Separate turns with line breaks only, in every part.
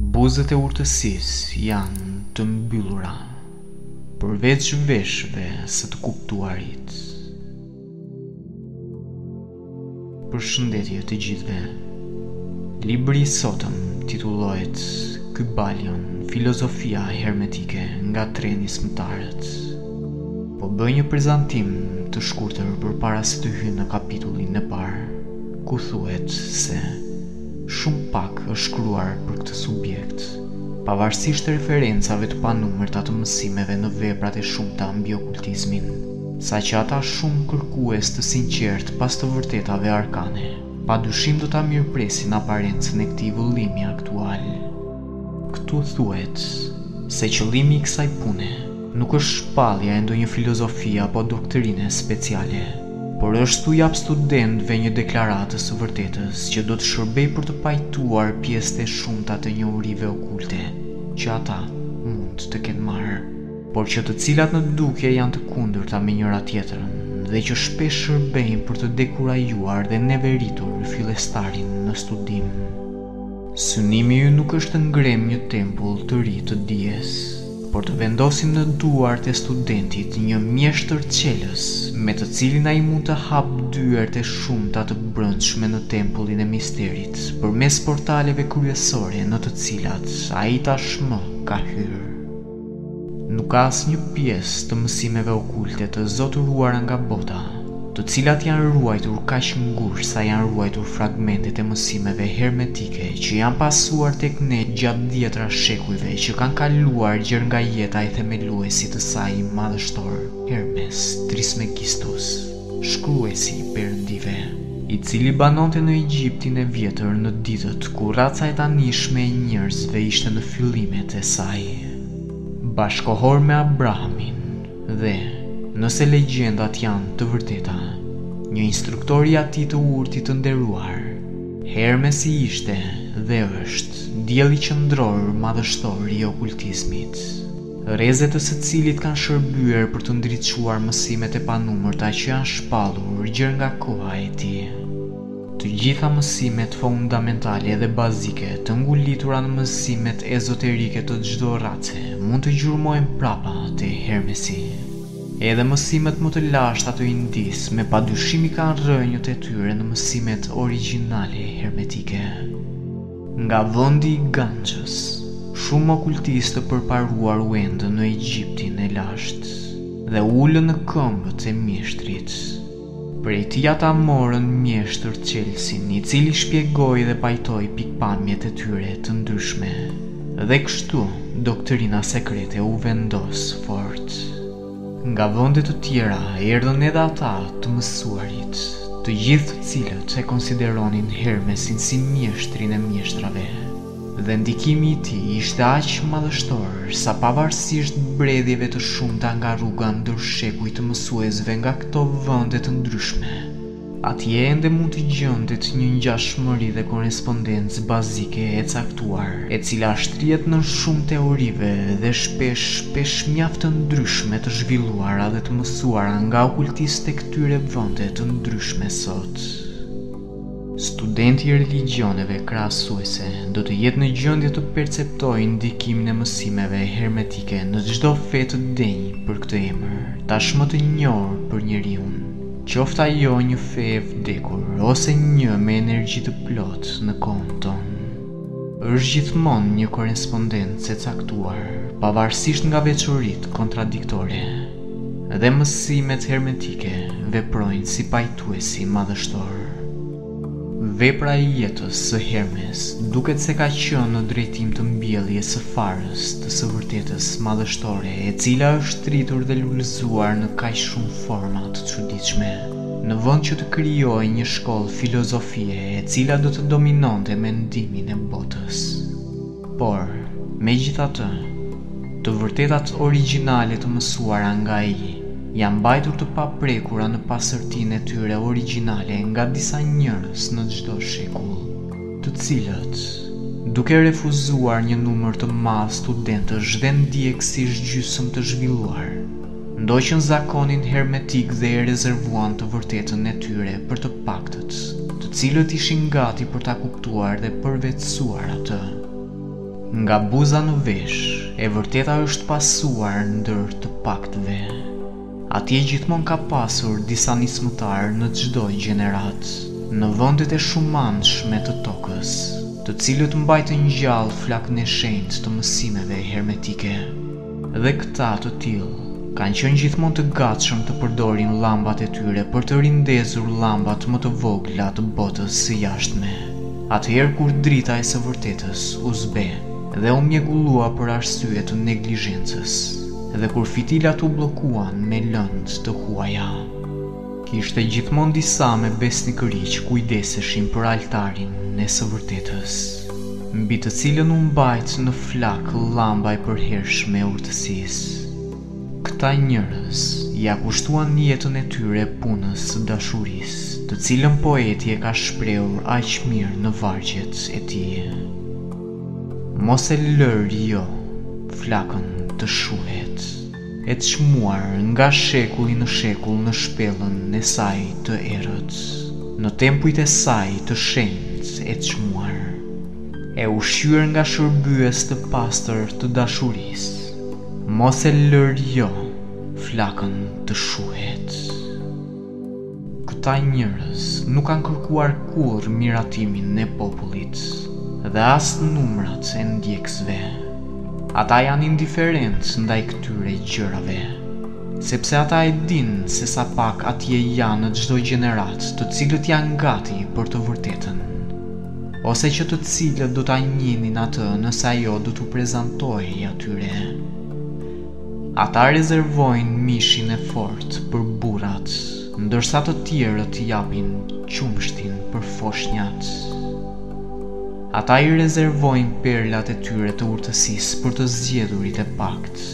Buzët e urtësisë janë të mbyllura, përveç veshëve së të kuptuarit. Përshëndetje të gjithëve. Libri i sotëm titullohet Kybalion, filozofia hermetike nga tre nismëtarët. Po bëj një prezantim të shkurtër përpara se të hyj në kapitullin e parë, ku thuhet se Shumë pak është shkruar për këtë subjekt. Pavarësisht referencave të panumërta të mësimeve në veprat e shumta mbi okultizmin, saqë ata shumë kërkues të sinqertë pas të vërtetave arkane, padyshim do ta mirëpresin aparencën e këtij vëllimi aktual. Këtu thuhet se qëllimi i kësaj pune nuk është shpallja e ndonjë filozofie apo doktrine speciale, por është t'u jap studentëve një deklaratë të së vërtetës që do të shërbejë për të pajtuar pjesët e shumta të njohurive okulte që ata mund të kenë marrë, por që të cilat në dukje janë të kundërta me njëra tjetrën dhe që shpesh shërbejnë për të dekurajuar dhe neveritur fillestarin në studim. Synimi ynë nuk është të ngremë një tempull të rritë dijes, por të vendosim në duart e studentit një mjeshtër çelës me të cilin ai mund të hapë dyert e shumta të brendshme në tempullin e misterit përmes portaleve kryesore në të cilat ai tashmë ka hyrë. Nuk ka asnjë pjesë të mësimeve okulte të zotëruara nga bota, të cilat janë ruajtur kaq ngushtë sa janë ruajtur fragmentet e mësimeve hermetike që janë pasuar tek ne gjatë dhjetra shekujve që kanë kaluar gjer nga jeta e themeluesit të saj madhështor, Hermes Trismegistus. Shkruesi i Perëndive, i cili banonte në Egjiptin e vjetër në ditët kur raca e tanishme e njerëzve ishte në fillimet e saj, bashkëkohor me Abrahamin dhe, nëse legjendat janë të vërteta, një instruktor i atij të urtit të nderuar, Hermesi ishte dhe është dielli qendror madhështor i okultizmit. rrezet e së cilit kanë shërbyer për të ndriçuar mësimet e panumërta që janë shpallur gjer nga koha e tij. Të gjitha mësimet fundamentale dhe bazike të ngulitura në mësimet ezoterike të çdo rrace mund të gjurmohen prapa te Hermesi. Edhe mësimet më të lashta të Indisë me padyshim i kanë rrënjët e tyre në mësimet origjinale hermetike. Nga vendi i Ganxhës, shumë okultistë të përparuar u endën në Egjiptin e lashtë dhe u ulën në këmbët e mjeshtrit. Prej tij ata morën mjeshtër Çelësin, i cili shpjegoi dhe pajtoi pikëpamjet e tyre të ndryshme. Dhe kështu, doktrina sekrete u vendos fort. Nga vende të tjera erdhën edhe ata të mësuarit, të gjithë të cilët e konsideronin Hermesin si mjeshtrin e mjeshtrave, dhe ndikimi i tij ishte aq madhështor sa pavarësisht bredhjeve të shumta nga rruga ndër shekuj të mësuesve nga këto vende të ndryshme, Atje ende mund të gjendet një ngjashmëri dhe korrespondencë bazike e caktuar, e cila shtrihet nën shumë teorive dhe shpesh shpesh mjaft të ndryshme të zhvilluara dhe të mësuara nga okultistë e këtyre vendeve të ndryshme sot. Studenti i religjioneve krahasuese do të jetë në gjendje të perceptojë ndikimin e mësimeve hermetike në çdo fe të denjë për këtë emër, tashmë të njohur për njeriun. Qoftë ajo një fe e vdekur ose një me energji të plotë në kohën tonë, është gjithmonë një korrespondencë e caktuar, pavarësisht nga veçoritë kontradiktore, dhe mësimet hermetike veprojnë si pajtuesi madhështor. Vepra e jetës së Hermes duket se ka qenë në drejtim të mbjelljes së farës të së vërtetës madhështore e cila është rritur dhe lulëzuar në kaq shumë forma të çuditshme. Në vend që të krijojë një shkollë filozofie e cila do të dominonte mendimin e botës, Por, megjithatë, të vërtetat origjinale të mësuara nga ai janë mbajtur të paprekura në pastërtinë e tyre origjinale nga disa njerëz në çdo shekull, të cilët, duke refuzuar një numër të madh studentësh dhe ndjekësish gjysmë të zhvilluar, ndoqën zakonin hermetik dhe e rezervuan të vërtetën e tyre për të paktët, të cilët ishin gati për ta kuptuar dhe përvetësuar atë. Nga buza në vesh, e vërteta është pasuar ndër të paktëve. Atje gjithmonë ka pasur disa nismëtarë në çdo gjeneratë, në vendet e shumanshme të tokës, të cilët mbajtën gjallë flakën e shenjtë të mësimeve hermetike. Dhe këta të tillë kanë qenë gjithmonë të gatshëm të përdorin llambat e tyre për të rindezur llambat më të vogla të botës së jashtme. Atëherë kur drita e së vërtetës u zbeh dhe u mjegullua për arsye të neglizhencës, dhe kur fitilat u bllokuan me lëndë të huaja. Kishte gjithmonë disa me besnikëri që kujdeseshin për altarin e së vërtetës, mbi të cilën u mbajt në flakë llamba e përhershme e urtësisë. Këta njerëz ia kushtuan jetën e tyre punës së dashurisë, të cilën poeti e ka shprehur aq mirë në vargjet e tij, Mos e lër, jo, flakën të shuhet. e çmuar nga shekulli në shekull në shpellën e saj të errët, në tempujt e saj të shenjtë e çmuar, e ushqyer nga shërbyes të pastër të dashurisë, mos e lër jo flakën të shuhet. Këta njerëz nuk kanë kërkuar kurrë miratimin e popullit dhe as numrat e ndjekësve. Ata janë indiferentë ndaj këtyre gjërave, sepse ata e dinë se sa pak atje janë në çdo gjeneratë të cilët janë gati për të vërtetën, ose që të cilët do ta njihnin atë nëse ajo do t'u prezantohej atyre. Ata rezervojnë mishin e fortë për burrat, ndërsa të tjerët japin qumështin për foshnjat. Ata i rezervojnë perlat e tyre të urtësisë për të zgjedhurit e paktë,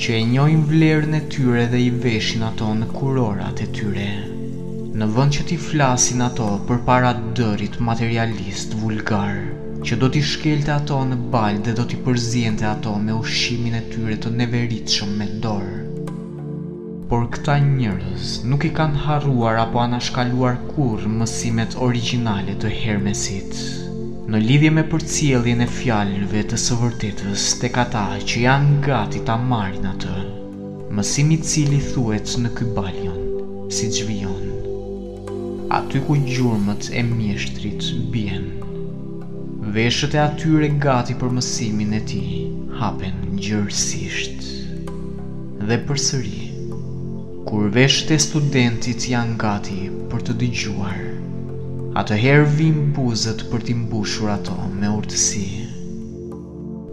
që e njohin vlerën e tyre dhe i veshin ato në kurorat e tyre, në vend që t'i flasin ato përpara derrit materialist vulgar. që do t'i shkelte ato në baltë dhe do t'i përziente ato me ushqimin e tyre të neveritshëm mendor. Por këta njerëz nuk i kanë harruar apo anashkaluar kurrë mësimet origjinale të Hermesit, në lidhje me përcjelljen e fjalëve të së vërtetës tek ata që janë gati ta marrin atë, mësim i cili thuhet në Kybalion, siç vijon. Aty ku gjurmët e mjeshtrit bien, veshët e atyre gati për mësimin e tij hapen gjerësisht. Dhe përsëri, kur veshët e studentit janë gati për të dëgjuar, atëherë vijnë buzët për t'i mbushur ato me urtësi.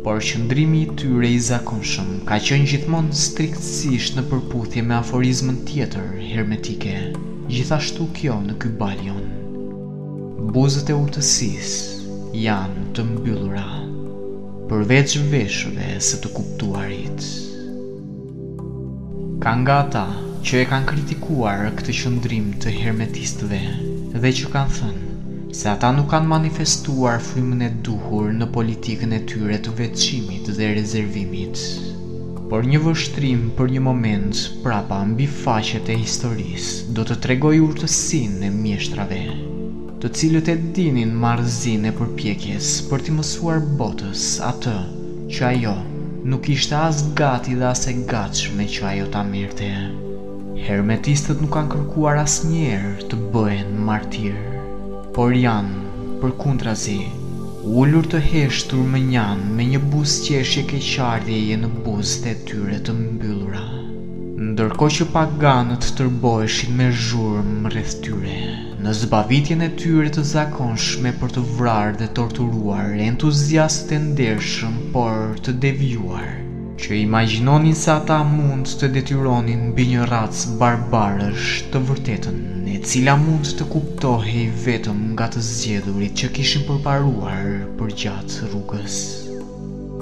Por qëndrimi i tyre i zakonshëm ka qenë gjithmonë striktësisht në përputhje me aforizmën tjetër hermetike, gjithashtu kjo në Kybalion. Buzët e urtësisë janë të mbyllura, përveç veshëve së të kuptuarit. Ka nga ata që e kanë kritikuar këtë qëndrim të hermetistëve dhe që kanë thënë se ata nuk kanë manifestuar frymën e duhur në politikën e tyre të veçimit dhe rezervimit, por një vështrim për një moment prapa mbi faqet e historisë do të tregojë urtësinë e mjeshtrave, të cilët e dinin marrëzinë e përpjekjes për t'i mësuar botës atë që ajo nuk ishte as gati dhe as e gatshme që ajo ta merrte. Hermetistët nuk kanë kërkuar asnjëherë të bëhen martirë, por janë, përkundrazi, ulur të heshtur mënjanë me një buzëqeshje keqardhjeje në buzët e tyre të mbyllura, ndërkohë që paganët tërboheshin me zhurmë rreth tyre. në zbavitjen e tyre të zakonshme për të vrarë dhe torturuar entuziastët e ndershëm por të devijuar, që imagjinonin se ata mund të detyronin mbi një racë barbarësh të vërtetën, e cila mund të kuptohej vetëm nga të zgjedhurit që kishin përparuar përgjatë rrugës.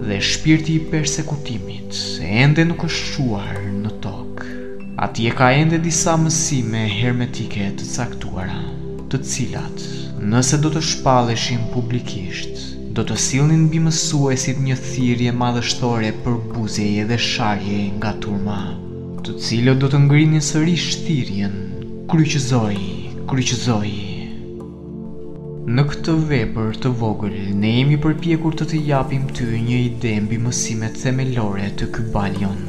Dhe shpirti i persekutimit ende nuk është shuar në tokë. Atje ka ende disa mësime hermetike të caktuara, të cilat, nëse do të shpalleshin publikisht, do të sillnin mbi mësuesit një thirrje madhështore përbuzjeje dhe sharjeje nga turma, të cilët do të ngrinin sërish thirrjen, Kryqëzoji, kryqëzoji! Në këtë vepër të vogël, ne jemi përpjekur të të japim ty një ide mbi mësimet themelore të Kybalion.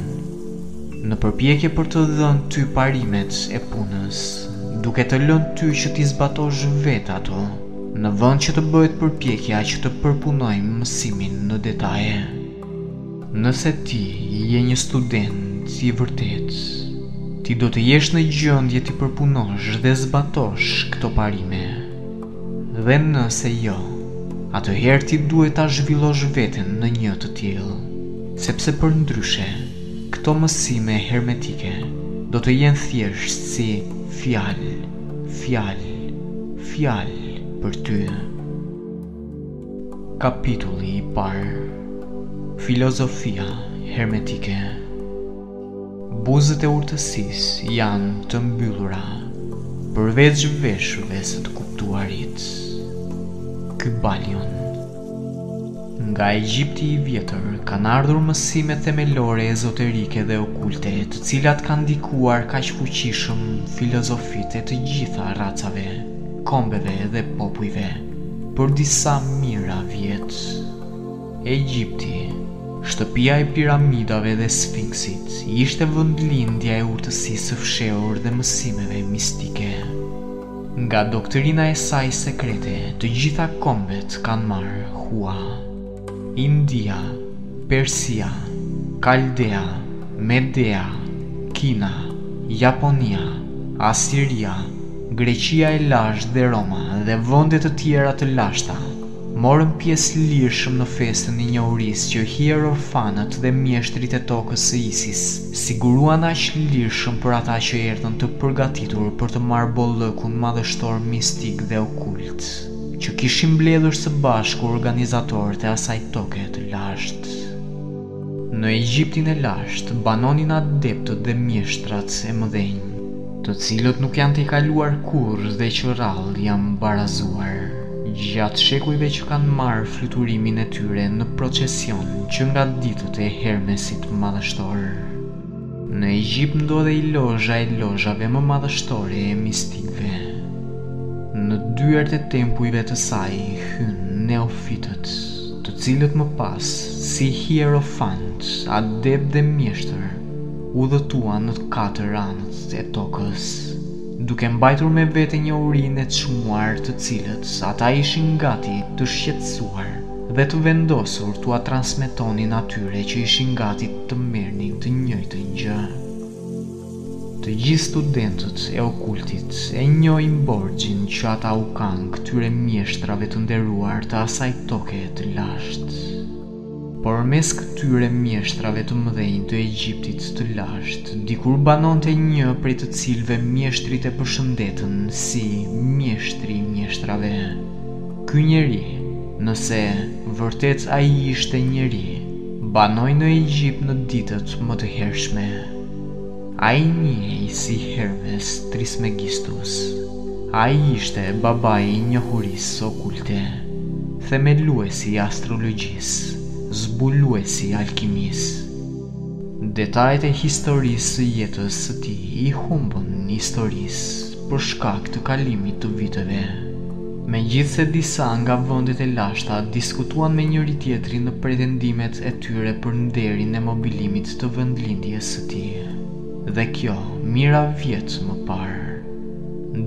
Në përpjekje për të dhënë ty parimet e punës, duke të lënë ty që t'i zbatosh vetë ato, në vend që të bëhet përpjekja që të përpunojmë mësimin në detaje. Nëse ti je një student i vërtetë, ti do të jesh në gjendje t'i përpunosh dhe zbatosh këto parime. Dhe nëse jo, atëherë ti duhet ta zhvillosh veten në një të tillë, sepse përndryshe këto mësime hermetike do të jenë thjesht si fjalë, fjalë, fjalë për ty. Kapitulli i parë Filozofia hermetike Buzët e urtësisë janë të mbyllura përveç veshëve së të kuptuarit. Kybalion Nga Egjipti i vjetër kanë ardhur mësimet themelore ezoterike dhe okulte, të cilat kanë ndikuar kaq fuqishëm filozofitë e të gjitha racave, kombeve dhe popujve. Për disa mijëra vjet, Egjipti, shtëpia e piramidave dhe Sfinksit, ishte vendlindja e urtësisë së fshehur dhe mësimeve mistike. Nga doktrina e saj sekrete, të gjitha kombet kanë marrë hua. India, Persia, Kaldea, Medea, Kina, Japonia, Asiria, Greqia e Lashtë dhe Roma dhe vende të tjera të lashta, morën pjesë lirshëm në festën e njohurisë që hierofanët dhe mjeshtrit e tokës së Isis siguruan aq lirshëm për ata që erdhën të përgatitur për të marrë bollëkun madhështor mistik dhe okult. që kishin mbledhur së bashku organizatorët e asaj toke të lashtë. Në Egjiptin e lashtë banonin adeptët dhe mjeshtrat e mëdhenj, të cilët nuk janë tejkaluar kurrë dhe që rrallë janë barazuar, gjatë shekujve që kanë marrë fluturimin e tyre në procesion që nga ditët e Hermesit madhështor. Në Egjipt ndodhej lozha e lozhave më madhështore e mistikëve. Në dyert e tempujve të saj hynë neofitët, të cilët më pas, si hierofantë, adeptë dhe mjeshtër, udhëtuan në katër anët e tokës, duke mbajtur me vete njohurinë e çmuar të cilët ata ishin gati të shqetësuar. Dhe të vendosur t'ua transmetonin atyre që ishin gati të merrnin të njëjtën gjë. Të gjithë studentët e okultit e njohin borxhin që ata u kanë këtyre mjeshtrave të nderuar të asaj toke të lashtë. Por mes këtyre mjeshtrave të mëdhenj të Egjiptit të lashtë, dikur banonte një prej të cilëve mjeshtrit e përshëndetën si mjeshtri i mjeshtrave. Ky njeri, nëse vërtet ai ishte njeri, banoi në Egjipt në ditët më të hershme. Ai njihej si Hermes Trismegistus. Ai ishte babai i njohurisë okulte, themeluesi i astrologjisë, zbuluesi i alkimisë. Detajet e historisë së jetës së tij i humbën historisë për shkak të kalimit të viteve. Megjithëse disa nga vendet e lashta diskutuan me njëri-tjetrin në pretendimet e tyre për nderin e mobilimit të vendlindjes së tij, dhe kjo mijëra vjet më parë,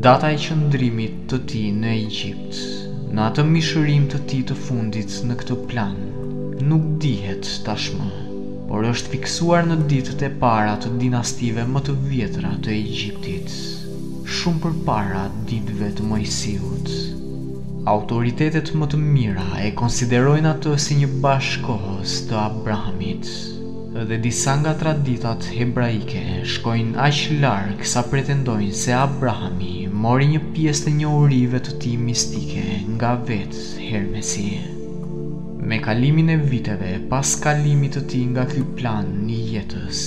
data e qëndrimit të tij në Egjipt, në atë mishërim të tij të fundit në këtë plan, nuk dihet tashmë, por është fiksuar në ditët e para të dinastive më të vjetra të Egjiptit. Shumë përpara ditëve të Moisiut, autoritetet më të mira e konsiderojnë atë si një bashkëkohës të Abrahamit, dhe disa nga traditat hebraike shkojnë aq larg sa pretendojnë se Abrahami mori një pjesë të njohurive të tij mistike nga vetë Hermesi. Me kalimin e viteve pas kalimit të tij nga ky plan i jetës,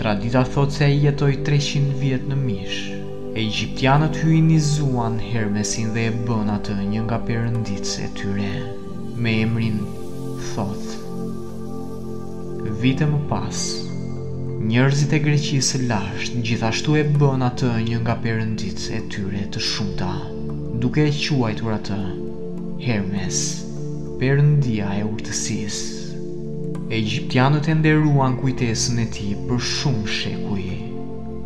Tradita thotë se ai jetoi treqind vjet në mish. Egjiptianët hyjnizuan Hermesin dhe e bënë atë një nga perënditë e tyre, me emrin Thoth. Vite më pas, njerëzit e Greqisë së lashtë gjithashtu e bënë atë një nga perënditë e tyre të shumta, duke e quajtur atë Hermes, perëndia e urtësisë. Egjiptianët e nderuan kujtesën e tij për shumë shekuj,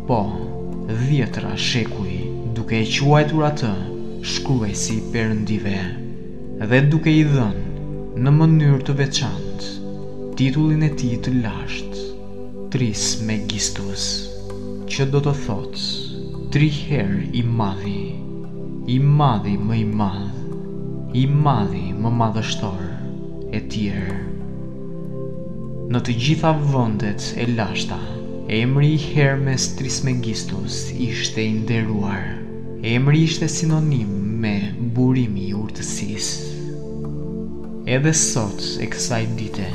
po, dhjetëra shekuj, duke e quajtur atë Shkruesi i Perëndive dhe duke i dhënë, në mënyrë të veçantë, titullin e tij të lashtë, Trismegistus, që do të thotë tri herë i madhi, i madhi më i madh, i madhi më madhështor. etj. Në të gjitha vendet e lashta, emri i Hermes Trismegistus ishte i nderuar. Emri ishte sinonim me Burimi i Urtësisë. Edhe sot e kësaj dite,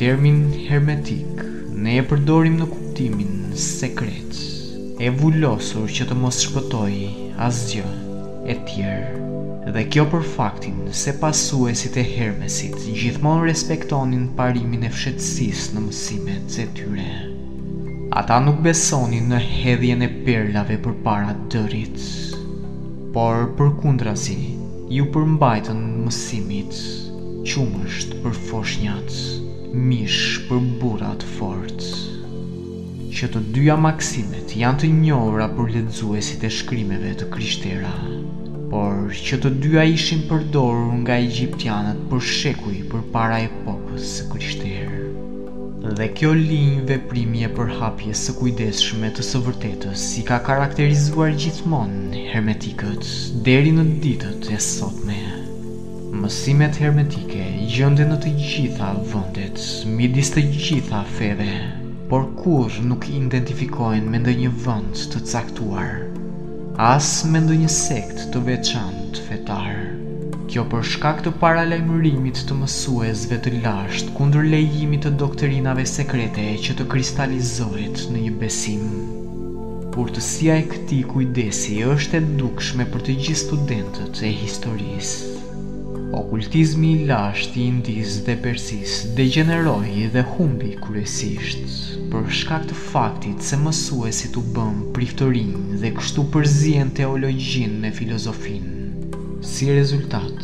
termin hermetik ne e përdorim në kuptimin sekret, e vulosur që të mos shpëtojë asgjë. etj. Dhe kjo për faktin se pasuesit e Hermesit gjithmonë respektonin parimin e fshehtësisë në mësimet e tyre. Ata nuk besonin në hedhjen e perlave përpara derrit, por përkundrazi iu përmbajtën mësimit, qumësht për foshnjat, mish për burrat fort. që të dyja maksimet janë të njohura për lexuesit e shkrimeve të krishtera, por që të dyja ishin përdorur nga egjiptianët për shekuj përpara epokës së krishterë. Dhe kjo linjë veprimi e përhapjes së kujdesshme të së vërtetës i ka karakterizuar gjithmonë hermetikët deri në ditët e sotme. Mësimet hermetike gjenden në të gjitha vendet, midis të gjitha feve, por kurrë nuk identifikohen me ndonjë vend të caktuar, as me ndonjë sekt të veçantë fetar. Kjo për shkak të paralajmërimit të mësuesve të lashtë kundër lejimit të doktrinave sekrete që të kristalizohet në një besim. Urtësia e këtij kujdesi është e dukshme për të gjithë studentët e historisë. Okultizmi i lashtë i Indisë dhe Persisë degjeneroi dhe humbi kryesisht për shkak të faktit se mësuesit u bënë priftërinj dhe kështu përzien teologjinë me filozofinë. Si rezultat,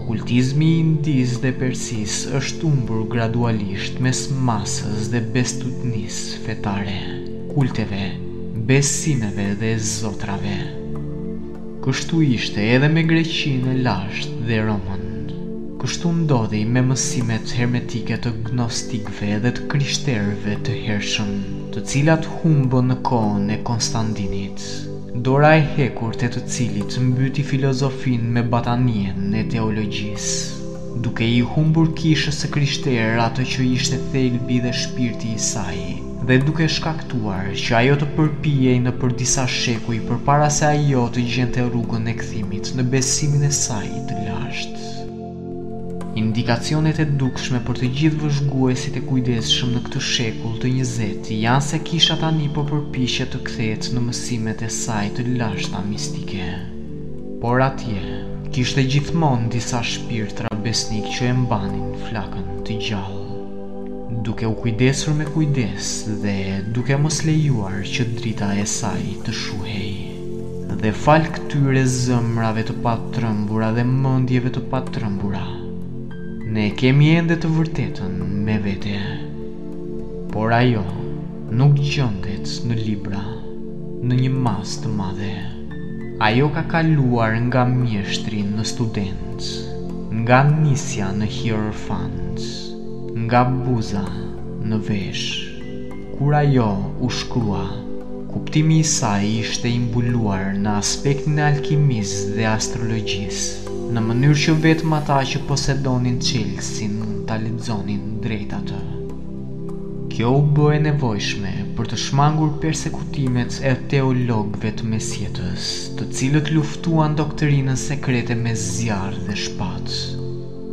okultizmi i Indisë dhe Persisë është humbur gradualisht mes masës dhe bestudnisë fetare. kulteve, besimeve dhe zotrave. Kështu ishte edhe me Greqinë e lashtë dhe Romën. Kështu ndodhi me mësimet hermetike të gnostikëve dhe të krishterëve të hershëm, të cilat humbën në kohën e Konstantinit, dora e hekurt e të cilit mbyti filozofinë me batanien e teologjisë, duke i humbur kishës së krishterë atë që ishte thelbi dhe shpirti i saj. dhe duke shkaktuar që ajo të përpiqej nëpër disa shekuj përpara se ajo të gjente rrugën e kthimit në besimin e saj të lashtë. Indikacionet e dukshme për të gjithë vëzhguesit e kujdesshëm në këtë shekull të njëzetë janë se kisha tani po përpiqet të kthehet në mësimet e saj të lashta mistike. Por atje, kishte gjithmonë disa shpirtra besnikë që e mbanin flakën të gjallë. duke u kujdesur me kujdes dhe duke mos lejuar që drita e saj të shuhej. Dhe falë këtyre zemrave të patrëmbura dhe mendjeve të patrëmbura, ne kemi ende të vërtetën me vete. Por ajo nuk gjendet në libra, në një masë të madhe. Ajo ka kaluar nga mjeshtri në student, nga nisja në hierofant. Nga buza në vesh, kur ajo u shkrua, kuptimi i saj ishte i mbuluar në aspektin e alkimisë dhe astrologjisë, në mënyrë që vetëm ata që posedonin çelësin mund ta lexonin drejt atë. Kjo u bë e nevojshme për të shmangur persekutimet e teologëve të Mesjetës, të cilët luftuan doktrinën sekrete me zjarr dhe shpatë.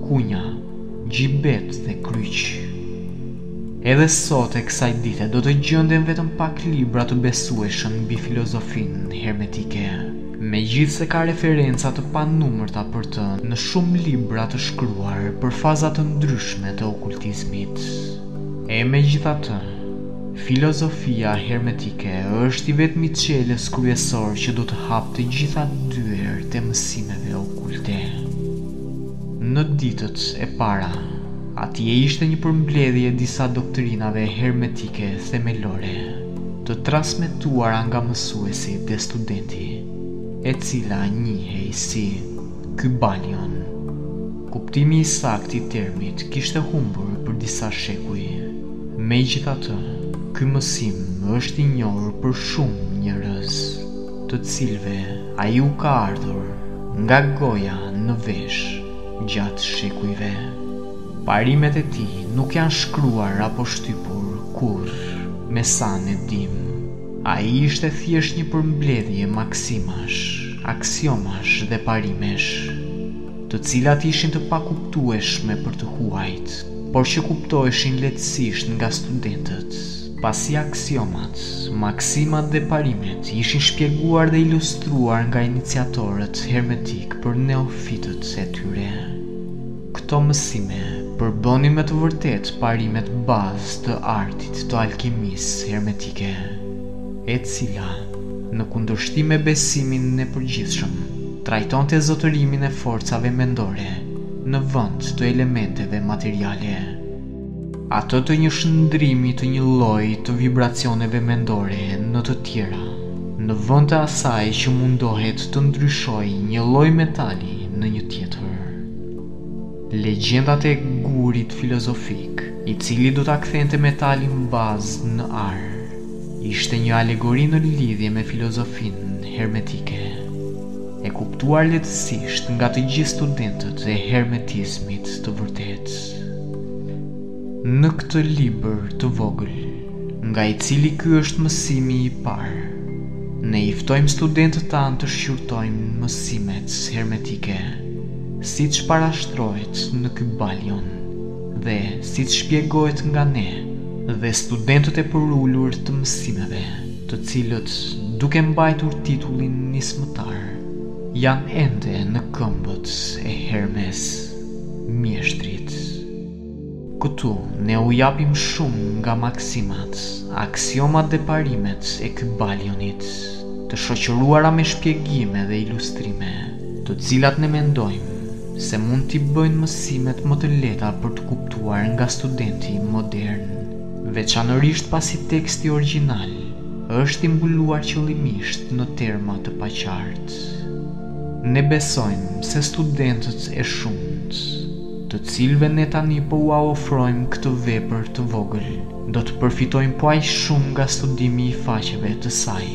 Kunja. Gjibet dhe kryq. Edhe sot e kësaj dite do të gjenden vetëm pak libra të besueshëm mbi filozofinë hermetike. Megjithëse ka referenca të panumërta për të në shumë libra të shkruar për faza të ndryshme të okultizmit. E megjithatë, filozofia hermetike është i vetmi çelës kryesor që do të hapë të gjitha dyert e mësimeve okulte. Në ditët e para, atje ishte një përmbledhje e disa doktrinave hermetike themelore, të transmetuara nga mësuesi dhe studenti, e cila njihej si Kybalion. Kuptimi i saktë i termit kishte humbur për disa shekuj. Megjithatë, ky mësim është i njohur për shumë njerëz. të cilëve ai u ka ardhur nga goja në vesh gjatë shekujve. Parimet e tij nuk janë shkruar apo shtypur kurrë, me sa ne dimë. Ai ishte thjesht një përmbledhje maksimash, aksiomash dhe parimesh, të cilat ishin të pakuptueshme për të huajt, por që kuptoheshin lehtësisht nga studentët. Pasi aksiomat, maksimat dhe parimet ishin shpjeguar dhe ilustruar nga iniciatorët hermetikë për neofitët e tyre, këto mësime përbënin me të vërtetë parimet bazë të artit të alkimisë hermetike, e cila, në kundërshtim me besimin e përgjithshëm, trajtonte zotërimin e forcave mendore në vend të elementeve materiale. atë të një shndërrimi të një lloji të vibracioneve mendore në të tjera, në vend të asaj që mundohet të ndryshojë një lloj metali në një tjetër. Legjendat e gurit filozofik, i cili do ta kthente metalin bazë në ar, ishte një alegori në lidhje me filozofinë hermetike, e kuptuar lehtësisht nga të gjithë studentët e hermetizmit të vërtetë. Në këtë libër të vogël, nga i cili ky është mësimi i parë, ne i ftojmë studentët tanë të shqyrtojmë mësimet hermetike, siç parashtrohet në Kybalion dhe siç shpjegohet nga ne dhe studentët e përulur të mësimeve, të cilët duke mbajtur titullin nismëtar, janë ende në këmbët e Hermes. mjeshtrit. Këtu ne u japim shumë nga maksimat, aksiomat dhe parimet e Kybalionit, të shoqëruara me shpjegime dhe ilustrime, të cilat ne mendojmë se mund t'i bëjnë mësimet më të lehta për të kuptuar nga studenti modern, veçanërisht pasi teksti origjinal është i mbuluar qëllimisht në terma të paqartë. Ne besojmë se studentët e shumtë, të cilëve ne tani po ua ofrojmë këtë vepër të vogël, do të përfitojnë po aq shumë nga studimi i faqeve të saj,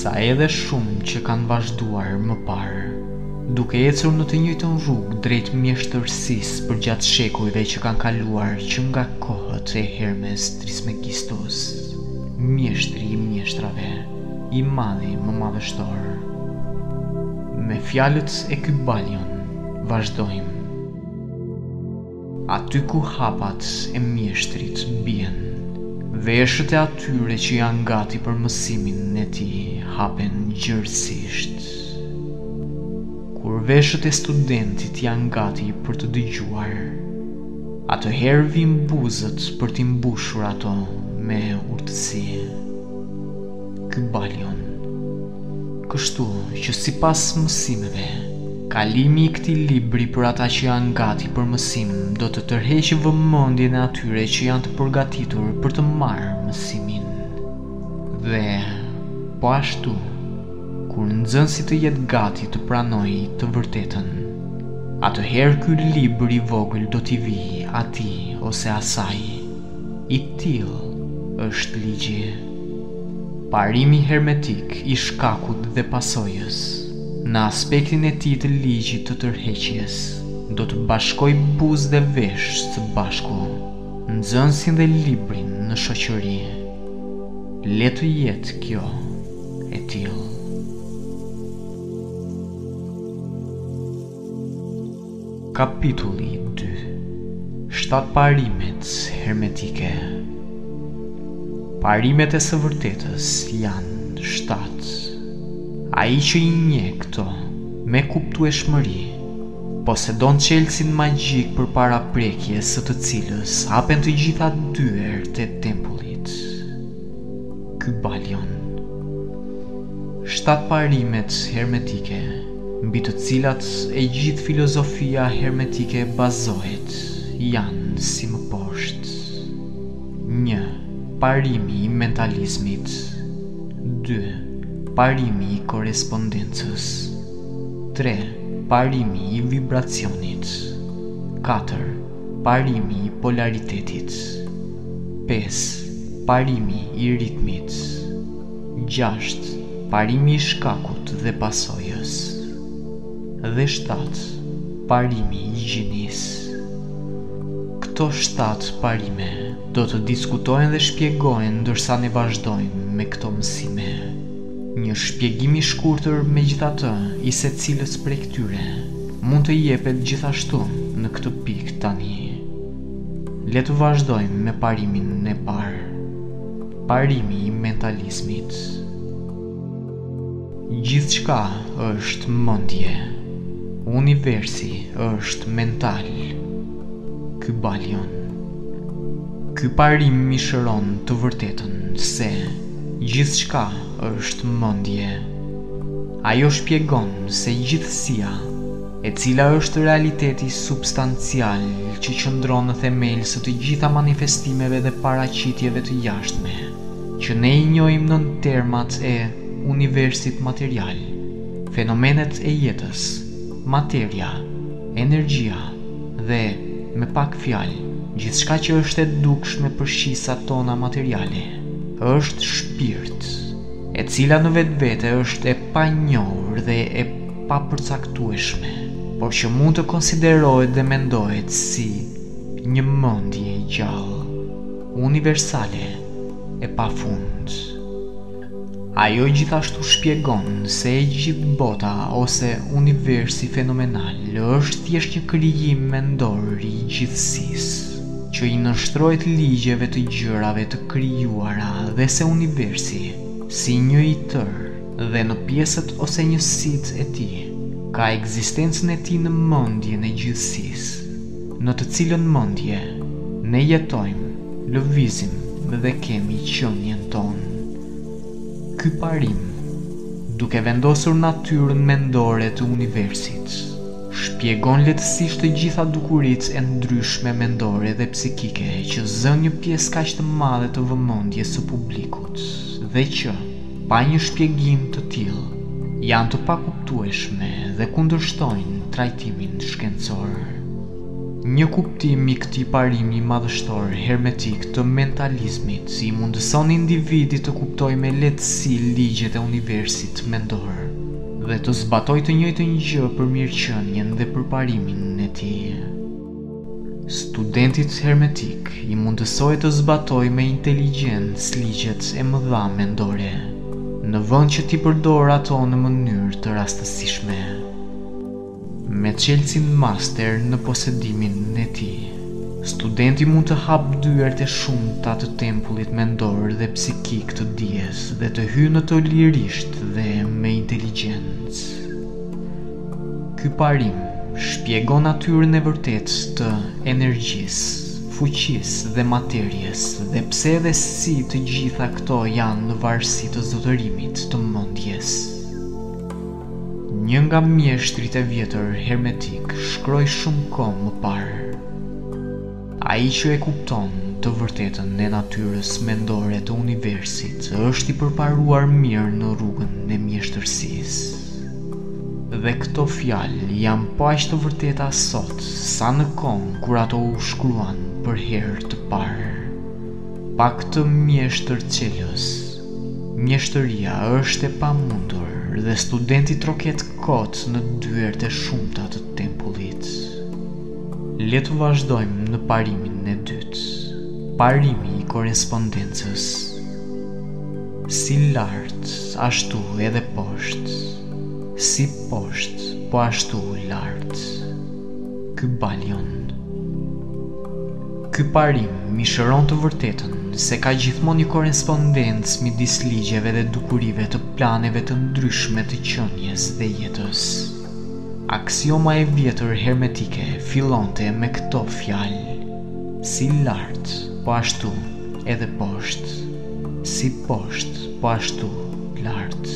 sa edhe shumë që kanë vazhduar më parë, duke ecur në të njëjtën rrugë drejt mjeshtërsisë përgjatë shekujve që kanë kaluar që nga kohët e Hermes Trismegistos, mjeshtri i mjeshtrave. i madhi më madhështor. Me fjalët e Kybalion vazhdojmë. Aty ku hapat e mjeshtrit bien, veshët e atyre që janë gati për mësimin e tij hapen gjerësisht. Kur veshët e studentit janë gati për të dëgjuar, atëherë vijnë buzët për t'i mbushur ato me urtësi. Kybalion. Kështu që sipas mësimeve, kalimi i këtij libri për ata që janë gati për mësim do të tërheqë vëmendjen e atyre që janë të përgatitur për të marrë mësimin. Dhe po ashtu, kur nxënësi të jetë gati të pranojë të vërtetën. Atëherë ky libër i vogël do t'i vijë atij ose asaj. I tillë është ligji. Parimi hermetik i shkakut dhe pasojës, në aspektin e tij të ligjit të tërheqjes, do të bashkojë buzë dhe vesh së bashku, nxënësin dhe librin në shoqëri. Le të jetë kjo e tillë. Kapitulli dy Shtatë parimet hermetike Parimet e së vërtetës janë shtatë Ai që i njeh këto me kuptueshmëri Posedon çelësin magjik përpara prekjes së të cilës hapen të gjitha dyert e tempullit Kybalion Shtatë parimet hermetike mbi të cilat e gjithë filozofia hermetike bazohet, janë si më poshtë, një Parimi i mentalizmit dy Parimi i korrespondencës tre Parimi i vibracionit katër Parimi i polaritetit pesë Parimi i ritmit Gjashtë, Parimi i shkakut dhe pasojës. Dhe shtatë, Parimi i gjinisë. Këto shtatë parime do të diskutohen dhe shpjegohen ndërsa ne vazhdojmë me këto mësime. Një shpjegim i shkurtër, megjithatë, i secilës prej këtyre mund të jepet gjithashtu në këtë pikë tani. Le të vazhdojmë me parimin e parë. Parimi i mentalizmit Gjithçka është mëndje Universi është mental Kybalion Ky parim mishëron të vërtetën se Gjithçka është mëndje Ajo shpjegon se gjithësia e cila është realiteti substancial që qëndron në themel së të gjitha manifestimeve dhe paraqitjeve të jashtme, që ne i njohim nën termat e universit material, fenomenet e jetës, materia, energjia dhe, me pak fjalë, gjithçka që është e dukshme për shisat tona materiale, është shpirt, e cila në vetvete është e panjohur dhe e papërcaktueshme, por që mund të konsiderohet dhe mendohet si një mendje e gjallë, universale e pafund. Ajo gjithashtu shpjegon se e gjithë bota ose universi fenomenal është thjesht një krijim mendor i gjithësisë, që i nënshtrohet ligjeve të gjërave të krijuara dhe se universi, si një i tërë, Dhe në pjesët ose njësitë e tij, ka ekzistencën e tij në mendjen e gjithësisë, në të cilën mendje, ne jetojmë, lëvizim dhe kemi qenien tonë. Ky parim, duke vendosur natyrën mendore të universit, shpjegon lehtësisht të gjitha dukuritë e ndryshme mendore dhe psikike që zënë një pjesë kaq të madhe të vëmendjes së publikut dhe që, pa një shpjegim të tillë, janë të pakuptueshme dhe kundërshtojnë trajtimin shkencor. Një kuptim i këtij parimi madhështor hermetik të mentalizmit i mundëson individit të kuptojë me lehtësi ligjet e universit mendor dhe të zbatojë të njëjtën gjë për mirëqenien dhe përparimin e tij. Studentit hermetik i mundësohet të zbatojë me inteligjencë ligjet e mëdha mendore, në vend që t'i përdorë ato në mënyrë të rastësishme. Me çelësin master në posedimin e tij, studenti mund të hapë dyert e shumta të tempullit mendor dhe psikik të dijes dhe të hyjë në të lirisht dhe me inteligjencë. Ky parim shpjegon natyrën e vërtetë të energjisë, fuqisë dhe materies dhe pse dhe si të gjitha këto janë në varësi të zotërimit të mendjes. Një nga mjeshtrit e vjetër hermetikë shkroi shumë kohë më parë. Ai që e kupton të vërtetën e natyrës mendore të universit është i përparuar mirë në rrugën e mjeshtërisë. Dhe këto fjalë janë po aq të vërteta sot sa në kohën kur ato u shkruan për herë të parë. Pa këtë mjeshtër çelës, mjeshtëria është e pamundur dhe studenti troket kot në dyert e shumta të tempullit. Le të vazhdojmë në parimin e dytë. Parimi i korrespondencës. Si lart, ashtu edhe poshtë. Si poshtë, po ashtu lart. Kybalion. Ky parim mishëron të vërtetën se ka gjithmonë një korrespondencë midis ligjeve dhe dukurive të planeve të ndryshme të qenies dhe jetës. Aksioma e vjetër hermetike fillonte me këto fjalë, Si lart, po ashtu edhe poshtë, si poshtë, po ashtu lart.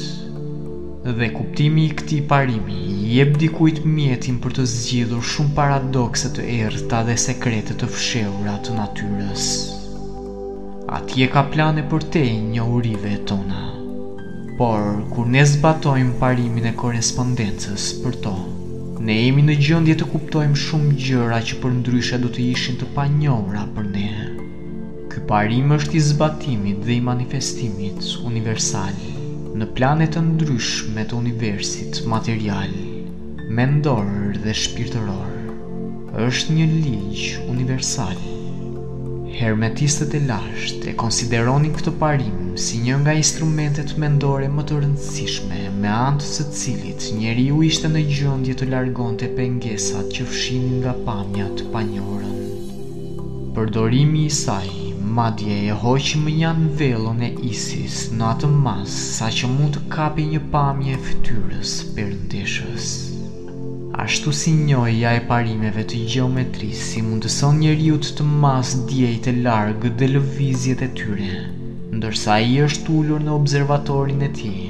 Dhe kuptimi i këtij parimi i jep dikujt mjetin për të zgjidhur shumë paradokse të errëta dhe sekrete të fshehura të natyrës. Atje ka plane përtej njohurive tona, por kur ne zbatojmë parimin e korrespondencës për to, ne jemi në gjendje të kuptojmë shumë gjëra që përndryshe do të ishin të panjohura për ne. Ky parim është i zbatimit dhe i manifestimit universal në plane të ndryshme të universit material, mendor dhe shpirtëror. Është një ligj universal. Hermetistët e lashtë e konsideronin këtë parim si një nga instrumentet mendore më të rëndësishme me anë të së cilit njeriu ishte në gjendje të largonte pengesat që fshihnin nga pamja të panjohurën. Përdorimi i saj madje e hoqi mënjanë velën e Isis në atë masë sa që mund të kapej një pamje e fytyrës së perëndeshës. Ashtu si njohja e parimeve të gjeometrisë i mundëson njeriut të masë diejt e largët dhe lëvizjet e tyre, ndërsa ai është ulur në observatorin e tij,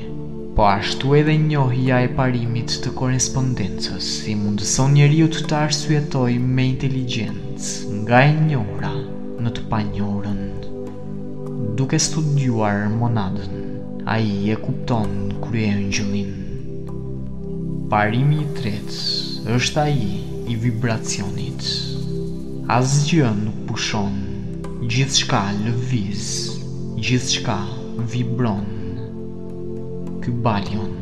po ashtu edhe njohja e parimit të korrespondencës i mundëson njeriut të arsyetojë me inteligjencë nga e njohura në të panjohurën. Duke studiuar monadën, ai e kupton kryeengjëllin. Parimi i tretë është ai i vibracionit. Asgjë nuk pushon, gjithçka lëviz, gjithçka vibron. Kybalion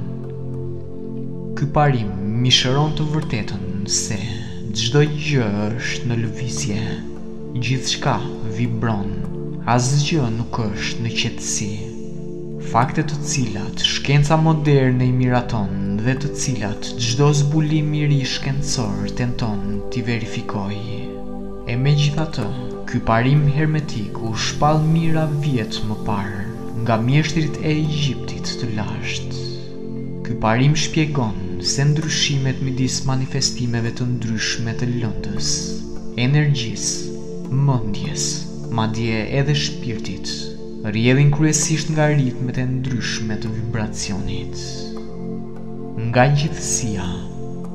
Ky parim mishëron të vërtetën se çdo gjë është në lëvizje. Gjithçka vibron, asgjë nuk është në qetësi, fakte të cilat shkenca moderne i miraton dhe të cilat çdo zbulim i ri shkencor tenton t'i verifikojë. E megjithatë, ky parim hermetik u shpall mijëra vjet më parë nga mjeshtrit e Egjiptit të lashtë. Ky parim shpjegon se ndryshimet midis manifestimeve të ndryshme të lëndës, energjisë, mendjes, madje edhe shpirtit, rrjedhin kryesisht nga ritmet e ndryshme të vibracionit. Nga gjithësia,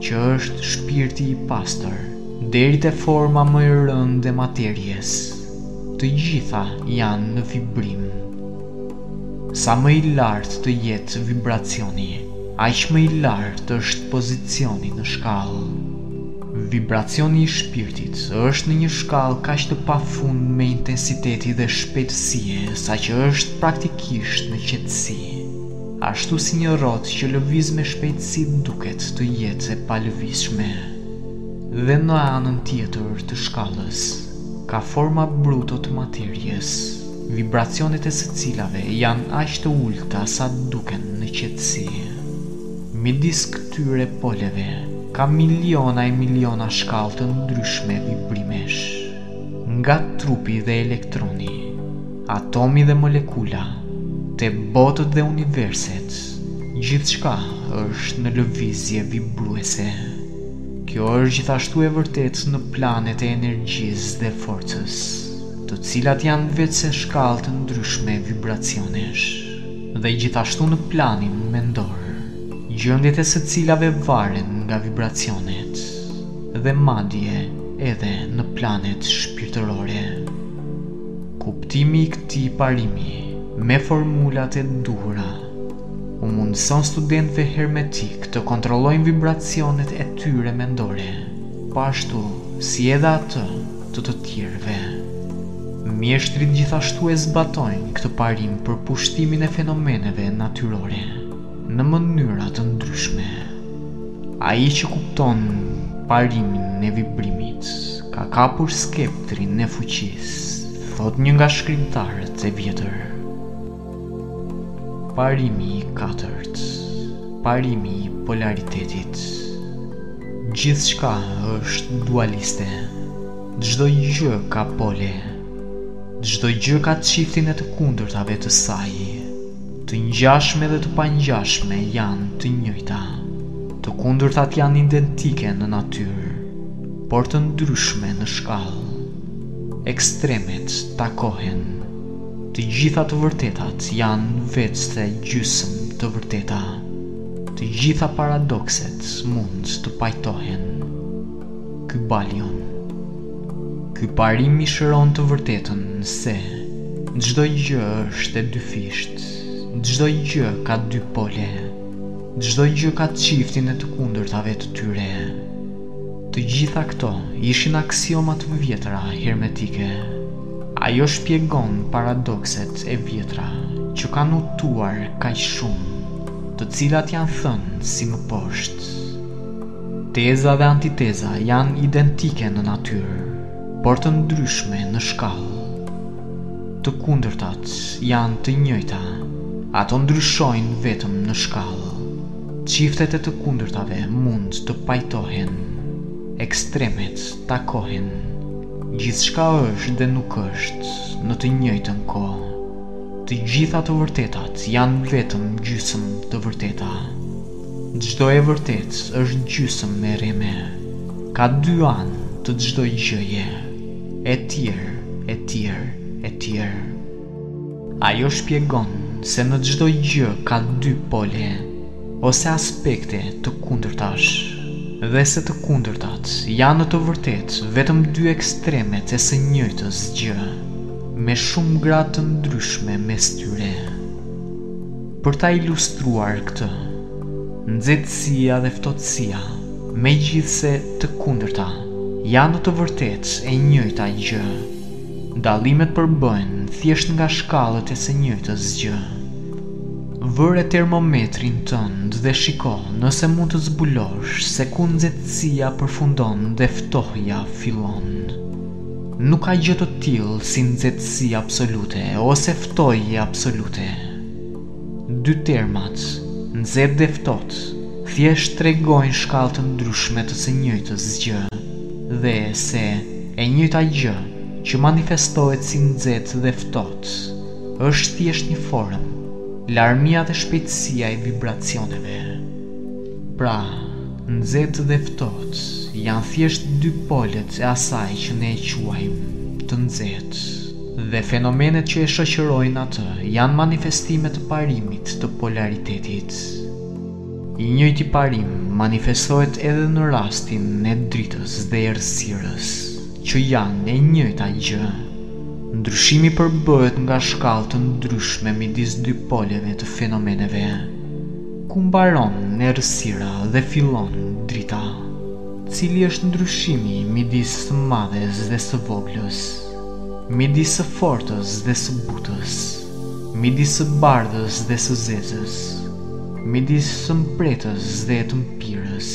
që është shpirti i pastër, deri te forma më e rëndë e materies, të gjitha janë në vibrim. Sa më i lartë të jetë vibracioni, aq më i lartë është pozicioni në shkallë. Vibracioni i shpirtit është në një shkallë kaq të pafundme intensiteti dhe shpejtësie saqë është praktikisht në qetësi, ashtu si një rrotë që lëviz me shpejtësi duket të jetë e palëvizshme. Dhe në anën tjetër të shkallës ka forma bruto të materies. vibracionet e së cilave janë aq të ulëta sa duken në qetësi. Midis këtyre poleve ka miliona e miliona shkallë të ndryshme vibrimesh, nga trupi dhe elektroni, atomi dhe molekula, te botët dhe universet, gjithçka është në lëvizje vibruese. Kjo është gjithashtu e vërtetë në planet e energjisë dhe forcës. të cilat janë veçse shkallë të ndryshme vibracionesh dhe gjithashtu në planin mendor, gjendjet e së cilave varen nga vibracionet dhe madje edhe në planet shpirtërore. Kuptimi i këtij parimi me formulat e duhura u mundëson studentëve hermetikë të kontrollojnë vibracionet e tyre mendore. Po ashtu si edhe ato të të tjerëve. Mjeshtrit gjithashtu e zbatojnë këtë parim për pushtimin e fenomeneve natyrore në mënyra të ndryshme. Ai që kupton parimin e vibrimit ka kapur skeptrin e fuqisë, thotë një nga shkrimtarët e vjetër. Parimi i katërt, parimi i polaritetit. Gjithçka është dualiste. Çdo gjë ka pole. Çdo gjë ka çiftin e të kundërtave të saj. Të ngjashme dhe të pangjashme janë të njëjta. Të kundërtat janë identike në natyrë, por të ndryshme në shkallë. Ekstremet takohen. Të gjitha të vërtetat janë veçse gjysëm të vërteta. Të gjitha paradokset mund të pajtohen. Kybalion. Ky parim mishëron të vërtetën se çdo gjë është e dyfishtë, çdo gjë ka dy pole, çdo gjë ka çiftin e të kundërtave të tyre. Të gjitha këto ishin aksioma të vjetra hermetike. Ajo shpjegon paradokset e vjetra që kanë hutuar kaq shumë, të cilat janë thënë si më poshtë. Teza dhe antiteza janë identike në natyrë, por të ndryshme në shkallë. Të kundërtat janë të njëjta, ato ndryshojnë vetëm në shkallë. Çiftet e të kundërtave mund të pajtohen, ekstremet takohen. Gjithçka është dhe nuk është në të njëjtën kohë. Të gjitha të vërtetat janë vetëm gjysëm të vërteta. Çdo e vërtetë është gjysmë e rreme. Ka dy anë të çdo gjëje. Etj, etj, etj. Ajo shpjegon se në çdo gjë ka dy pole ose aspekte të kundërtash dhe se të kundërtat janë në të vërtetë vetëm dy ekstremet e së njëjtës gjë, me shumë gradë të ndryshme mes tyre. Për ta ilustruar këtë, nxehtësia dhe ftohtësia, megjithëse të kundërta, janë në të vërtetë e njëjta gjë. Dallimet përbëhen thjesht nga shkallët e së njëjtës gjë. Vëre termometrin tënd dhe shiko nëse mund të zbulosh se ku nxehtësia përfundon dhe ftohja fillon. Nuk ka gjë të tillë si nxehtësi absolute ose ftohje absolute. Dy termat, nxehtë dhe ftohtë, thjesht tregojnë shkallë të ndryshme të së njëjtës gjë dhe se E njëjta gjë që manifestohet si nxehtë dhe ftohtë, është thjesht një formë, larmia dhe shpejtësia e vibracioneve. Pra, nxehtë dhe ftohtë janë thjesht dy polet e asaj që ne e quajmë të nxehtë, dhe fenomenet që e shoqërojnë atë janë manifestime të parimit të polaritetit. I njëjti parim manifestohet edhe në rastin e dritës dhe errësirës, që janë e njëjta gjë. Ndryshimi përbëhet nga shkallë të ndryshme midis dy poleve të fenomeneve, ku mbaron errësira dhe fillon drita. Cili është ndryshimi midis së madhes dhe së voglës, midis së fortës dhe së butës? Midis së bardhës dhe së zezës, midis së mprehtës dhe e të mpirës,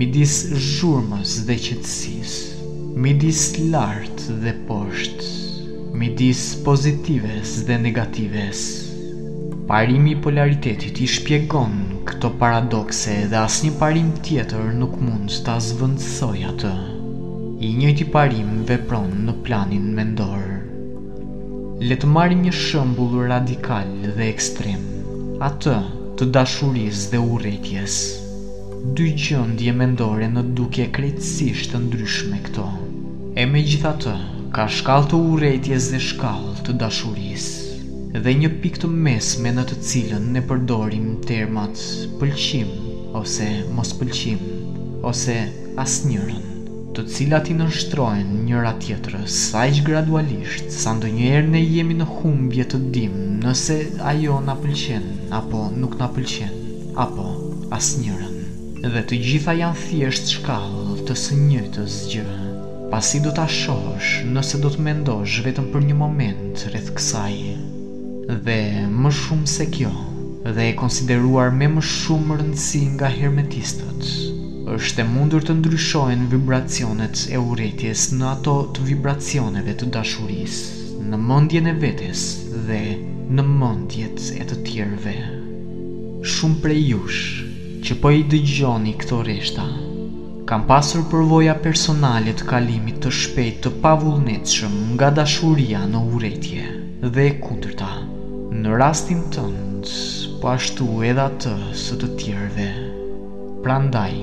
midis zhurmës dhe qetësisë, midis lart dhe poshtë, midis pozitives dhe negatives. Parimi i polaritetit i shpjegon këto paradokse dhe asnjë parim tjetër nuk mund ta zëvendësojë atë. I njëjti parim vepron në planin mendor. Le të marrim një shembull radikal dhe ekstrem, atë të dashurisë dhe urrejtjes. Dy gjendje mendore në dukje krejtësisht të ndryshme këto. E megjithatë, ka shkallë të urrejtjes dhe shkallë të dashurisë, dhe një pikë të mesme në të cilën ne përdorim termat pëlqim ose mospëlqim, ose asnjërën. të cilat i nënshtrohen njëra tjetrës aq gradualisht sa ndonjëherë ne jemi në humbje të dimë nëse ajo na pëlqen apo nuk na pëlqen, apo asnjërën. Dhe të gjitha janë thjesht shkallë të së njëjtës gjë, pasi do ta shohësh nëse do të mendosh vetëm për një moment rreth kësaj. Dhe më shumë se kjo, dhe e konsideruar me më shumë rëndësi nga hermetistët, Është e mundur të ndryshohen vibracionet e urrejtjes në ato të vibracioneve të dashurisë në mendjen e vetes dhe në mendjet e të tjerëve. Shumë prej jush që po i dëgjoni këto rreshta kanë pasur përvoja personale të kalimit të shpejtë të pavullnetshëm nga dashuria në urrejtje dhe e kundërta, në rastin tënd po ashtu edhe atë së të tjerëve. Prandaj,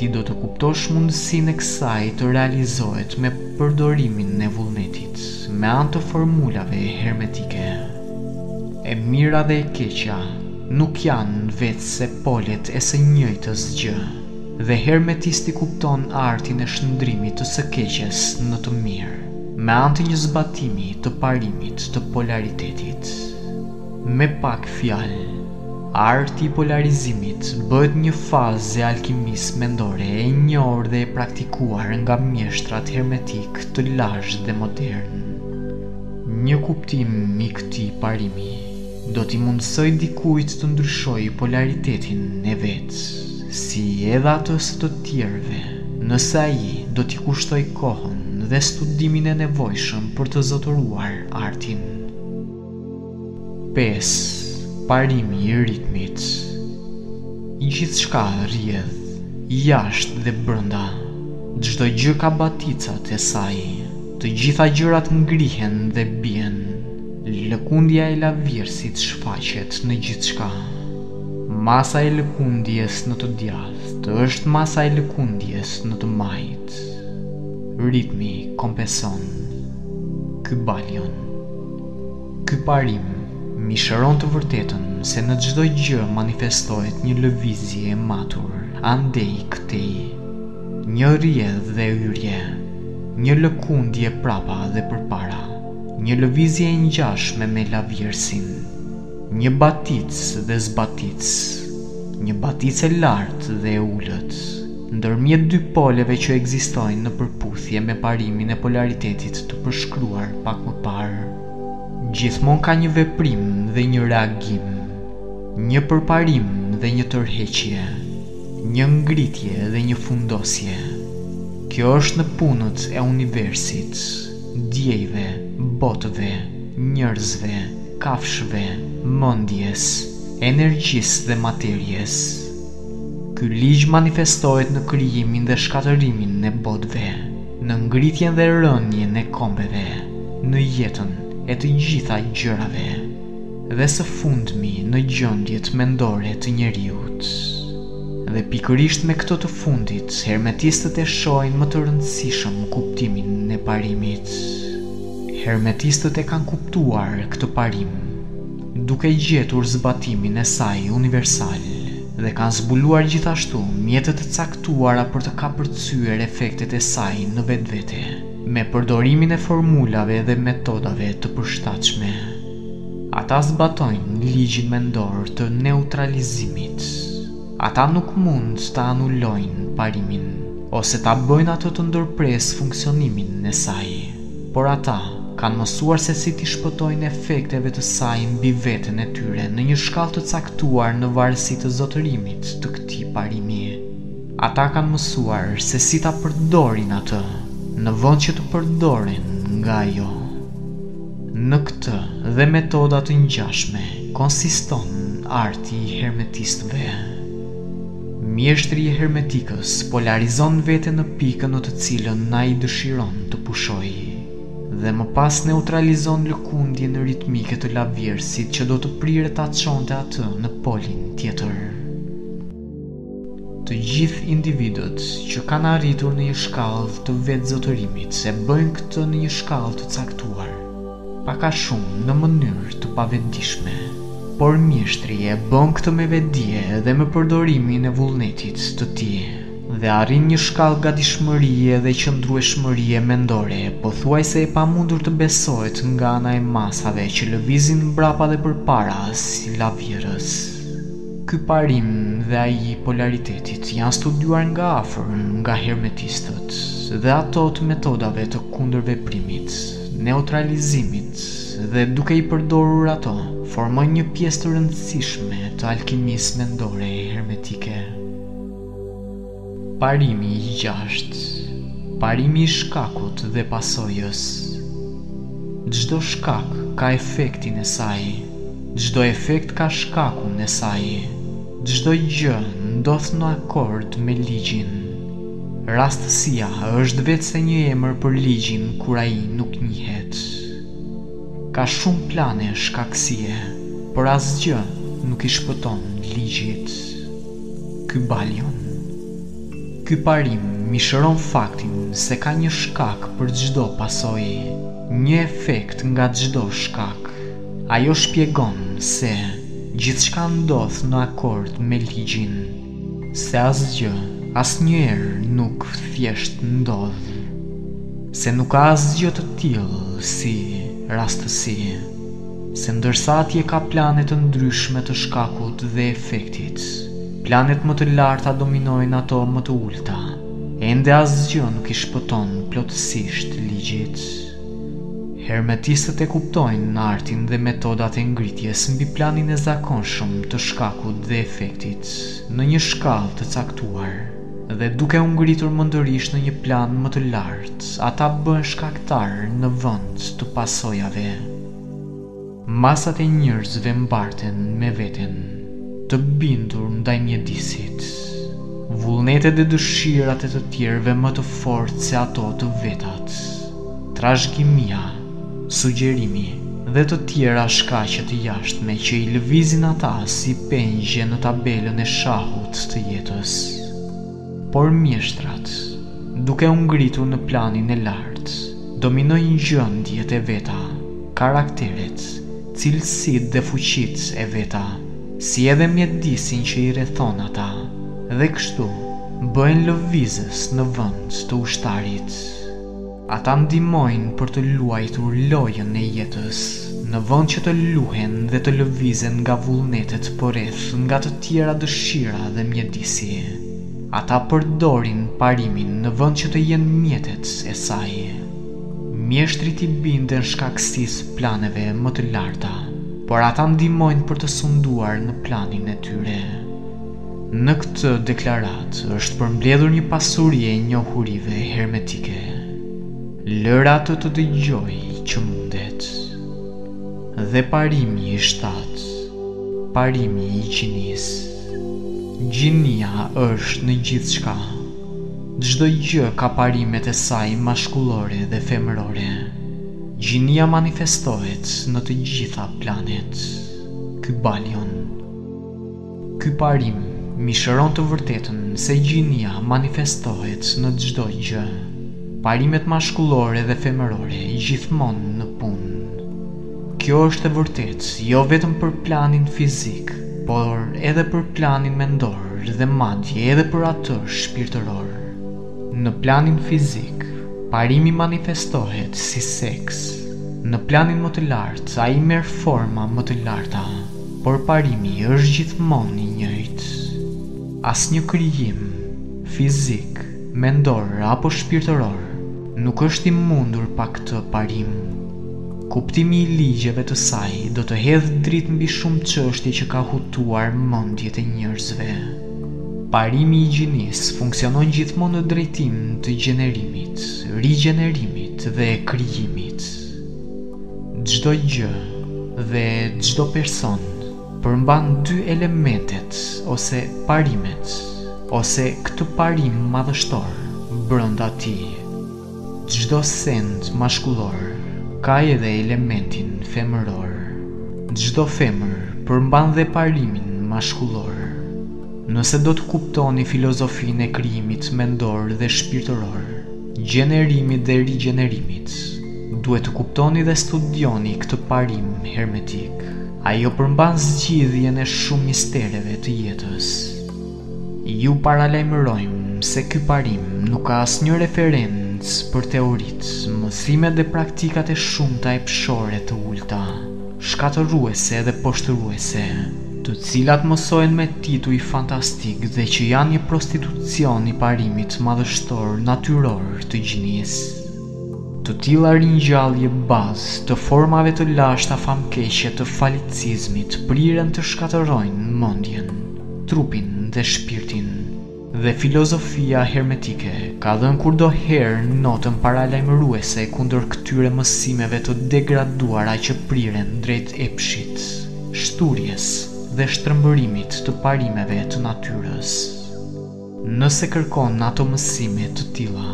ti do të kuptosh mundësinë e kësaj të realizohet me përdorimin e vullnetit, me anë të formulave hermetike. E mira dhe e keqja nuk janë veçse polet e së njëjtës gjë, dhe hermetisti kupton artin e shndërrimit të së keqes në të mirë, me anë të një zbatimi të parimit të polaritetit. Me pak fjalë. Arti i polarizimit bëhet një fazë e alkimisë mendore e njohur dhe e praktikuar nga mjeshtrat hermetikë të lashtë dhe modernë. Një kuptim i këtij parimi do t'i mundësojë dikujt të ndryshojë polaritetin e vet, si edhe atë së të tjerëve, nëse ai do t'i kushtojë kohën dhe studimin e nevojshëm për të zotëruar artin. Pesë, Parimi i ritmit Gjithçka rrjedh, jashtë dhe brenda. Çdo gjë ka baticat e saj. Të gjitha gjërat ngrihen dhe bien. Lëkundja e lavjerrësit shfaqet në gjithçka. Masa e lëkundjes në të djathtë është masa e lëkundjes në të majtë. Ritmi kompenson. Kybalion. Ky parim mishëron të vërtetën se në çdo gjë manifestohet një lëvizje e matur andej këtej. Një rrjedhë dhe hyrje, një lëkundje prapa dhe përpara, një lëvizje e ngjashme me lavjerrësin, një baticë dhe zbaticë, një baticë e lartë dhe e ulët. Ndërmjet dy poleve që ekzistojnë në përputhje me parimin e polaritetit të përshkruar pak më parë, gjithmonë ka një veprim dhe një reagim, një përparim dhe një tërheqje, një ngritje dhe një fundosje. Kjo është në punët e universit, diejve, botëve, njerëzve, kafshëve, mendjes, energjisë dhe materies. Ky ligj manifestohet në krijimin dhe shkatërrimin e botëve, në ngritjen dhe rënien e kombeve, në jetën e të gjitha gjërave dhe së fundmi në gjendjet mendore të njeriut. Dhe pikërisht me këto të fundit hermetistët e shohin më të rëndësishëm kuptimin e parimit. Hermetistët e kanë kuptuar këtë parim. duke gjetur zbatimin e saj universal dhe kanë zbuluar gjithashtu mjete të caktuara për të kapërcyer efektet e saj në vetvete me përdorimin e formulave dhe metodave të përshtatshme. Ata zbatojnë ligjin mendor të neutralizimit. Ata nuk mund ta anulojnë parimin ose ta bëjnë atë të ndërpresë funksionimin e saj. Por ata kanë mësuar se si t'i shpëtojnë efekteve të saj mbi veten e tyre në një shkallë të caktuar në varësi të zotërimit të këtij parimi. Ata kanë mësuar se si ta përdorin atë, në vend që të përdoren nga ajo. Në këtë dhe metoda të ngjashme konsiston arti i hermetistëve. Mjeshtri i hermetikës polarizon veten në pikën në të cilën ai dëshiron të pushojë dhe më pas neutralizon lëkundjen ritmike të lavjerësit që do të prirej ta çonte atë në polin tjetër. Të gjithë individët që kanë arritur në një shkallë të vetëzotërimit e bëjnë këtë në një shkallë të caktuar. pak a shumë në mënyrë të pavetëdijshme, por mjeshtri e bën këtë me vetëdije dhe me përdorimin e vullnetit të tij dhe arrin një shkallë gatishmërie dhe qëndrueshmërie mendore pothuajse e pamundur të besohet nga ana e masave që lëvizin mbrapa dhe përpara si lavjerës. Ky parim dhe ai i polaritetit janë studiuar nga afër nga hermetistët dhe ato të metodave të kundërveprimit. neutralizimit dhe duke i përdorur ato, formojnë një pjesë të rëndësishme të alkimisë mendore hermetike. Parimi i gjashtë, Parimi i shkakut dhe pasojës Çdo shkak ka efektin e saj, çdo efekt ka shkakun e saj, çdo gjë ndodh në akord me ligjin. Rastësia është veçse një emër për ligjin kur ai nuk njihet. Ka shumë plane shkakësie, por asgjë nuk i shpëton ligjit. Kybalion. Ky parim mishëron faktin se ka një shkak për çdo pasojë, një efekt nga çdo shkak. Ajo shpjegon se gjithçka ndodh në akord me ligjin. Se asgjë asnjëherë nuk thjesht ndodh, se nuk ka asgjë të tillë si rastësi, se ndërsa atje ka plane të ndryshme të shkakut dhe efektit, planet më të larta dominojnë ato më të ulëta, ende asgjë nuk i shpëton plotësisht ligjit. Hermetistët e kuptojnë artin dhe metodat e ngritjes mbi planin e zakonshëm të shkakut dhe efektit, në një shkallë të caktuar, dhe duke u ngritur mendërisht në një plan më të lartë, ata bëhen shkaktarë në vend të pasojave. Masat e njerëzve mbarten me veten të bindur ndaj mjedisit, vullnetet dhe dëshirat e të tjerëve më të fortë se ato të vetat, trashëgimia, sugjerimi dhe të tjera shkaqe të jashtme që i lëvizin ata si pengje në tabelën e shahut të jetës. Por mjeshtrat, duke u ngritur në planin e lartë, dominojnë gjendjet e veta, karakteret, cilësitë dhe fuqitë e veta, si edhe mjedisin që i rrethon ata, dhe kështu bëhen lëvizës në vend të ushtarit. Ata ndihmojnë për të luajtur lojën e jetës, në vend që të luhen dhe të lëvizen nga vullnetet përreth nga të tjera dëshira dhe mjedisi. Ata përdorin parimin në vend që të jenë mjetet e saj. Mjeshtrit i binden shkakësisë planeve më të larta, por ata ndihmojnë për të sunduar në planin e tyre. Në këtë deklaratë është përmbledhur një pasuri e njohurive hermetike. Lëre atë të dëgjojë që mundet. Dhe parimi i shtatë, parimi i gjinisë. Gjinia është në gjithçka. Çdo gjë ka parimet e saj mashkullore dhe femërore. Gjinia manifestohet në të gjitha planet. Kybalion. Ky parim mishëron të vërtetën se gjinia manifestohet në çdo gjë. Parimet mashkullore dhe femërore gjithmonë në punë. Kjo është e vërtetë jo vetëm për planin fizik, por edhe për planin mendor dhe madje edhe për atë shpirtëror. Në planin fizik, parimi manifestohet si seks. Në planin më të lartë ai merr forma më të larta. Por parimi është gjithmonë i njëjtë. Asnjë krijim, fizik, mendor apo shpirtëror, nuk është i mundur pa këtë parim. Kuptimi i ligjeve të saj do të hedhë dritë mbi shumë çështje që ka hutuar mendjet e njerëzve. Parimi i gjinisë funksionon gjithmonë në drejtim të gjenerimit, rigjenerimit dhe krijimit. Çdo gjë dhe çdo person përmban dy elementet ose parimet ose këtë parim madhështor brenda tij. Çdo send mashkullor ka edhe elementin femëror. Çdo femër përmban dhe parimin mashkullor. Nëse do të kuptoni filozofinë e krijimit mendor dhe shpirtëror, gjenerimit dhe rigjenerimit, duhet të kuptoni dhe studioni këtë parim hermetik. Ajo përmban zgjidhjen e shumë mistereve të jetës. Ju paralajmërojmë se ky parim nuk ka asnjë referencë për teoritë, mësimet dhe praktikat e shumta epshore të ulëta. shkatërruese dhe poshtëruese, të cilat mësohen me tituj fantastikë dhe që janë një prostitucion i parimit madhështor natyror të gjinisë. Të tilla ringjallje bazë të formave të lashta famëkeqe të falicizmit priren të shkatërrojnë mendjen, trupin dhe shpirtin. Dhe filozofia hermetike ka dhënë kurdoherë notën paralajmëruese kundër këtyre mësimeve të degraduara që priren drejt epshit, shthurjes dhe shtrëmbërimit të parimeve të natyrës. Nëse kërkon ato mësime të tilla,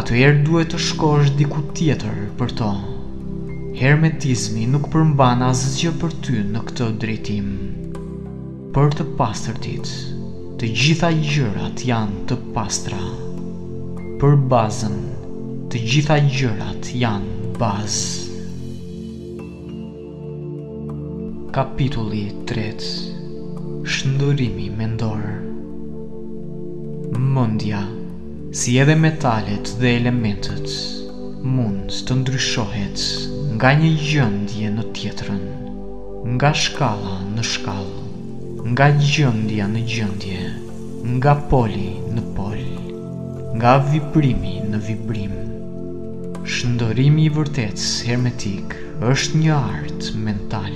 atëherë duhet të shkosh diku tjetër për to. Hermetizmi nuk përmban asgjë për ty në këtë drejtim. Për të pastërtit, të gjitha gjërat janë të pastra. Për bazën, të gjitha gjërat janë bazë. Kapitulli 3 Shndërrimi mendor Mendja, si edhe metalet dhe elementët, mund të ndryshohet nga një gjendje në tjetrën. Nga shkalla në shkallë, nga gjendja në gjendje, nga poli në pol, nga vibrimi në vibrim. Shndërrimi i vërtetë hermetik është një art mental.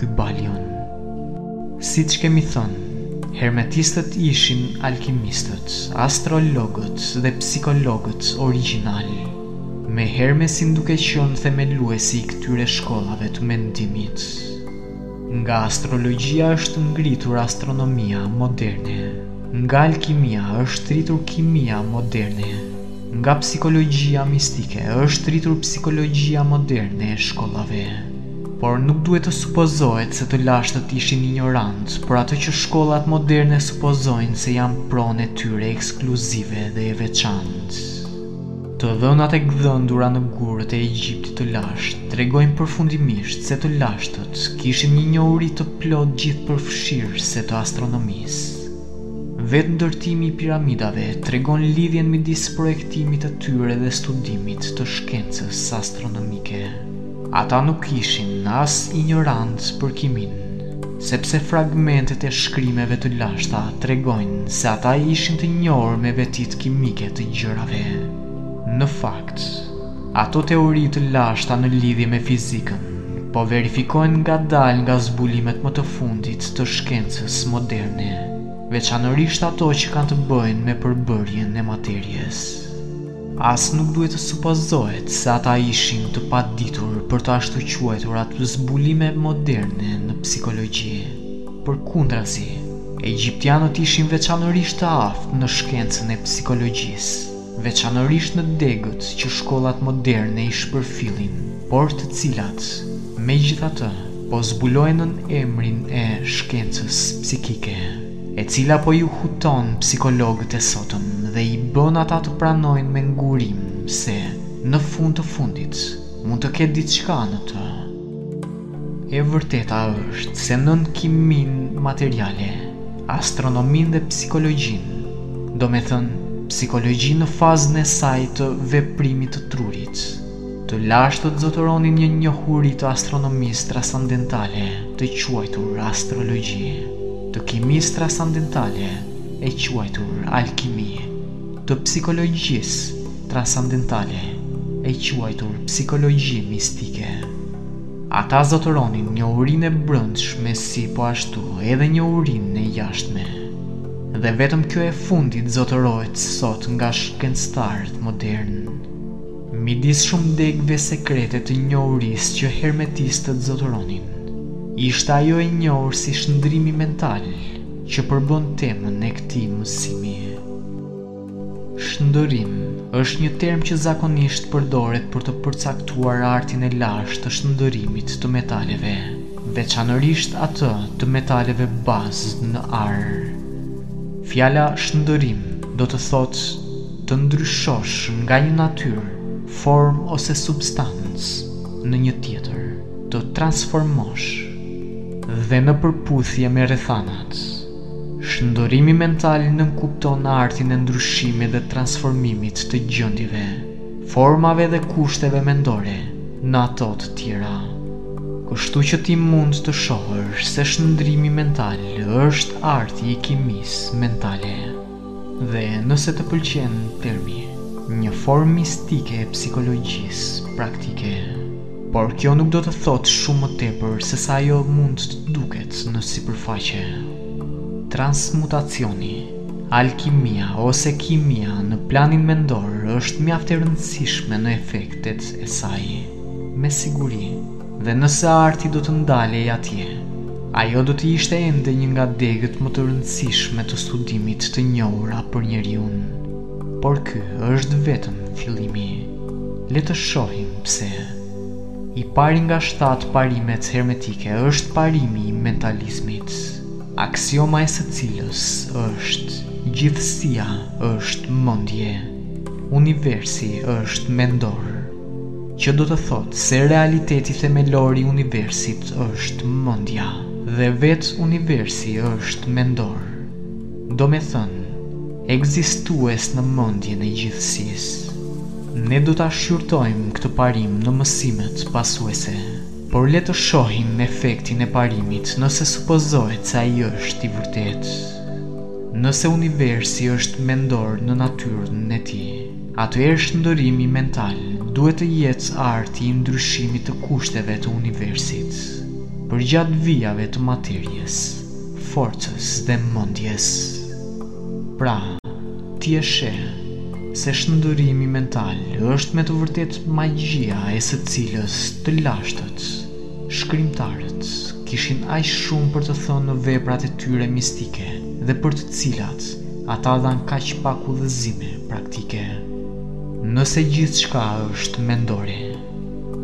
Kybalion. Siç kemi thënë, hermetistët ishin alkimistët, astrologët dhe psikologët origjinalë. Me Hermesin duke qenë themeluesi i këtyre shkollave të mendimit. Nga astrologjia është ngritur astronomia moderne. Nga alkimia është rritur kimia moderne. Nga psikologjia mistike është rritur psikologjia moderne e shkollave. Por nuk duhet të supozohet se të lashtët ishin injorantë për atë që shkollat moderne supozojnë se janë pronë e tyre ekskluzive dhe e veçantë. Të dhënat e gdhëndura në gurët e Egjiptit të lashtë tregojnë përfundimisht se të lashtët kishin një njohuri të plotë gjithëpërfshirëse të astronomisë. Vetë ndërtimi i piramidave tregon lidhjen midis projektimit të tyre dhe studimit të shkencës astronomike. Ata nuk ishin as injorantë për kiminë, sepse fragmentet e shkrimeve të lashta tregojnë se ata ishin të njohur me vetitë kimike të gjërave. Në fakt, ato teori të lashta në lidhje me fizikën po verifikohen ngadalë nga zbulimet më të fundit të shkencës moderne, veçanërisht ato që kanë të bëjnë me përbërjen e materies. As nuk duhet të supozohet se ata ishin të paditur për të ashtuquajturat zbulime moderne në psikologji. Përkundrazi, egjiptianët ishin veçanërisht të aftë në shkencën e psikologjisë, veçanërisht në degët që shkollat moderne i shpërfillin, por të cilat, megjithatë, po zbulohen nën emrin e shkencës psikike. e cila po i huton psikologët e sotëm dhe i bën ata të pranojnë me ngurim se, në fund të fundit, mund të ketë diçka në të. E vërteta është se nën kiminë materiale, astronominë dhe psikologjinë, domethënë psikologjinë në fazën e saj të veprimit të trurit, Të lashtët zotëronin një njohuri të astronomisë transcendentale të quajtur astrologji, të kimisë transcendentale e quajtur alkimi, të psikologjisë transcendentale e quajtur psikologji mistike. Ata zotëronin njohurinë e brendshme si po ashtu edhe njohurinë e jashtme. Dhe vetëm kjo e fundit zotërohet sot nga shkencëtarët modernë. Midis shumë degëve sekrete të njohurisë që hermetistët zotëronin, ishte ajo e njohur si shndërrimi mental që përbën temën e këtij mësimi. Shndërrim është një term që zakonisht përdoret për të përcaktuar artin e lashtë të shndërrimit të metaleve, veçanërisht atë të metaleve bazë në ar. Fjala shndërrim do të thotë Të ndryshosh nga një natyrë, formë ose substancë në një tjetër, të transformosh dhe në përputhje me rrethanat. Shndërrimi mental nënkupton artin e ndryshimit dhe transformimit të gjendjeve, formave dhe kushteve mendore në ato të tjera. Kështu që ti mund të shohësh se shndërrimi mental është arti i kimisë mentale. Dhe nëse të pëlqen termi, një formë mistike e psikologjisë praktike. Por kjo nuk do të thotë shumë më tepër se sa ajo mund të duket në sipërfaqe. Transmutacioni, alkimia ose kimia në planin mendor është mjaft e rëndësishme në efektet e saj. Me siguri. Dhe nëse arti do të ndalej atje, ajo do të ishte ende një nga degët më të rëndësishme të studimit të njohura për njeriun. Por ky është vetëm fillimi. Le të shohim pse. I pari nga shtatë parimet hermetike është parimi i mentalizmit, aksioma e së cilës është gjithësia është mendje, universi është mendor. Që do të thotë se realiteti themelor i universit është mendja dhe vetë universi është mendor. Domethënë, ekzistues në mendjen e gjithësisë. Ne do ta shqyrtojmë këtë parim në mësimet pasuese, por le të shohim efektin e parimit nëse supozohet se ai është i vërtetë. Nëse universi është mendor në natyrën e tij. Atëherë shndërrimi mental duhet të jetë arti i ndryshimit të kushteve të universit, përgjatë vijave të materies, forcës dhe mendjes. Pra, ti e sheh se shndërrimi mental është me të vërtetë magjia e së cilës të lashtët, shkrimtarët, kishin aq shumë për të thënë në veprat e tyre mistike dhe për të cilat Ata dhanë kaq pak udhëzime praktike. Nëse gjithçka është mendore,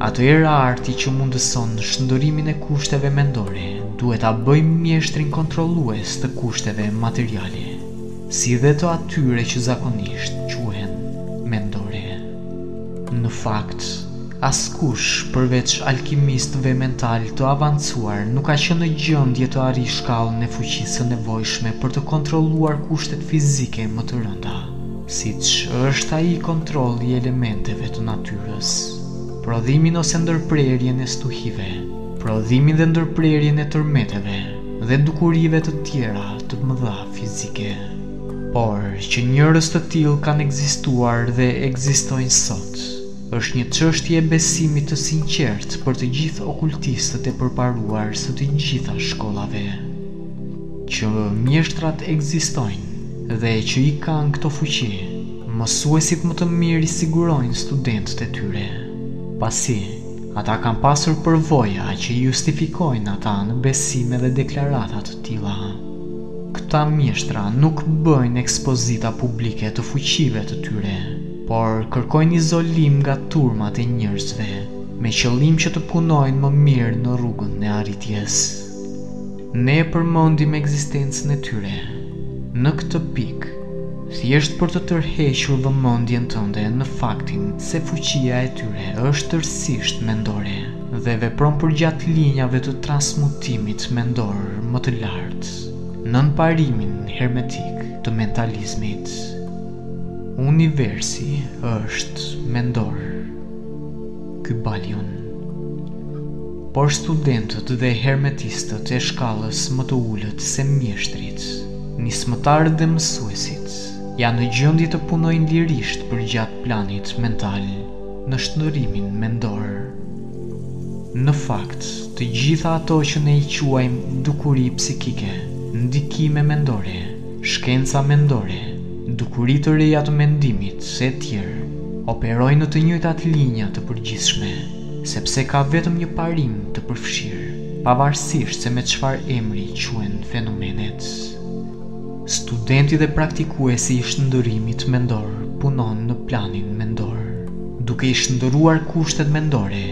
atëherë arti që mundëson shndërrimin e kushteve mendore duhet ta bëjë mjeshtrin kontrollues të kushteve materiale, si dhe të atyre që zakonisht quhen mendore. Në fakt, askush, përveç alkimistëve mentalë të avancuar, nuk ka qenë në gjendje të arrijë shkallën e fuqisë së nevojshme për të kontrolluar kushtet fizike më të rënda, siç është ai kontroll i elementeve të natyrës, prodhimin ose ndërprerjen e stuhive, prodhimin dhe ndërprerjen e tërmeteve dhe dukurive të tjera të mëdha fizike. Por, që njerëz të tillë kanë ekzistuar dhe ekzistojnë sot, është një çështje e besimit të sinqertë për të gjithë okultistët e përparuar së të gjitha shkollave. Që mjeshtrat ekzistojnë dhe që i kanë këto fuqi, mësuesit më të mirë i sigurojnë studentët e tyre, pasi ata kanë pasur përvoja që i justifikojnë ata në besime dhe deklarata të tilla. Këta mjeshtra nuk bëjnë ekspozita publike të fuqive të tyre, por kërkojnë izolim nga turmat e njerëzve, me qëllim që të punojnë më mirë në rrugën e arritjes. Ne e përmendim ekzistencën e tyre, në këtë pikë, thjesht për të tërhequr vëmendjen tënde në faktin se fuqia e tyre është tërësisht mendore. dhe vepron përgjatë linjave të transmutimit mendor më të lartë, nën parimin hermetik të mentalizmit. Universi është mendor, Kybalion. Por studentët dhe hermetistët e shkallës më të ulët se mjeshtrit, nismëtarët dhe mësuesit, janë në gjendje të punojnë lirisht përgjatë planit mental. në shndërrimin mendor. Në fakt, të gjitha ato që ne i quajmë dukuri psikike, ndikime mendore, shkenca mendore, dukuri të reja të mendimit etj. Operojnë në të njëjtat linja të përgjithshme, sepse ka vetëm një parim të përfshirë, pavarësisht se me çfarë emri quhen fenomenet. Studenti dhe praktikuesi i shndërrimit mendor punon në planin mendor, duke i shndërruar kushtet mendore,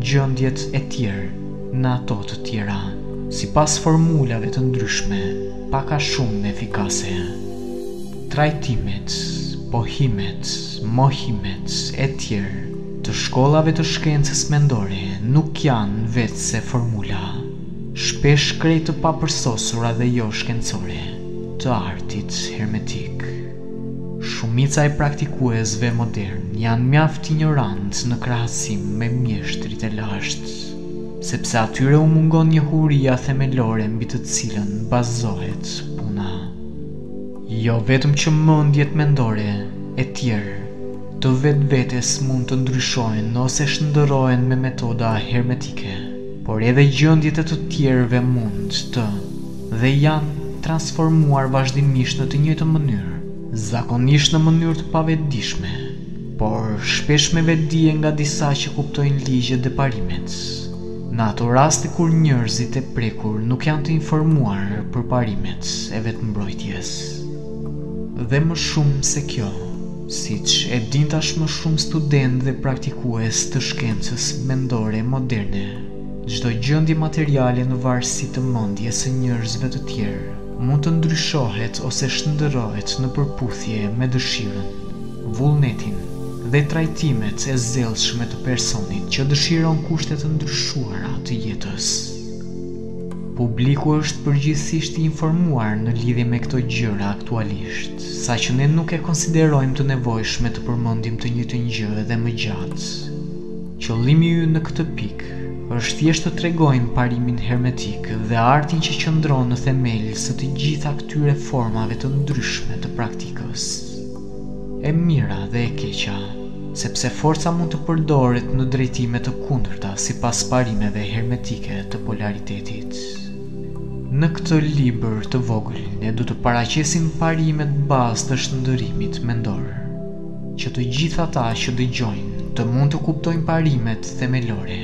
gjendjet etj. Në ato të tjera, sipas formulave të ndryshme, pak a shumë efikase. Trajtimet, pohimet, mohimet etj. Të shkollave të shkencës mendore nuk janë veçse formula. shpesh krejt të papërsosura dhe joshkencore, të artit hermetik. Shumica e praktikuesve modernë janë mjaft injorantë në krahasim me mjeshtrit e lashtë, sepse atyre u mungon njohuria themelore mbi të cilën bazohet puna. Jo vetëm që gjendjet mendore e tjerë të vetvetes mund të ndryshohen ose shndërrohen me metoda hermetike, por edhe gjendjet e të tjerëve mund të dhe janë transformuar vazhdimisht në të njëjtën mënyrë, zakonisht në mënyrë të pavetëdijshme, por shpesh me vetëdije nga disa që kuptojnë ligjet dhe parimet, në ato raste kur njerëzit e prekur nuk janë të informuar për parimet e vetëmbrojtjes. Dhe më shumë se kjo. Siç e dinë tashmë shumë studentë dhe praktikues të shkencës mendore moderne, çdo gjendje materiale në varësi të mendjes së njerëzve të tjerë mund të ndryshohet ose shndërrohet në përputhje me dëshirën, vullnetin dhe trajtimet e zellshme të personit që dëshiron kushte të ndryshuara të jetës. Publiku është përgjithësisht i informuar në lidhje me këto gjëra aktualisht. Saqë ne nuk e konsiderojmë të nevojshme të përmendim të njëjtën gjë edhe më gjatë, qëllimi ynë në këtë pikë është thjesht të tregojmë parimin hermetik dhe artin që qëndron në themel së të gjitha këtyre formave të ndryshme të praktikës, e mira dhe e keqa, sepse forca mund të përdoret në drejtime të kundërta sipas parimeve hermetike të polaritetit. Në këtë libër të vogël ne do të paraqesim parimet bazë të shndërrimit mendor, që të gjithë ata që dëgjojnë të mund të kuptojnë parimet themelore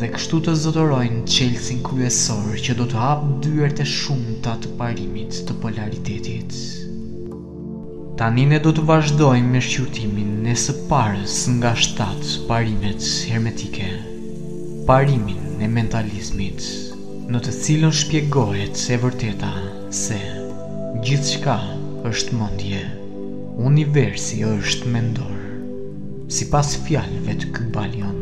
dhe kështu të zotërojnë çelësin kryesor që do të hapë dyert e shumta të parimit të polaritetit. Tani ne do të vazhdojmë me shqyrtimin e së parës nga shtatë parimet hermetike, parimin e mentalizmit, në të cilën shpjegohet e vërteta se gjithçka është mendje, universi është mendor. Sipas fjalëve të Kybalion,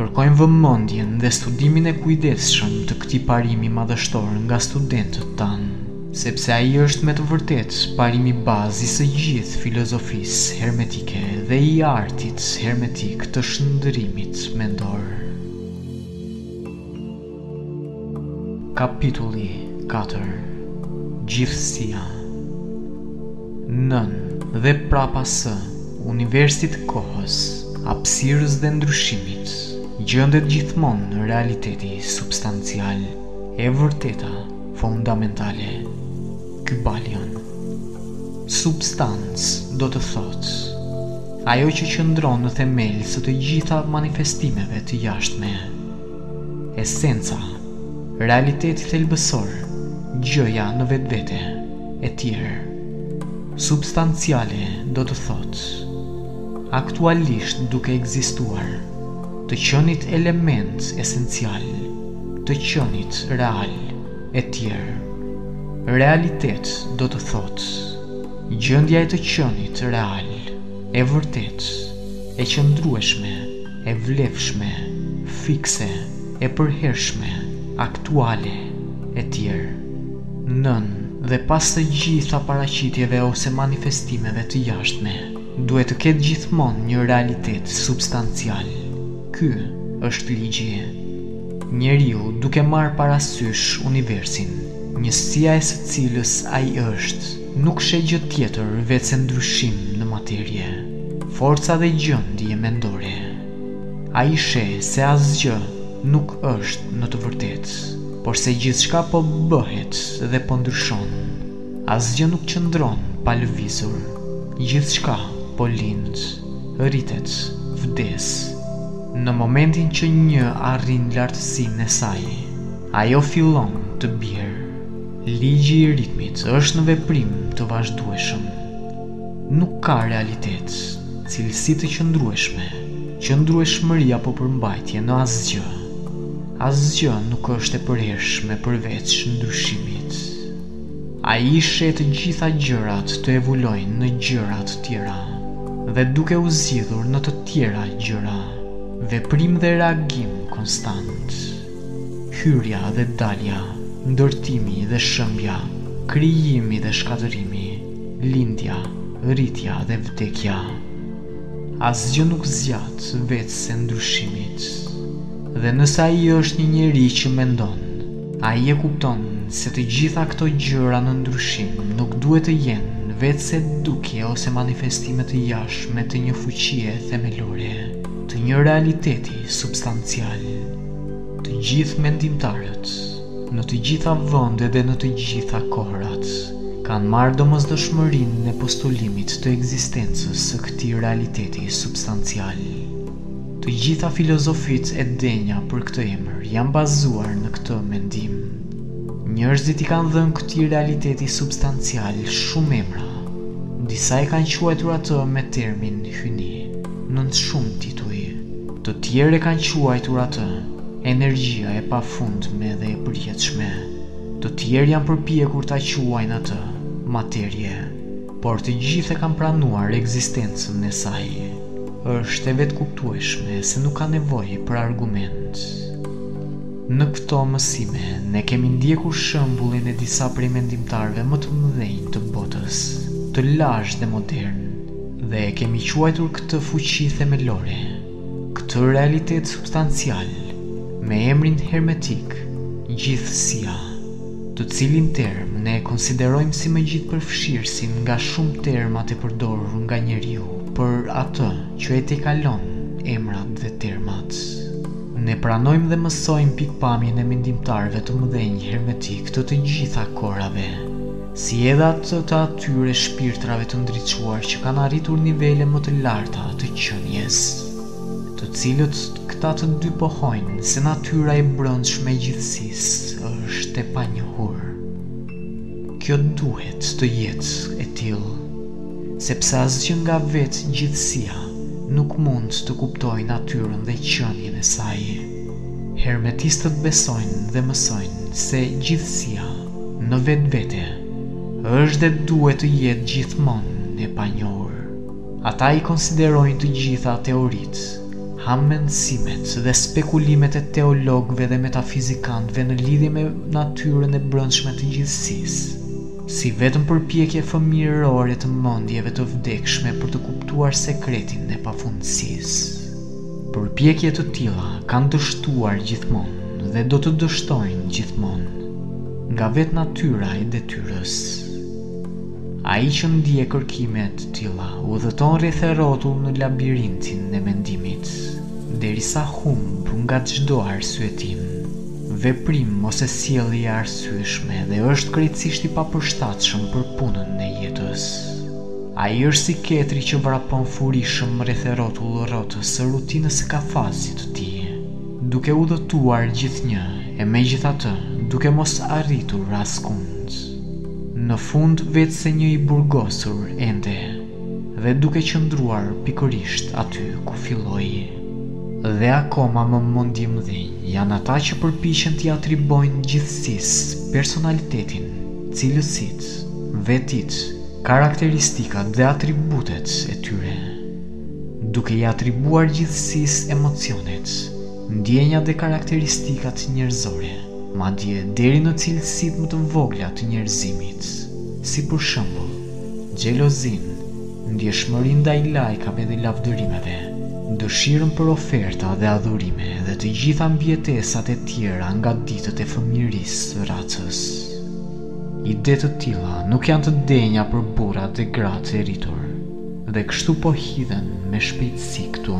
kërkojmë vëmendjen dhe studimin e kujdesshëm të këtij parimi madhështor nga studentët tanë. Sepse ai është me të vërtetë parimi bazë i së gjithë filozofisë hermetike dhe i artit hermetik të shndërrimit mendor. Kapitulli 4 Gjithësia Nën dhe prapa së universit kohës, hapësirës dhe ndryshimit, gjendet gjithmonë realiteti substancial, e vërteta, Fundamentale, Kybalion. Substancë, do të thotë, ajo që qëndron në themel së të gjitha manifestimeve të jashtme. Esenca, realiteti thelbësor, gjëja në vetvete, etj. Substanciale, do të thotë, aktualisht duke ekzistuar, të qenit element esencial. të qënit real etj. Realitet do të thotë gjendja e të qënit real, e vërtetë, e qëndrueshme, e vlefshme, fikse, e përhershme, aktuale etj. Nën dhe pas të gjitha paraqitjeve ose manifestimeve të jashtme. Duhet të ketë gjithmonë një realitet substancial. Ky është ligji. Njeriu duke marrë parasysh universin, njësia e së cilës ai është, nuk sheh gjë tjetër veçse ndryshim në materie, forca dhe gjendje mendore. Ai sheh se asgjë nuk është në të vërtetë, por se gjithçka po bëhet dhe po ndryshon. Asgjë nuk qëndron pa lëvizur, gjithçka po lind, rritet, vdes. Në momentin që një arrin lartësinë e saj, ajo fillon të bjerë. Ligji i ritmit është në veprim të vazhdueshëm. Nuk ka realitet, cilësi të qëndrueshme, qëndrueshmëri apo përmbajtje në asgjë. Asgjë nuk është e përhershme përveç ndryshimit. Ai i sheh të gjitha gjërat të evulojnë në gjëra të tjera dhe duke u zgjidhur në të tjera gjëra, veprim dhe reagim konstant. Hyrja dhe dalja, ndërtimi dhe shëmbja, krijimi dhe shkatërrimi, lindja, rritja dhe vdekja. Asgjë nuk zgjat veçse ndryshimit. Dhe nëse ai është një njeri që mendon, Ai e kupton se të gjitha këto gjëra në ndryshim nuk duhet të jenë veçse dukje ose manifestime të jashtme të një fuqie themelore, të një realiteti substancial. Të gjithë mendimtarët, në të gjitha vendet dhe në të gjitha kohërat, kanë marrë domosdoshmërinë e postulimit të ekzistencës së këtij realiteti substancial. Të gjitha filozofitë e denja për këtë emër janë bazuar në këtë mendim. Njerëzit i kanë dhënë këtij realiteti substancial shumë emra. Disa e kanë quajtur atë me termin hyjni, nën shumë tituj. Të tjerë e kanë quajtur atë energjia e pafundme dhe e përjetshme. Të tjerë janë përpjekur ta quajnë atë materie, por të gjithë e kanë pranuar ekzistencën e saj. Është e vetëkuptueshme se nuk ka nevojë për argument. Në këto mësime ne kemi ndjekur shembullin e disa prej mendimtarëve më të mëdhenj të botës, të lashtë dhe modernë, dhe e kemi quajtur këtë fuqi themelore, këtë realitet substancial, me emrin hermetik, Gjithësia. të cilin term ne konsiderojmë si më gjithëpërfshirësin nga shumë termat e përdorur nga njeriu për atë që e tejkalon emrat dhe termat. Ne pranojmë dhe mësojmë pikëpamjen e mendimtarëve të mëdhenj hermetikë të të gjitha kohërave, si edhe atë të atyre shpirtrave të ndriçuar që kanë arritur nivele më të larta të qenies. të cilët këta të dy pohojnë se natyra e brendshme e gjithësisë është e panjohur. Kjo duhet të jetë e tillë, sepse asgjë nga vetë gjithësia nuk mund të kuptojë natyrën dhe qenien e saj. Hermetistët besojnë dhe mësojnë se gjithësia në vetvete është dhe duhet të jetë gjithmonë e panjohur. Ata i konsiderojnë të gjitha teoritë, hamendësimet dhe spekulimet e teologëve dhe metafizikantëve në lidhje me natyrën e brendshme të gjithësisë, si vetëm përpjekje fëmijërore të mendjeve të vdekshme për të kuptuar sekretin e pafundësisë. Përpjekje të tilla kanë dështuar gjithmonë dhe do të dështojnë gjithmonë, nga vetë natyra e detyrës. Ai që ndjek kërkime të tilla udhëton rreth e rrotull në labirintin e mendimit, derisa humb nga çdo arsyetim, veprim ose sjellje e arsyeshme dhe është krejtësisht i papërshtatshëm për punën e jetës. Ai është si ketri që vrapon furishëm rreth e rrotull rrotës së rutinës së kafazit të tij, duke udhëtuar gjithnjë e megjithatë duke mos arritur askund. Në fund veçse një i burgosur ende dhe duke qëndruar pikërisht aty ku filloi. Dhe akoma më mendjemëdhenj janë ata që përpiqen t'i atribojnë gjithësisë personalitetin, cilësitë, vetitë, karakteristikat dhe atributet e tyre, duke i atribuar gjithësisë emocionet, Ndjenjat dhe karakteristikat njerëzore, madje deri në cilësitë më të vogla të njerëzimit, si për shembull, xhelozinë, ndjeshmërinë ndaj lajkave dhe lavdërimeve, dëshirën për oferta dhe adhurime dhe të gjitha mbijetesat e tjera nga ditët e fëmijërisë së racës. Ide të tilla nuk janë të denja për burrat dhe gratë e rritur dhe kështu po hidhen me shpejtësi këtu.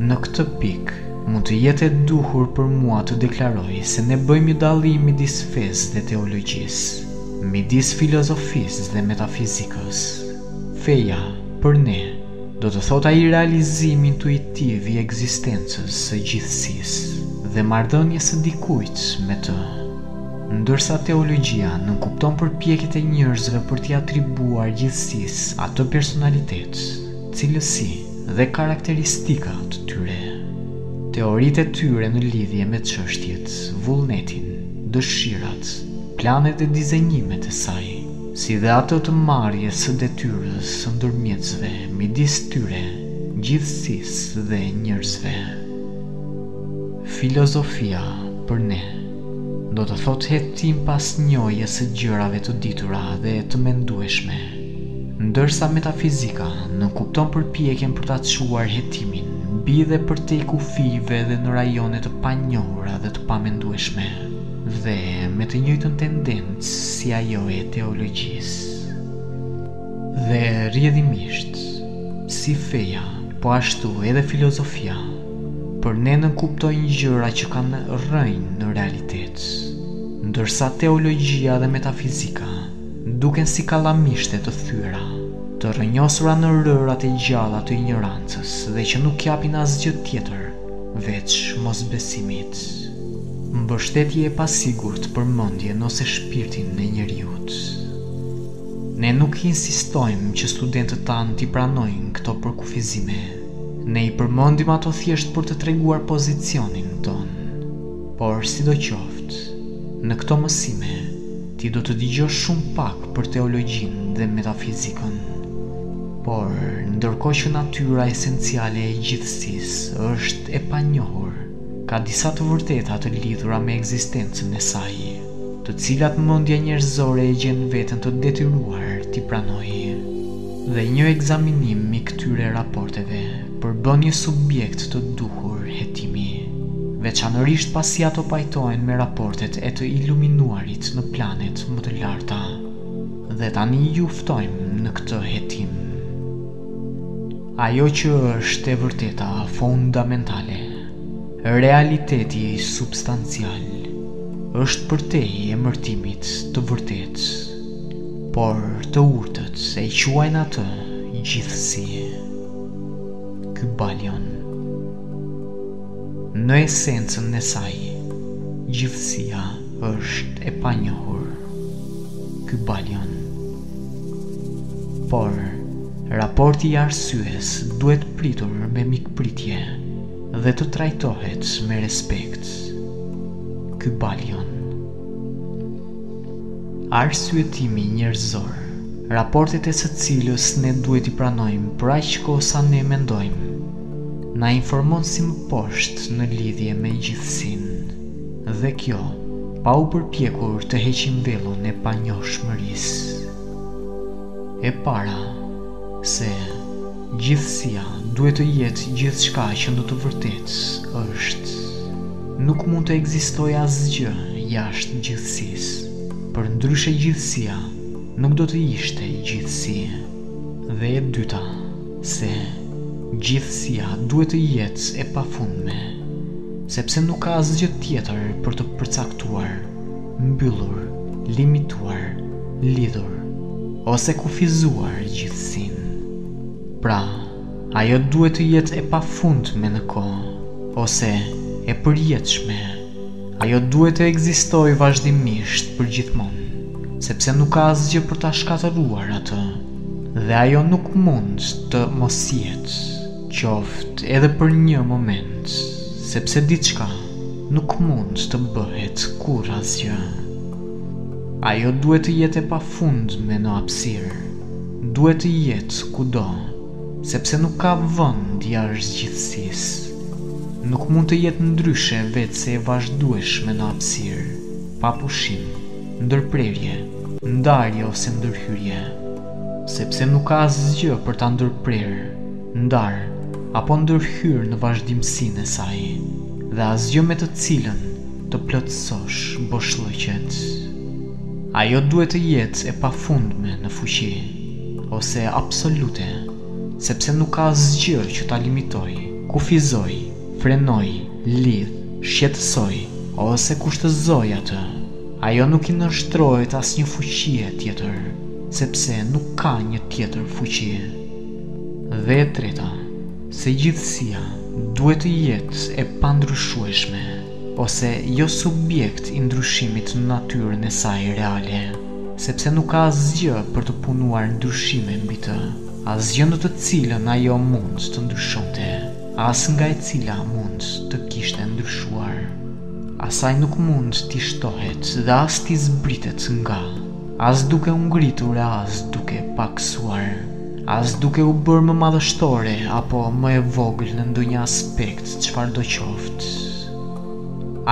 Në këtë pikë, mund të jetë e duhur për mua të deklaroj se ne bëjmë një dallim midis fesë dhe teologjisë, midis filozofisë dhe metafizikës. Feja, për ne, do të thotë ai realizim intuitiv i ekzistencës së gjithësisë dhe marrëdhënies së dikujt me të. Ndërsa teologjia nënkupton përpjekjet e njerëzve për t'i atribuar gjithësisë atë personalitet, cilësi, dhe karakteristika të tyre, teoritë e tyre në lidhje me çështjet, vullnetin, dëshirat, planet dhe dizenjimet e saj, si dhe atë të marrjes së detyrës së ndërmjetësve midis tyre, gjithësisë dhe njerëzve. Filozofia, për ne, do të thotë hetim pas njohjes së gjërave të ditura dhe të mendueshme. Ndërsa metafizika nënkupton përpjekjen për ta çuar hetimin mbi dhe përtej kufijve dhe në rajone të panjohura dhe të pamendueshme, dhe me të njëjtën tendencë si ajo e teologjisë. Dhe rrjedhimisht, si feja, po ashtu edhe filozofia, për ne nënkuptojnë gjëra që kanë rrënjë në realitet, ndërsa teologjia dhe metafizika Duken si kallamishte të thyera, të rrënjosura në rërat e gjalla të injorancës dhe që nuk japin asgjë tjetër veç mosbesimit. Mbështetje e pasigurt për mendjen ose shpirtin e njeriut. Ne nuk insistojmë që studentët tanë t'i pranojnë këto përkufizime. Ne i përmendim ato thjesht për të treguar pozicionin tonë. Por sidoqoftë, në këto mësime, Ti do të dëgjosh shumë pak për teologjinë dhe metafizikën. Por, ndërkohë që natyra esenciale e gjithësisë është e panjohur, ka disa të vërteta të lidhura me ekzistencën e saj, të cilat mendja njerëzore e gjen veten të detyruar t'i pranojë. dhe një ekzaminim i këtyre raporteve përbën një subjekt të duhur hetimi, veçanërisht pasi ato pajtohen me raportet e të iluminuarit në planet më të larta. Dhe tani ju ftojmë në këtë hetim. Ajo që është e vërteta fondamentale, realiteti substancial, është përtej emërtimit të vërtetë. Por të urtët e quajnë atë gjithësi. Kybalion. Në esencën e saj gjithësia është e panjohur. Kybalion. Por raporti i arsyes duhet pritur me mikpritje dhe të trajtohet me respekt. Kybalion arsyetimi njerëzor, raportet e së cilës ne duhet t'i pranojmë për aq kohë sa ne mendojmë, na informon si më poshtë në lidhje me gjithësinë, dhe kjo, pa u përpjekur të heqim vellon e panjohshmërisë. E para, se. Gjithësia duhet të jetë gjithçka që në të vërtetë është. Nuk mund të ekzistojë asgjë jashtë gjithësisë, përndryshe gjithësia nuk do të ishte gjithësi. Dhe e dyta, se gjithësia duhet të jetë e pafundme, sepse nuk ka asgjë tjetër për të përcaktuar. mbyllur, limituar, lidhur ose kufizuar gjithësinë. Pra, ajo duhet të jetë e pafundme në kohë ose e përjetshme. Ajo duhet të ekzistojë vazhdimisht përgjithmonë, sepse nuk ka asgjë për ta shkatërruar atë dhe ajo nuk mund të mos jetë, qoftë edhe për një moment, sepse diçka nuk mund të bëhet kurrë asgjë. Ajo duhet të jetë e pafundme në hapësirë, duhet të jetë kudo, sepse nuk ka vend jashtë gjithësisë. Nuk mund të jetë ndryshe veçse e vazhdueshme në hapësirë, pa pushim, ndërprerje, ndarje ose ndërhyrje, sepse nuk ka asgjë për ta ndërprerë. ndarë apo ndërhyrë në vazhdimësinë e saj dhe asgjë me të cilën të plotësosh boshllëqet. Ajo duhet të jetë e pafundme në fuqi, ose absolute, sepse nuk ka asgjë që ta limitojë, kufizojë, frenojë, lidhë, shqetësojë ose kushtëzojë atë. Ajo nuk i nënshtrohet asnjë fuqie tjetër, sepse nuk ka një tjetër fuqi. Dhe e treta, se gjithësia duhet të jetë e pandryshueshme ose jo subjekt i ndryshimit në natyrën e saj reale, sepse nuk ka asgjë për të punuar ndryshime mbi të, asgjë në të cilën ajo mund të ndryshonte, as nga e cila mund të kishte ndryshuar. Asaj nuk mund t'i shtohet dhe as t'i zbritet nga. As duke u ngritur, as duke pakësuar, as duke u bërë më madhështore apo më e vogël në ndonjë aspekt çfarëdoqoftë.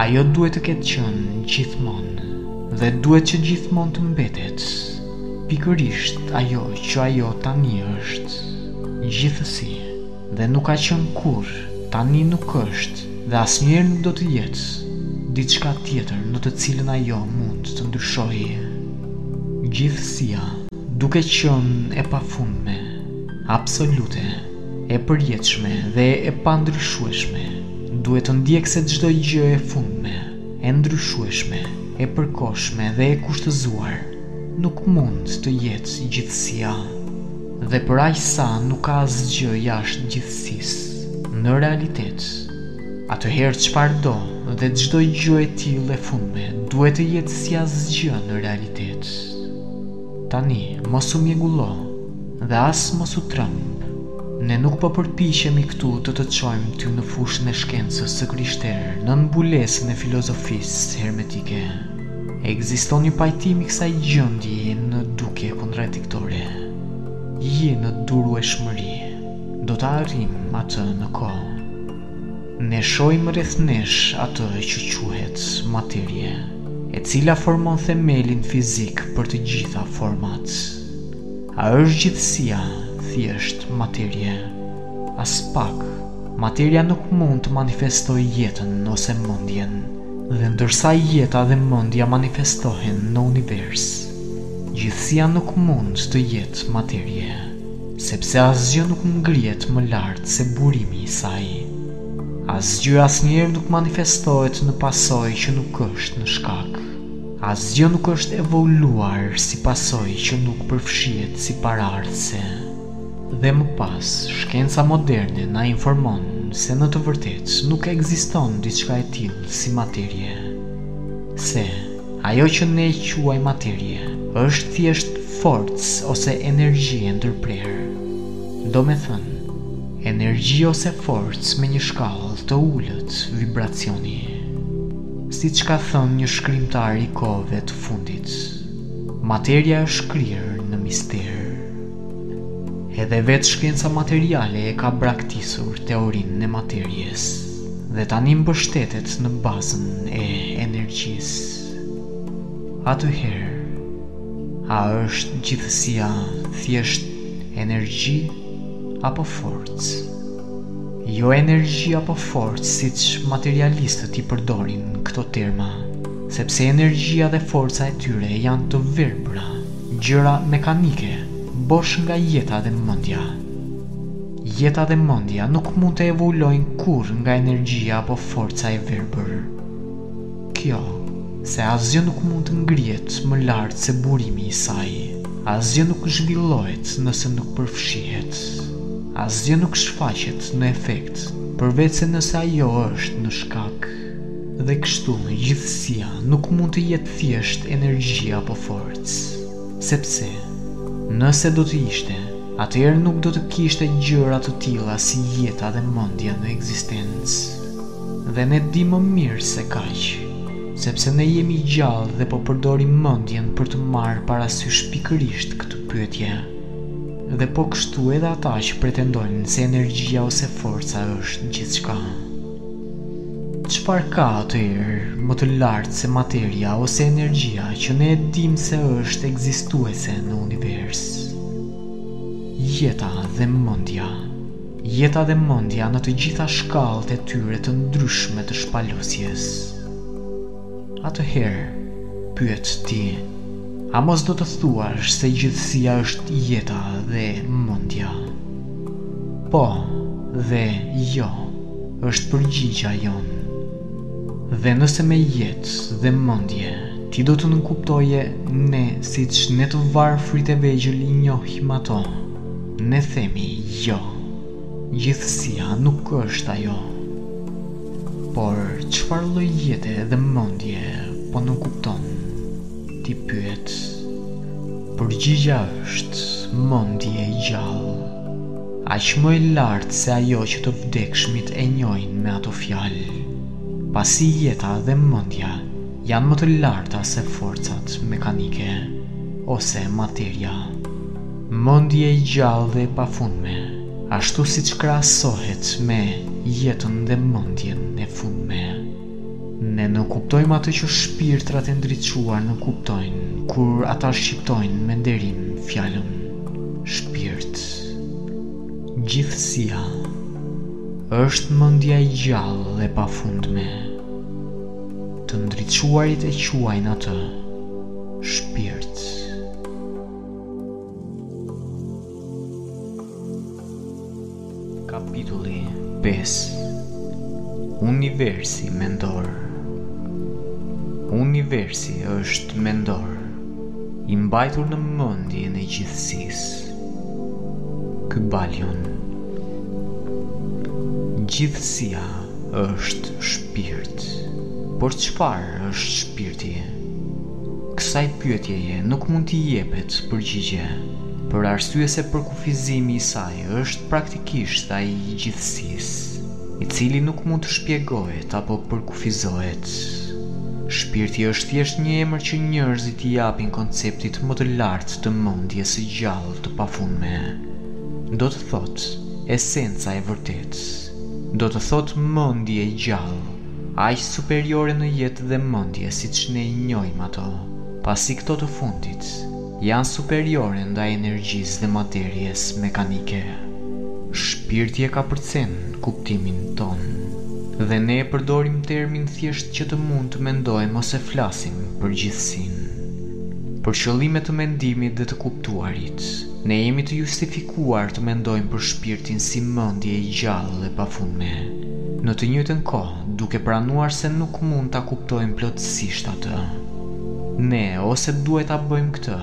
Ajo duhet të ketë qenë gjithmonë dhe duhet që gjithmonë të mbetet pikërisht ajo që ajo tani është. Gjithësi, Dhe nuk ka qenë kurrë, tani nuk është dhe asnjëherë nuk do të jetë diçka tjetër në të cilën ajo mund të ndryshojë. Gjithësia, duke qenë e pafundme, absolute, e përjetshme dhe e pandryshueshme, duhet të ndjekë se çdo gjë e fundme, e ndryshueshme, e përkohshme dhe e kushtëzuar, nuk mund të jetë gjithësia. Dhe për aq sa nuk ka asgjë jashtë gjithësisë, në realitet, atëherë çfarëdo dhe çdo gjë e tillë e fundme duhet të jetë si asgjë në realitet. Tani, mos u mjegullo dhe as mos u trëmb. Ne nuk po përpiqemi këtu të të çojmë ty në fushën e shkencës së krishterë, nën mbulesën e filozofisë hermetike. Ekziston një pajtim i kësaj gjendjeje në dukje kontradiktore. Jini të durueshëm. Do ta arrijmë atë në kohë. Ne shohim rreth nesh atë që quhet materie, e cila formon themelin fizik për të gjitha format. A është gjithësia thjesht materie? Aspak. Materia nuk mund të manifestojë jetën ose mendjen. Dhe ndërsa jeta dhe mendja manifestohen në univers, gjithësia nuk mund të jetë materie, sepse asgjë nuk ngrihet më lart se burimi i saj. Asgjë asnjëherë nuk manifestohet në pasojë që nuk është në shkak. Asgjë nuk është evoluar si pasojë që nuk përfshihet si paraardhëse. Dhe më pas, shkenca moderne na informon se në të vërtetë nuk ekziston diçka e tillë si materie. Se, ajo që ne e quajmë materie, është thjesht forcë ose energji e ndërprerë. Domethënë, energji ose forcë me një shkallë të ulët vibracioni. Siç ka thënë një shkrimtar i kohëve të fundit, Materia është shkrirë në mister. Edhe vetë shkenca materiale e ka braktisur teorinë e materies dhe tani mbështetet në bazën e energjisë. Atëherë, a është gjithësia thjesht energji apo forcë? Jo energji apo forcë siç materialistët i përdorin këto terma, sepse energjia dhe forca e tyre janë të verbra Gjëra mekanike, bosh nga jeta dhe mendja. Jeta dhe mendja nuk mund të evolojnë kurrë nga energjia apo forca e verbër. Kjo, se asgjë nuk mund të ngrihet më lart se burimi i saj. Asgjë nuk zhvillohet nëse nuk përfshihet. Asgjë nuk shfaqet në efekt, përveçse nëse ajo është në shkak. Dhe kështu gjithësia nuk mund të jetë thjesht energji apo forcë, sepse nëse do të ishte, atëherë nuk do të kishte gjëra të tilla si jeta dhe mendja në ekzistencë. Dhe ne dimë më mirë se kaq, sepse ne jemi gjallë dhe po përdorim mendjen për të marrë parasysh pikërisht këtë pyetje. Dhe po kështu edhe ata që pretendojnë se energjia ose forca është gjithçka. Çfarë ka atëherë më të lartë se materia ose energjia që ne e dimë se është ekzistuese në univers? Jeta dhe mendja. Jeta dhe mendja në të gjitha shkallët e tyre të ndryshme të shpalosjes. Atëherë, pyet ti, a mos do të thuash se gjithësia është jeta dhe mendja? Po dhe jo, është përgjigja jonë. Dhe nëse me jetë dhe mendje ti do të nënkuptoje, siç ne të varfrit e vegjël i njohim ato, ne themi jo. Gjithësia nuk është ajo. Por çfarë lloj jete dhe mendje po nënkupton ti pyet? Përgjigja është mendje e gjallë, aq më e lartë se ajo që të vdekshmit e njohin me ato fjalë, pasi jeta dhe mendja janë më të larta se forcat mekanike ose materia. Mendje e gjallë dhe e pafundme, ashtu siç krahasohet me jetën dhe mendjen e fundme. Ne nënkuptojmë atë që shpirtrat e ndriçuar nënkuptojnë kur ata shqiptojnë me nderim fjalën shpirt. Gjithësia është mendja e gjallë dhe e pafundme. Të ndriçuarit e quajnë atë shpirt. Kapitulli 5 Universi mendor Universi është mendor I mbajtur në mendjen e gjithësisë Këbalion Gjithësia është shpirt Por çfarë është shpirti? Kësaj pyetjeje nuk mund t'i jepet përgjigje, për arsye se përkufizimi i saj është praktikisht ai i gjithësisë, i cili nuk mund të shpjegohet apo përkufizohet. Shpirti është thjesht një emër që njerëzit i japin konceptit më të lartë të mendjes së gjallë të pafundme. Do të thotë, esenca e vërtetë. Do të thotë mendje e gjallë. aq superiore në jetë dhe mendje siç ne i njohim ato, pasi këto të fundit janë superiore ndaj energjisë dhe materies mekanike. Shpirti e kapërcen kuptimin tonë dhe ne e përdorim termin thjesht që të mund të mendojmë ose flasim për gjithësinë. Për qëllime të mendimit dhe të kuptuarit, ne jemi të justifikuar të mendojmë për shpirtin si mendje e gjallë e pafundme. Në të njëjtën kohë, duke pranuar se nuk mund ta kuptojmë plotësisht atë. Ne ose duhet ta bëjmë këtë,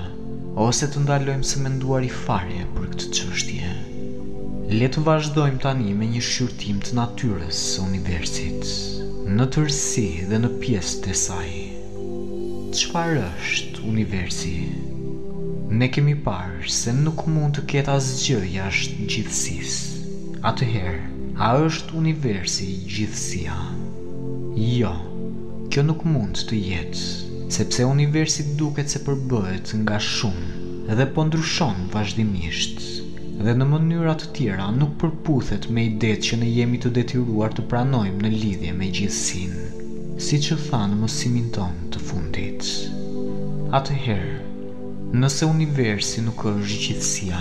ose të ndalojmë së menduari fare për këtë çështje. Le të vazhdojmë tani me një shqyrtim të natyrës së universit, në tërësi dhe në pjesët e saj. Çfarë është universi? Ne kemi parë se nuk mund të ketë asgjë jashtë gjithësisë, atëherë a është universi gjithësia? Jo, kjo nuk mund të jetë, sepse universi duket se përbëhet nga shumë dhe po ndryshon vazhdimisht, dhe në mënyra të tjera nuk përputhet me idetë që ne jemi të detyruar të pranojmë në lidhje me gjithësinë, siç u tha në mësimin tonë të fundit. Atëherë, Nëse universi nuk është gjithësia,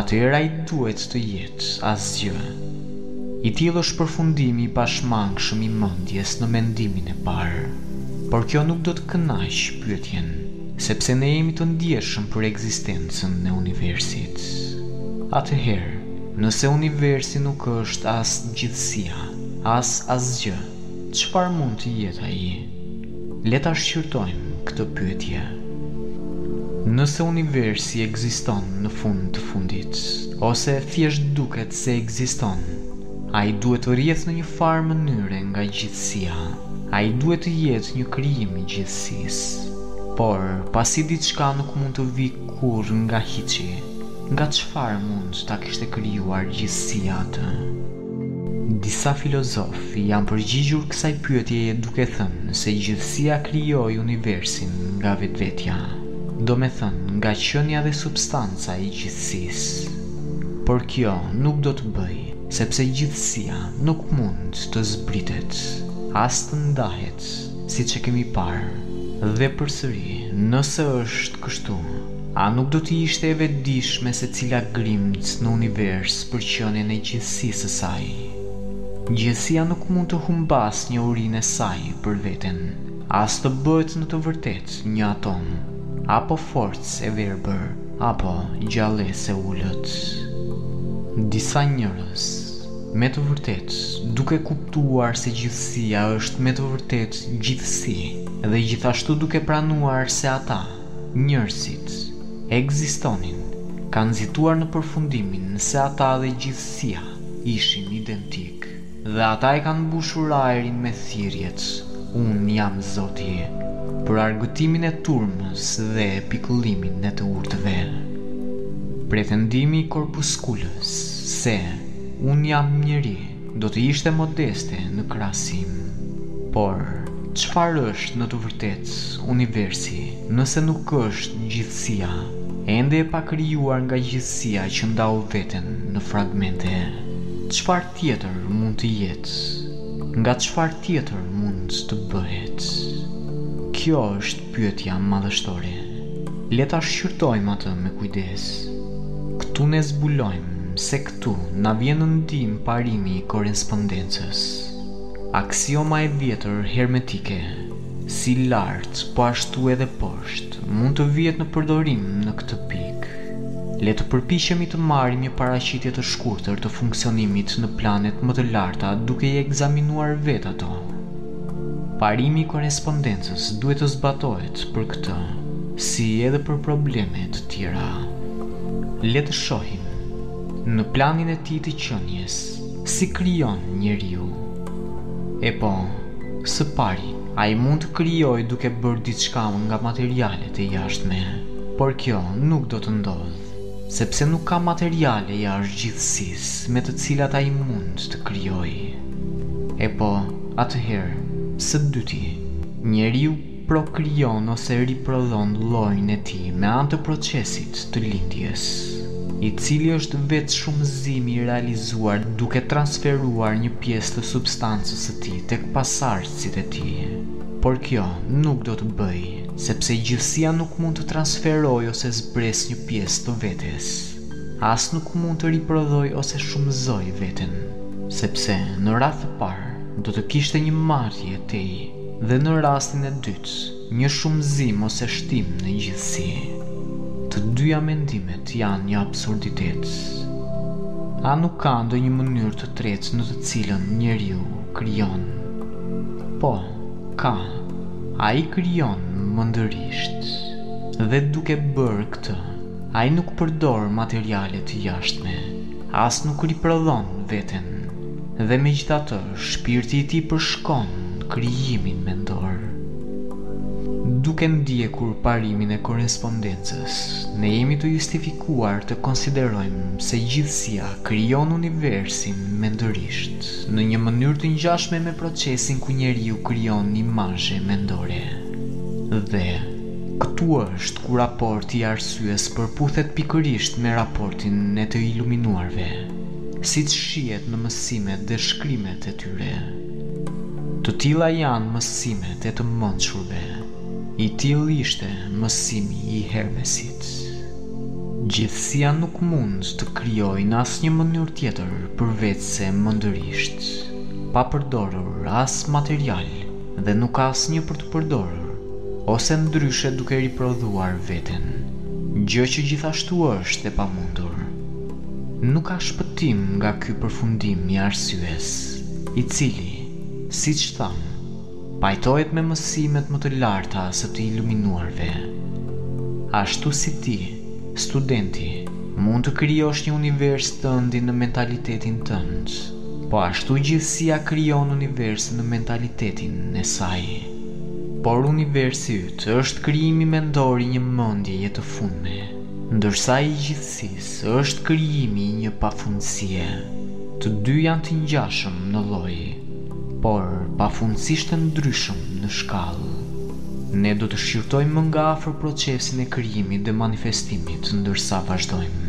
atëherë ai duhet të jetë asgjë. I tillë është përfundimi i pashmangshëm i mendjes në mendimin e parë. Por kjo nuk do të kënaqë pyetjen, sepse ne jemi të ndjeshëm për ekzistencën e universit. Atëherë, nëse universi nuk është as gjithësia, as asgjë, çfarë mund të jetë ai? Le ta shqyrtojmë këtë pyetje. Nëse universi ekziston në fund të fundit, ose thjesht duket se ekziston, ai duhet të rrjedhë në një farë mënyre nga gjithësia. Ai duhet të jetë një krijim i gjithësisë. Por, pasi diçka nuk mund të vijë kurrë nga hiçi, nga çfarë mund ta kishte krijuar gjithësia atë? Disa filozofë i janë përgjigjur kësaj pyetje duke thënë se gjithësia krijoi universin nga vetvetja, domethënë nga qenia dhe substanca e gjithësisë. Por kjo nuk do të bëjë, sepse gjithësia nuk mund të zbritet, as të ndahet, siç e kemi parë, dhe përsëri, nëse është, Kështu, a nuk do të ishte e vetëdijshme secila grimcë në univers për qenien e gjithësisë së saj? Gjithësia nuk mund të humbasë njohurinë e saj për veten, as të bëhet në të vërtetë një atom, apo forcë e verbër, apo gjallesë e ulët. Disa njerëz, me të vërtetë, duke kuptuar se gjithësia është me të vërtetë gjithësi, dhe gjithashtu duke pranuar se ata, njerëzit, ekzistonin, kanë nxituar në përfundimin se ata dhe gjithësia ishin identikë. Dhe ata e kanë mbushur ajrin me thirrjet Unë jam Zoti, për argëtimin e turmës dhe pikëllimin e të urtëve. Pretendimi i korpuskulës se Unë jam njeri, Do të ishte modeste në krahasim, por çfarë është në të vërtetë universi, nëse nuk është gjithësia, ende e pakrijuar nga gjithësia që ndau veten në fragmente? Çfarë tjetër mund të jetë? Nga çfarë tjetër mund të bëhet? Kjo është pyetja madhështore. Le ta shqyrtojmë atë me kujdes. Këtu ne zbulojmë se. Këtu na vjen në ndihmë parimi i korrespondencës. Aksioma e vjetër hermetike, si lart po ashtu edhe poshtë, mund të vihet në përdorim në këtë pikë. Le të përpiqemi të marrim një paraqitje të shkurtër të funksionimit në planet më të larta duke i ekzaminuar vetë ato. Parimi i korrespondencës duhet të zbatohet për këtë, si edhe për probleme të tjera. Le të shohim, në planin e tij të qenies, si krijon njeriu. E po, së pari, ai mund të krijojë duke bërë diçka nga materialet e jashtme, por kjo nuk do të ndodhë, sepse nuk ka materiale jashtë gjithësisë me të cilat ai mund të krijojë. E po, atëherë, së dyti, njeriu, prokrijon ose riprodhon llojin e tij me anë të procesit të lindjes, i cili është vetë shumëzimi i realizuar duke transferuar një pjesë të substancës së tij tek pasardhësit e tij. Por kjo nuk do të bëjë, sepse gjithësia nuk mund të transferojë ose zbresë një pjesë të vetes. As nuk mund të riprodhojë ose shumëzojë veten, sepse në radhë të parë do të kishte një marrje tej. dhe në rastin e dytë një shumëzim ose shtim në gjithësi, të dyja mendimet janë një absurditet. A nuk ka ndonjë mënyrë të tretë në të cilën njeriu krijon? Po, ka. Ai krijon mendërisht. Dhe duke bërë këtë, ai nuk përdor materiale të jashtme, as nuk riprodhon veten. Dhe megjithatë, shpirti i tij përshkon krijimin mendor. Duke ndjekur parimin e korrespondencës, ne jemi të justifikuar të konsiderojmë se gjithësia krijon universin mendërisht në një mënyrë të ngjashme me procesin ku njeriu krijon imazhe mendore. Dhe, këtu është ku raporti i arsyes përputhet pikërisht me raportin e të iluminuarve. siç shihet në mësimet dhe shkrimet e tyre. Të tilla janë mësimet e të mençurve, i tillë ishte mësimi i Hermesit. Gjithësia nuk mund të krijojë në asnjë mënyrë tjetër përveçse mendërisht, pa përdorur as material dhe nuk ka asnjë për të përdorur, ose ndryshe duke riprodhuar veten, gjë që gjithashtu është e pamundur. Nuk ka shpëtim nga ky përfundim i arsyes, i cili, siç thamë, pajtohet me mësimet më të larta të të iluminuarve. Ashtu si ti, studenti, mund të krijosh një univers tëndin në mentalitetin tënd, po ashtu gjithësia krijon universe në mentalitetin e saj. Por universi yt është krijimi mendor i një mendjeje të fundme, ndërsa i gjithësisë. sisë është krijimi i një pafundësie. Të dy janë të ngjashëm në lloj, por pafundësisht të ndryshëm në shkallë. Ne do të shqyrtojmë më nga afër procesin e krijimit dhe manifestimit ndërsa vazhdojmë.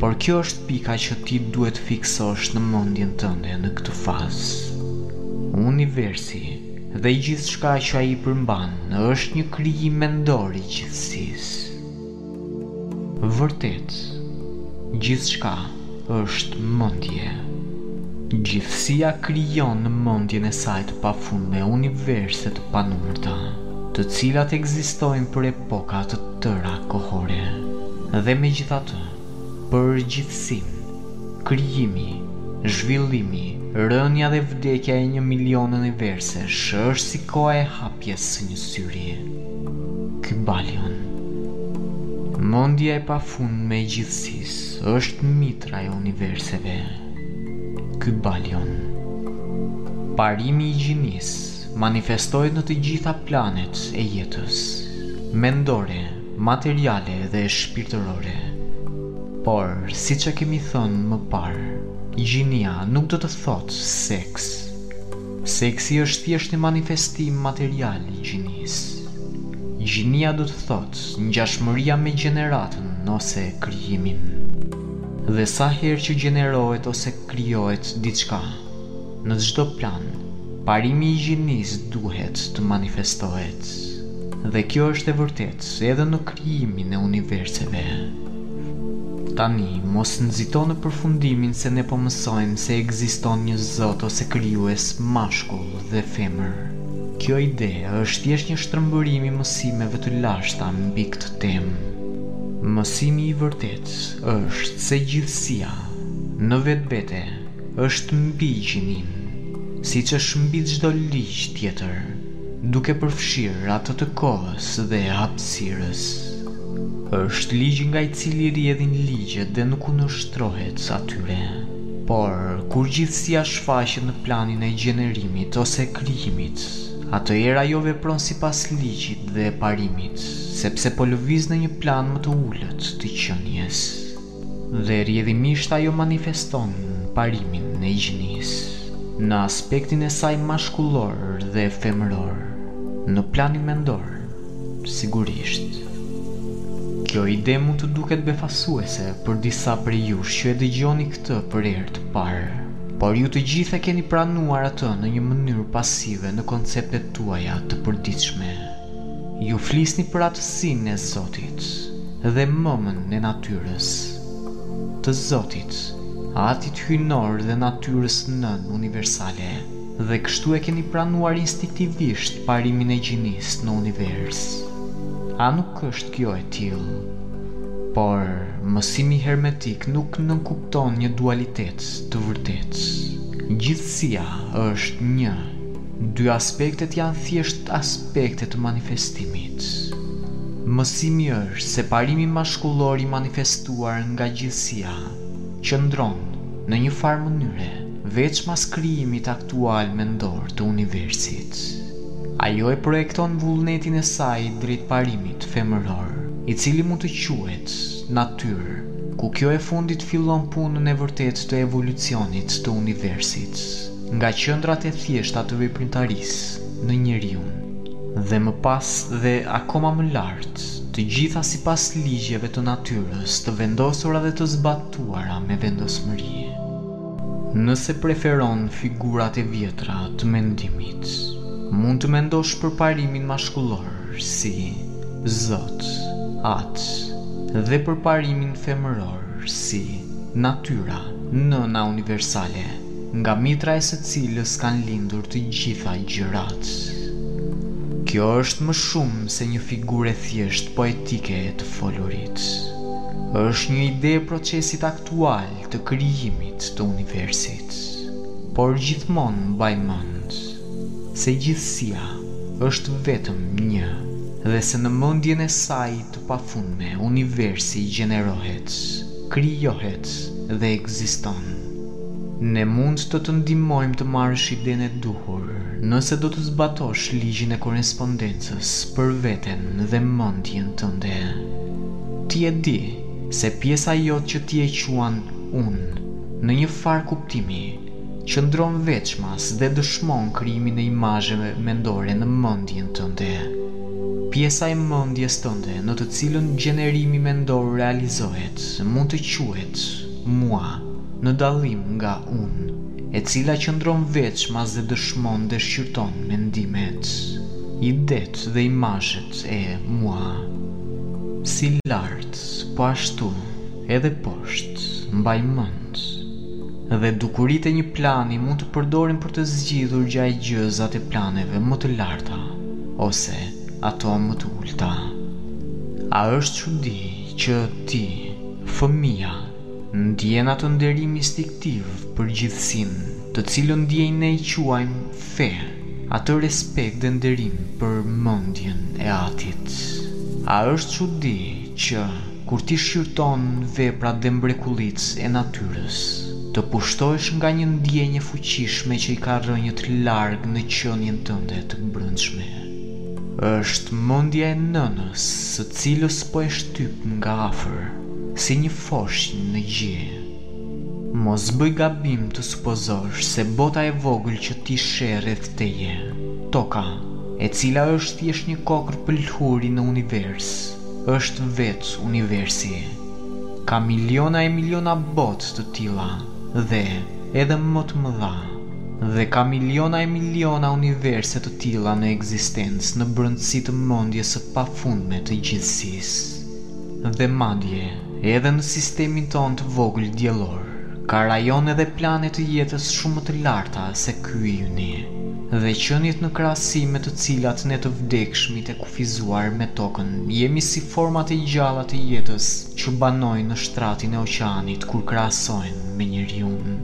Por kjo është pika që ti duhet të fiksosh në mendjen tënde në këtë fazë. Universi dhe gjithçka që ai përmban është një krijim mendor i gjithësisë. Vërtet, gjithçka është mendje. Gjithësia krijon në mendjen e saj të pafundme universe të panumërta, të cilat ekzistojnë për epoka të tëra kohore. Dhe megjithatë, Për gjithësinë, krijimi, zhvillimi, rënia dhe vdekja e një milion universesh është si koha e hapjes së një syri. Kybalion. Mendja e pafundme e gjithësisë është mitra e universeve. Kybalion. Parimi i gjinisë manifestohet në të gjitha planet e jetës. Mendore. materiale dhe shpirtërore. Por, siç e kemi thënë më parë, gjinia nuk do të thotë seks. Seksi është thjesht një manifestim material i gjinisë. Gjinia do të thotë ngjashmëria me gjeneratën ose krijimin. Dhe sa herë që gjenerohet ose krijohet diçka, Në çdo plan, parimi i gjinisë duhet të manifestohet. Dhe kjo është e vërtetë edhe në krijimin e universeve. Tani, mos nxito në përfundimin se ne po mësojmë se ekziston një Zot ose Krijues mashkull dhe femër. Kjo ide është thjesht një shtrëmbërim i mësimeve të lashta mbi këtë temë. Mësimi i vërtetë është se gjithësia, në vetvete, është mbi gjininë, siç është mbi çdo ligj tjetër, duke përfshirë atë të kohës dhe hapësirës. Është ligji nga i cili rrjedhin ligjet dhe nuk u nënshtrohet atyre. Por, kur gjithësia shfaqet në planin e gjenerimit ose krijimit, atëherë ajo vepron sipas ligjit dhe parimit, sepse po lëviz në një plan më të ulët të qenies. Dhe rrjedhimisht ajo manifeston parimin e gjinisë, në aspektin e saj mashkullor dhe femëror, në planin mendor, sigurisht. Kjo ide mund të duket befasuese për disa prej jush që e dëgjoni këtë për herë të parë, por ju të gjithë e keni pranuar atë në një mënyrë pasive në konceptet tuaja të përditshme. Ju flisni për atësinë e Zotit dhe mëmën e natyrës, të Zotit, Atit hyjnor dhe natyrës nënë universale, dhe kështu e keni pranuar instinktivisht parimin e gjinisë në univers. A nuk është kjo e tillë? Por, mësimi hermetik nuk nënkupton një dualitet të vërtetë. Gjithësia është Një. Dy aspektet janë thjesht aspekte të manifestimit. Mësimi është se parimi mashkullor i manifestuar nga gjithësia qëndron, në një farë mënyre, veçmas krijimit aktual mendor të universit. Ajo e projekton vullnetin e saj drejt parimit femëror, i cili mund të quhet natyrë, ku kjo e fundit fillon punën e vërtetë të evolucionit të universit. Nga qendrat e thjeshta të veprimtarisë në njeriun dhe më pas dhe akoma më lart, të gjitha sipas ligjeve të natyrës të vendosura dhe të zbatuara me vendosmëri. Nëse preferon figurat e vjetra të mendimit, mund të mendosh për parimin mashkullor si, Zot, At, dhe për parimin femëror si, Natyra, Nëna Universale. Nga mitra e së cilës kanë lindur të gjitha gjërat. Kjo është më shumë se një figurë e thjeshtë poetike e të folurit. Është një ide e procesit aktual të krijimit të universit. Por gjithmonë mbaj mend se gjithësia është vetëm një dhe se në mendjen e saj të pafundme, universi gjenerohet, krijohet dhe ekziston. Ne mund të të ndihmojmë të marrësh idenë e duhur nëse do të zbatosh ligjin e korrespondencës për veten dhe mendjen tënde. Ti e di se pjesa jote që ti e quan unë, në një farë kuptimi, Qëndron veçmas dhe dëshmon krijimin e imazheve mendore në mendjen tënde. Pjesa e mendjes tënde në të cilën gjenerimi mendor realizohet mund të quhet mua, në dallim nga unë, e cila qëndron veçmas dhe dëshmon dhe shqyrton mendimet, idetë dhe imazhet e mua. Si lart, po ashtu edhe poshtë, mbaj mend. Dhe dukuritë e një plani mund të përdoren për të zgjidhur gjëegjëzat e planeve më të larta ose ato më të ulëta. A është çudi që ti, fëmija, ndjen atë nderim instiktiv për gjithësinë, të cilën ndjenjë ne e quajmë fe, atë respekt dhe nderim për mendjen e atit? A është çudi që, Kur ti shqyrton veprat dhe mrekullitë e natyrës, të pushtohesh nga një ndjenjë e fuqishme që i ka rrënjët larg në qenien tënde të brendshme. Është mendja e nënës së cilës po e shtyp nga afër, si një foshnjë në gje. Mos bëj gabim të supozosh se bota e vogël që ti sheh rreth teje, Toka, e cila është thjesht një kokërr pluhuri në univers, është vetë universi. Ka miliona e miliona botë të tilla dhe edhe më të mëdha. Dhe ka miliona e miliona universe të tilla në ekzistencë në brendësi të mendjes së pafundme të gjithësisë. Dhe madje. Edhe në sistemin tonë të vogël diellor, ka rajone dhe plane të jetës shumë më të larta se ky yni, dhe qeniet në krahasim me të cilat ne të vdekshmit e kufizuar me tokën jemi si format e gjalla të jetës që banojnë në shtratin e oqeanit kur krahasohen me njeriun.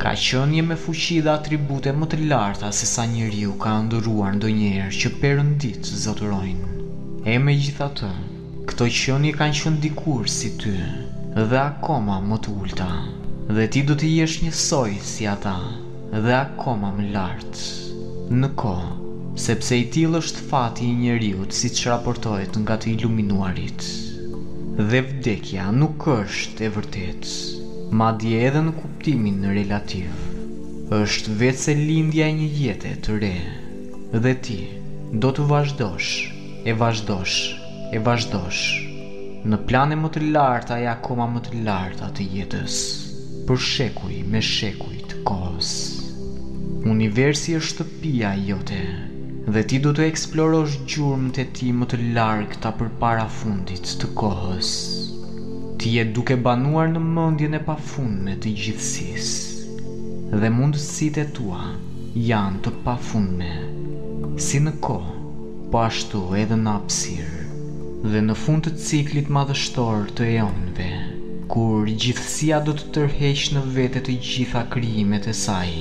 Ka qenie me fuqi dhe atribute më të larta se sa njeriu ka ëndërruar ndonjëherë që perënditë zotërojnë. E megjithatë, Këto qenie kanë qenë dikur si ty dhe akoma më të ulëta dhe ti do të jesh një soj si ata dhe akoma më lart në kohë sepse i tillë është fati i njeriut siç raportohet nga të iluminuarit dhe vdekja nuk është e vërtetë madje edhe në kuptimin relativ është veçse lindja e një jete të re dhe ti do të vazhdosh E vazhdosh, e vazhdosh, në plane më të larta e akoma më të larta të jetës, për shekuj me shekuj të kohës. Universi është shtëpia jote dhe ti do të eksplorosh gjurmët e tij më të largëta përpara fundit të kohës. Ti je duke banuar në mendjen e pafundme të gjithësisë dhe mundësitë e tua janë të pafundme, si në kohë, po ashtu edhe në hapësirë dhe në fund të ciklit madhështor të eonëve, kur gjithësia do të tërheqë në vete të gjitha krijimet e saj,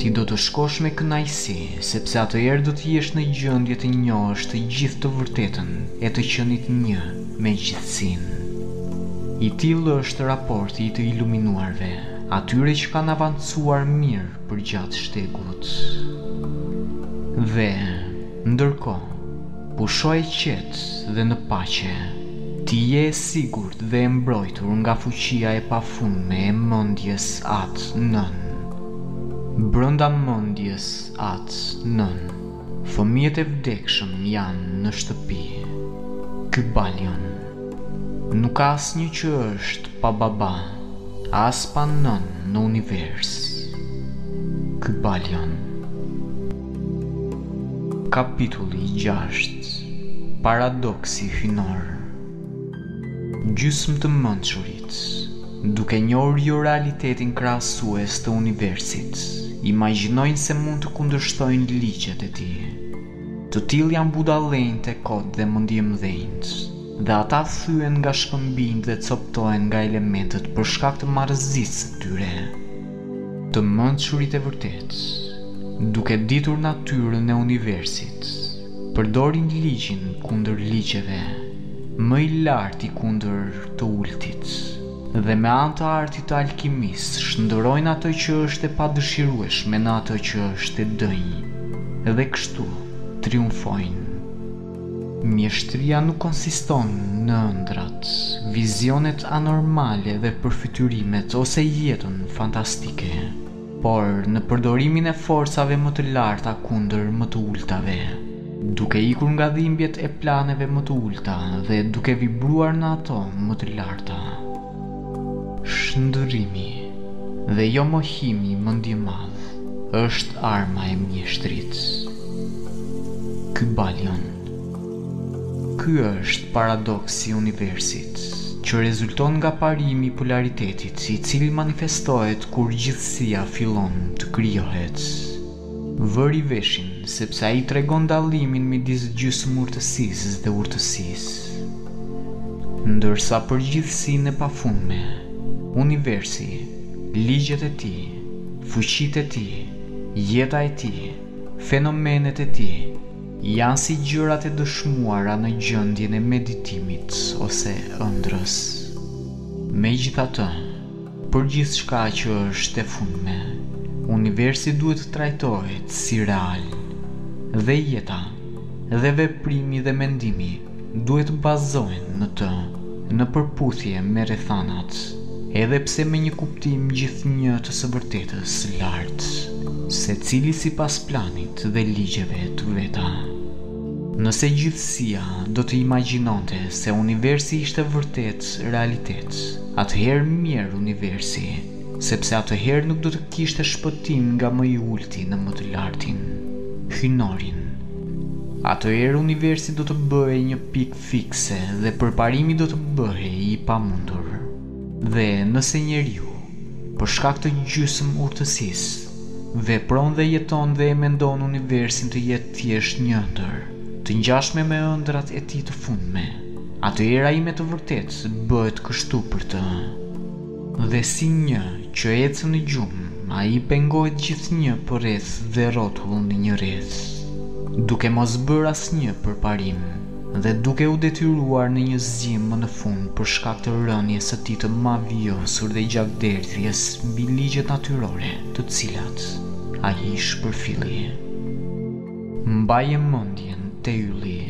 ti do të shkosh me kënaqësi, sepse atëherë do të jesh në gjendje të njohësh të gjithë të vërtetën e të qenit një me gjithësinë. I tillë është raporti i të iluminuarve, atyre që kanë avancuar mirë përgjatë shtegut. Dhe, ndërkohë, pusho e qetë dhe në paqe. Ti je e sigurt dhe e mbrojtur nga fuqia e pafundme e mëndjes atë nënë. Brënda mëndjes atë nënë. Fëmijët e vdekshëm janë në shtëpi. Kybalion. Nuk ka asnjë që është pa baba, as pa nënë në univers. Kybalion. Kapitulli i gjashtë, Paradoksi hyjnor. Gjysmë të mençurit, duke njohur jorealitetin krahasues të universit, imagjinojnë se mund të kundërshtojnë ligjet e tij. Të tillë janë budallenjtë e kotë dhe mëndjemëdhenjtë, dhe ata thyen nga shkëmbinjtë dhe copëtohen nga elementet për shkak të marrëzisë së tyre. Të mençurit e vërtetë, duke ditur natyrën e universit, përdorin ligjin kundër ligjeve, më i larti kundër të ultit, dhe me anë të artit të alkimisë shndërrojnë atë që është e padëshirueshme në atë që është e denjë, dhe kështu triumfojnë. Mjeshtria nuk konsiston në ëndrrat, vizionet anormale dhe përfytyrimet ose jetën fantastike, por në përdorimin e forcave më të larta kundër më të ulëtave, duke ikur nga dhimbjet e planeve më të ulëta dhe duke vibruar në ato më të larta. Shndërrimi dhe jo mohimi mendjemadh është arma e mjeshtrit. Kybalion. Ky është paradoksi i universit që rezulton nga parimi i polaritetit i cili manifestohet kur gjithësia fillon të krijohet. Vëri veshin, sepse ai tregon dallimin midis gjysmurtësisë dhe urtësisë. Ndërsa për gjithësinë e pafundme, universi, ligjet e tij, fuqitë e tij, jeta e tij, fenomenet e tij, janë si gjërat e dëshmuara në gjendjen e meditimit ose ëndrrës. Megjithatë, Për gjithçka që është e fundme, universi duhet të trajtohet si real. Dhe jeta, dhe veprimi dhe mendimi duhet të bazohen në të, në përputhje me rrethanat, edhe pse me një kuptim gjithnjë të së vërtetës së lartë, secili sipas planit dhe ligjeve të veta. Nëse gjithësia do të imagjinonte se universi ishte vërtet realitet, atëherë mjerë universi, sepse atëherë nuk do të kishte shpëtim nga më i ulëti në më të lartin, hyjnorin. Atëherë universi do të bëhej një pikë fikse dhe përparimi do të bëhej i pamundur. Dhe nëse njeriu, për shkak të gjysmurtësisë, vepron dhe jeton dhe e mendon universin të jetë thjesht një ëndërr, të ngjashme me ëndrrat e tij të fundme, atëherë ai me të vërtetë bëhet kështu për të. Dhe si një që ecën në gjumë, ai pengohet gjithnjë përreth dhe rrotull në një rreth, duke mos bërë asnjë përparim. dhe duke u detyruar në një zgjim më në fund për shkak të rënies së tij të mavijosur dhe gjakderdhjes mbi ligjet natyrore të cilat ai i shpërfilli. Mbaje mendjen te ylli,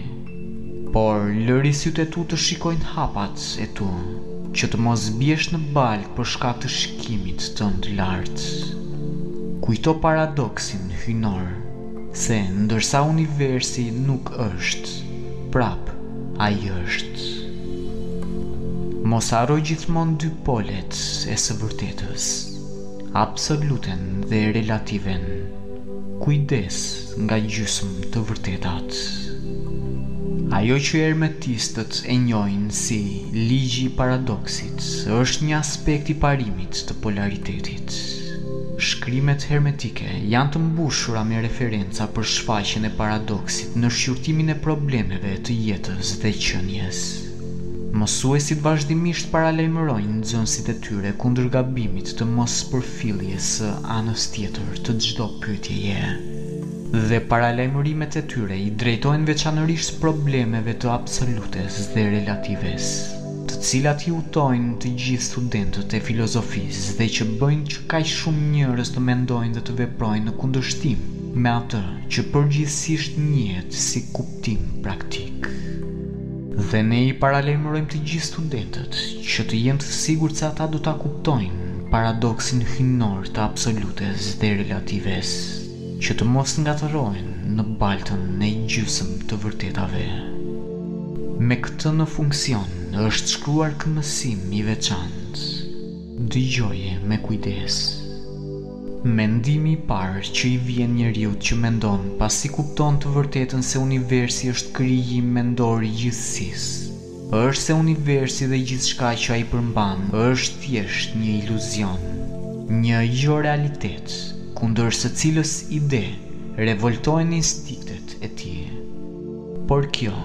por lëri sytë e tu të shikojnë hapat e tu, që të mos biesh në baltë për shkak të shikimit tënd lart. Kujto paradoksin hyjnor Se ndërsa universi nuk është, prapë ai është. Mos harro gjithmonë dy polet e së vërtetës, absoluten dhe relativen. Kujdes nga gjysmë të vërtetat. Ajo që hermetistët e njohin si ligji i paradoksit është një aspekt i parimit të polaritetit. Shkrimet hermetike janë të mbushura me referenca për shfaqjen e paradoksit në shqyrtimin e problemeve të jetës dhe qenies. Mësuesit vazhdimisht paralajmërojnë nxënësit e tyre kundër gabimit të mospërfilljes së anës tjetër të çdo pyetjeje. Dhe paralajmërimet e tyre i drejtohen veçanërisht problemeve të absolutes dhe relatives. të cilat i hutojnë të gjithë studentët e filozofisë dhe që bëjnë që kaq shumë njerëz të mendojnë dhe të veprojnë në kundërshtim me atë që përgjithësisht njihet si kuptim praktik. Dhe ne i paralajmërojmë të gjithë studentët që të jenë të sigurt se ata do ta kuptojnë paradoksin hyjnor të absolutes dhe relatives. Që të mos ngatërrohen në baltën e gjysmë të vërtetave. Me këtë në funksion është shkruar ky mësim i veçantë. Dëgjoje me kujdes. Mendimi i parë që i vjen njeriut që mendon pasi kupton të vërtetën se universi është krijim mendor i gjithësisë. Është se universi dhe gjithçka që ai përmban është thjesht një iluzion, një jo-realitet, kundër së cilës ide revoltohen instinktet e tij. Por kjo,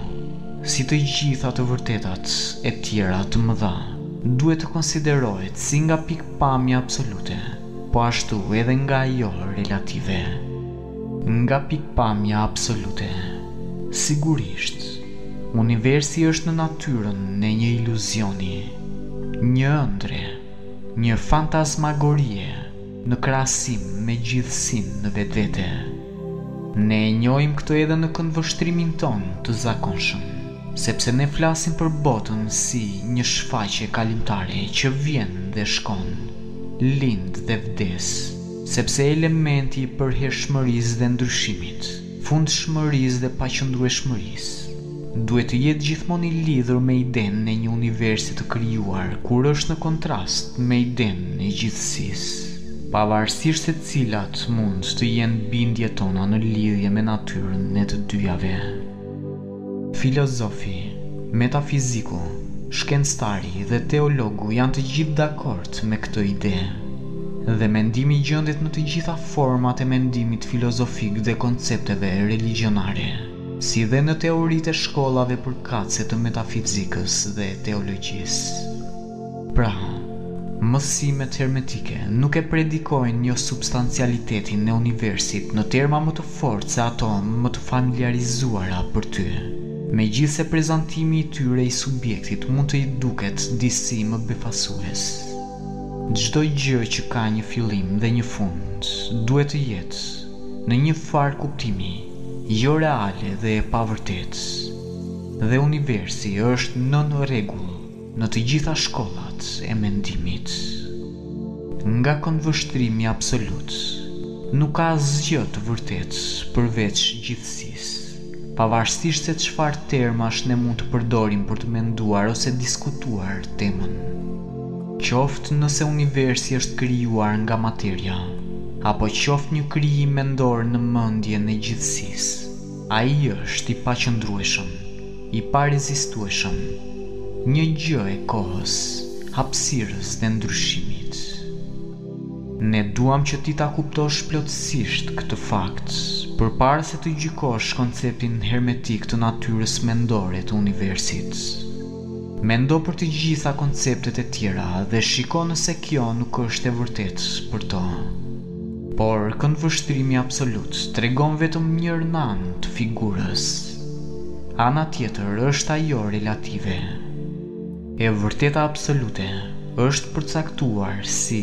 si të gjitha të vërtetat e tjera të mëdha, duhet të konsiderohet si nga pikëpamja absolute, po ashtu edhe nga ajo relative. Nga pikëpamja absolute, sigurisht, universi është në natyrën e një iluzioni, një ëndrre, një fantazmagorie në krahasim me gjithësinë në vetvete. Ne e njohim këtë edhe në këndvështrimin tonë të zakonshëm, sepse ne flasim për botën si një shfaqje kalimtare që vjen dhe shkon, lind dhe vdes. Sepse elementi i përhershmërisë dhe ndryshimit, fundshmërisë dhe paqëndrueshmërisë, duhet të jetë gjithmonë i lidhur me idenë e një universi të krijuar kur është në kontrast me idenë e gjithësisë, pavarësisht se cilat mund të jenë bindjet tona në lidhje me natyrën e të dyjave. Filozofi, metafiziku, shkencëtari dhe teologu janë të gjithë dakord me këtë ide. Dhe mendimi gjendet në të gjitha format e mendimit filozofik dhe koncepteve religjionare, si dhe në teoritë e shkollave përkatëse të metafizikës dhe teologjisë. Pra, mësimet hermetike nuk e predikojnë josubstancialitetin e universit në terma më të fortë se ato më të familjarizuara për ty, megjithëse prezantimi i tyre i subjektit mund të të duket disi më befasues. Çdo gjë që ka një fillim dhe një fund duhet të jetë, në një farë kuptimi, jo reale dhe e pavërtetë. Dhe universi është nën rregull. Në të gjitha shkollat e mendimit, nga këndvështrimi absolut, nuk ka asgjë të vërtetë përveç gjithësisë, pavarësisht se çfarë termash ne mund të përdorim për të menduar ose diskutuar temën. Qoftë nëse universi është krijuar nga materia, apo qoftë një krijim mendor në mendjen e gjithësisë. Ai është i paqëndrueshëm, i parezistueshëm, një gjë e kohës, hapësirës dhe ndryshimit. Ne duam që ti ta kuptosh plotësisht këtë fakt përpara se të gjykosh konceptin hermetik të natyrës mendore të universit. Mendo për të gjitha konceptet e tjera dhe shiko nëse kjo nuk është e vërtetë për to. Por këndvështrimi absolut tregon vetëm njërën anë të figurës. Ana tjetër është ajo relative. E vërteta absolute është përcaktuar si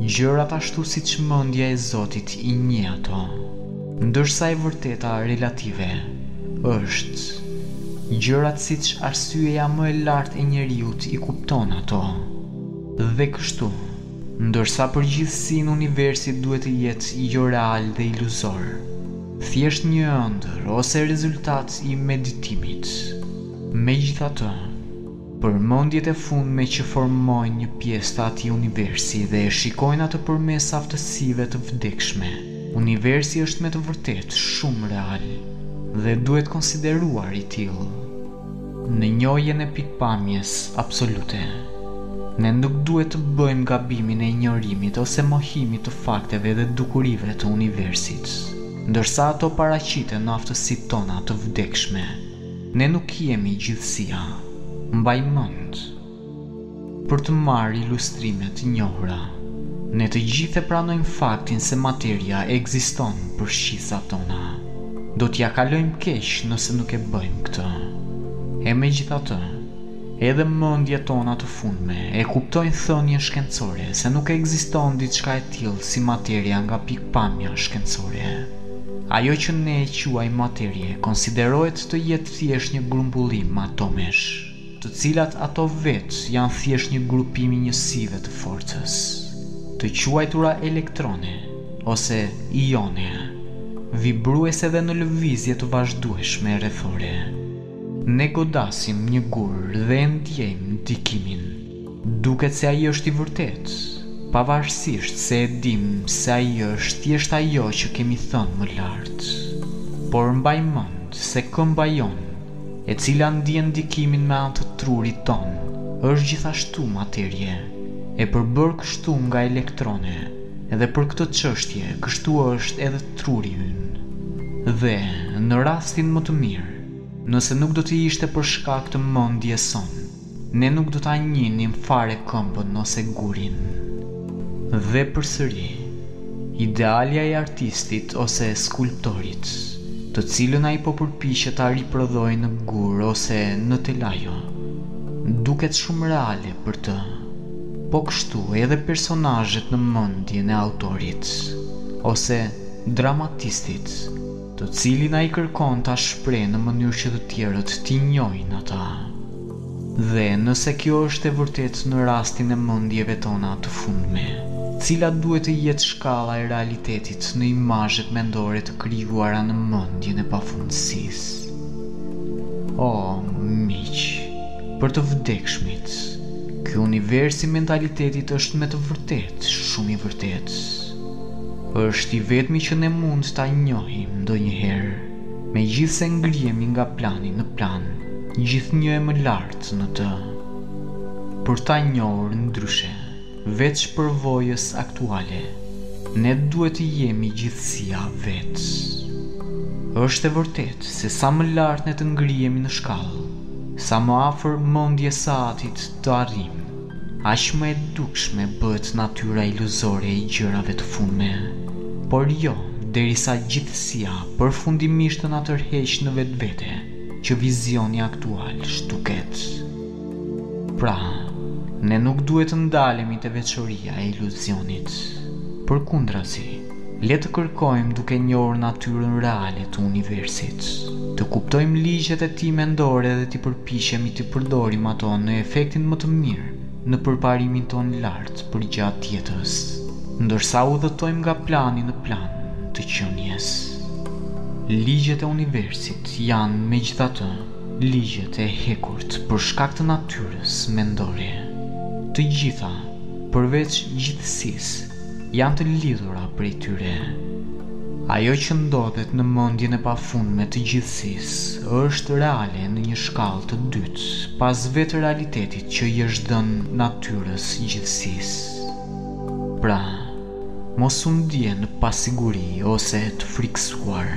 gjërat ashtu siç mendja e Zotit i njeh ato. Ndërsa e vërteta relative është, gjërat siç arsyeja më e lartë e njeriut i kupton ato. Dhe kështu, ndërsa për gjithësinë universi duhet të jetë jo real dhe iluzor, thjesht një ëndërr ose rezultat i meditimit, megjithatë, Për mendjet e fundme që formojnë një pjesë të atij universi dhe e shikojnë atë përmes aftësive të vdekshme. Universi është me të vërtetë shumë real dhe duhet konsideruar i tillë. Në njohjen e pikëpamjes absolute, ne nuk duhet të bëjmë gabimin e injorimit ose mohimit të fakteve dhe dukurive të universit, ndërsa ato paraqiten në aftësitë tona të vdekshme. Ne nuk jemi gjithësia, mbaj mend. Për të marrë ilustrime të njohura, ne të gjithë e pranojmë faktin se materia ekziston për shqisat tona. Do t'ia kalojmë keq nëse nuk e bëjmë këtë. E megjithatë, Edhe mendjet tona të fundme e kuptojnë thënien shkencore se nuk ekziston diçka e tillë si materia nga pikëpamja shkencore. Ajo që ne e quajmë materie konsiderohet të jetë thjesht një grumbullim atomesh, të cilat ato vetë janë thjesht një grupim i njësive të forcës, të quajtura elektrone ose ione, vibruese dhe në lëvizje të vazhdueshme rrethore. Ne godasim një gur dhe e ndjejmë ndikimin. Duket se ai është i vërtetë, pavarësisht se e dimë se ai është thjesht ajo që kemi thënë më lart. Por mbaj mend se këmba jonë, e cila ndjen ndikimin me anë të trurit tonë, është gjithashtu materie, e përbërë kështu nga elektrone, dhe për këtë çështje kështu është edhe truri ynë. Dhe, në rastin më të mirë, Nëse nuk do të ishte për shkak të mendjes sonë, ne nuk do ta njihnim fare këmbën ose gurin. Dhe përsëri, idealja e artistit ose e skulptorit, të cilën ai po përpiqet ta riprodhojë në gur ose në telajo, duket shumë reale për të. Po kështu edhe personazhet në mendjen e autorit ose dramatistit. të cilin ai kërkon ta shprehë në mënyrë që të tjerët t'i njohin ata. Dhe nëse kjo është e vërtetë në rastin e mendjeve tona të fundme, cila duhet të jetë shkalla e realitetit në imazhet mendore të krijuara në mendjen e pafundësisë? O, miq, për të vdekshmit, ky univers i mentalitetit është me të vërtetë shumë i vërtetë. Është i vetmi që ne mund ta njohim ndonjëherë, megjithëse ngrihemi nga plani në plan gjithnjë e më lart në të. Për ta njohur ndryshe, veç përvojës aktuale, ne duhet të jemi gjithësia vetë. Është e vërtetë se sa më lart ne të ngrihemi në shkallë, sa më afër mendjes së Atit të arrijmë. Aq më e dukshme bëhet natyra iluzore e gjërave të fundme, por jo derisa gjithësia përfundimisht të na tërheqë në vetvete që vizioni aktual zhduket. Pra, ne nuk duhet të ndalemi te veçoria e iluzionit. Përkundrazi. Le të kërkojmë duke njohur natyrën reale të universit, të kuptojmë ligjet e tij mendore dhe të përpiqemi t'i përdorim ato në efektin më të mirë, në përparimin tonë lart përgjatë jetës, ndërsa udhëtojmë nga plani në plan të qenies. Ligjet e universit janë, megjithatë, ligje të hekurta për shkak të natyrës mendore. Të gjitha, përveç gjithësisë, janë të lidhura prej tyre. Ajo që ndodhet në mendjen e pafundme të gjithësisë është reale në një shkallë të dytë, pas vetë realitetit që i është dhënë natyrës gjithësisë. Pra, mos u ndie në pasiguri ose të frikësuar.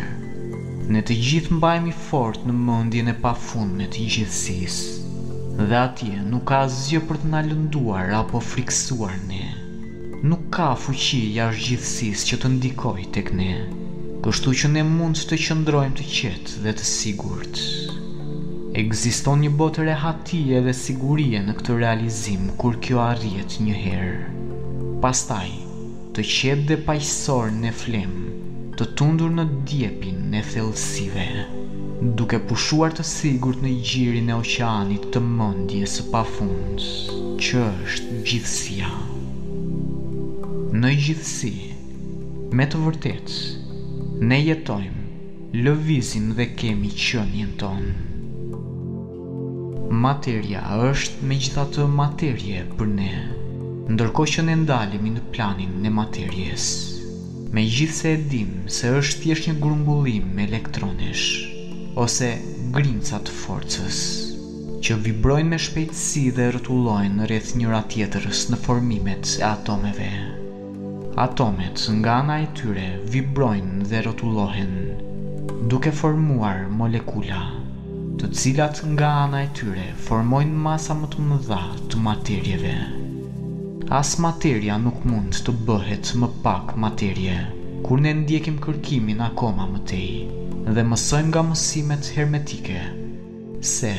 Ne të gjithë mbahemi fort në mendjen e pafundme të gjithësisë, dhe atje nuk ka asgjë për të na lënduar apo frikësuar ne. Nuk ka fuqi jashtë gjithësisë që të ndikojë tek ne, kështu që ne mund të qëndrojmë të qetë dhe të sigurt. Ekziston një botë rehatie dhe sigurie në këtë realizim kur kjo arrihet një herë. Pastaj, të qetë dhe paqësorë ne flemë, të tundur në djepin e thellësive, duke pushuar të sigurt në gjirin e oqeanit të mendjes së pafund. që është gjithësia, në gjithësi, me të vërtetë, ne jetojmë, lëvizim dhe kemi qenien tonë. Materia është megjithatë materie për ne, ndërkohë që ne ndalemi në planin e materies, megjithëse e dimë se është thjesht një grumbullim elektronesh ose grimca të forcës. që vibrojnë me shpejtësi dhe rrotullohen rreth njëra-tjetrës në formimet e atomeve. Atomet, nga ana e tyre, vibrojnë dhe rrotullohen, duke formuar molekula, të cilat nga ana e tyre formojnë masa më të mëdha të materieve. As materia nuk mund të bëhet më pak materie, kur ne ndjekim kërkimin akoma më tej dhe mësojmë nga mësimet hermetike. se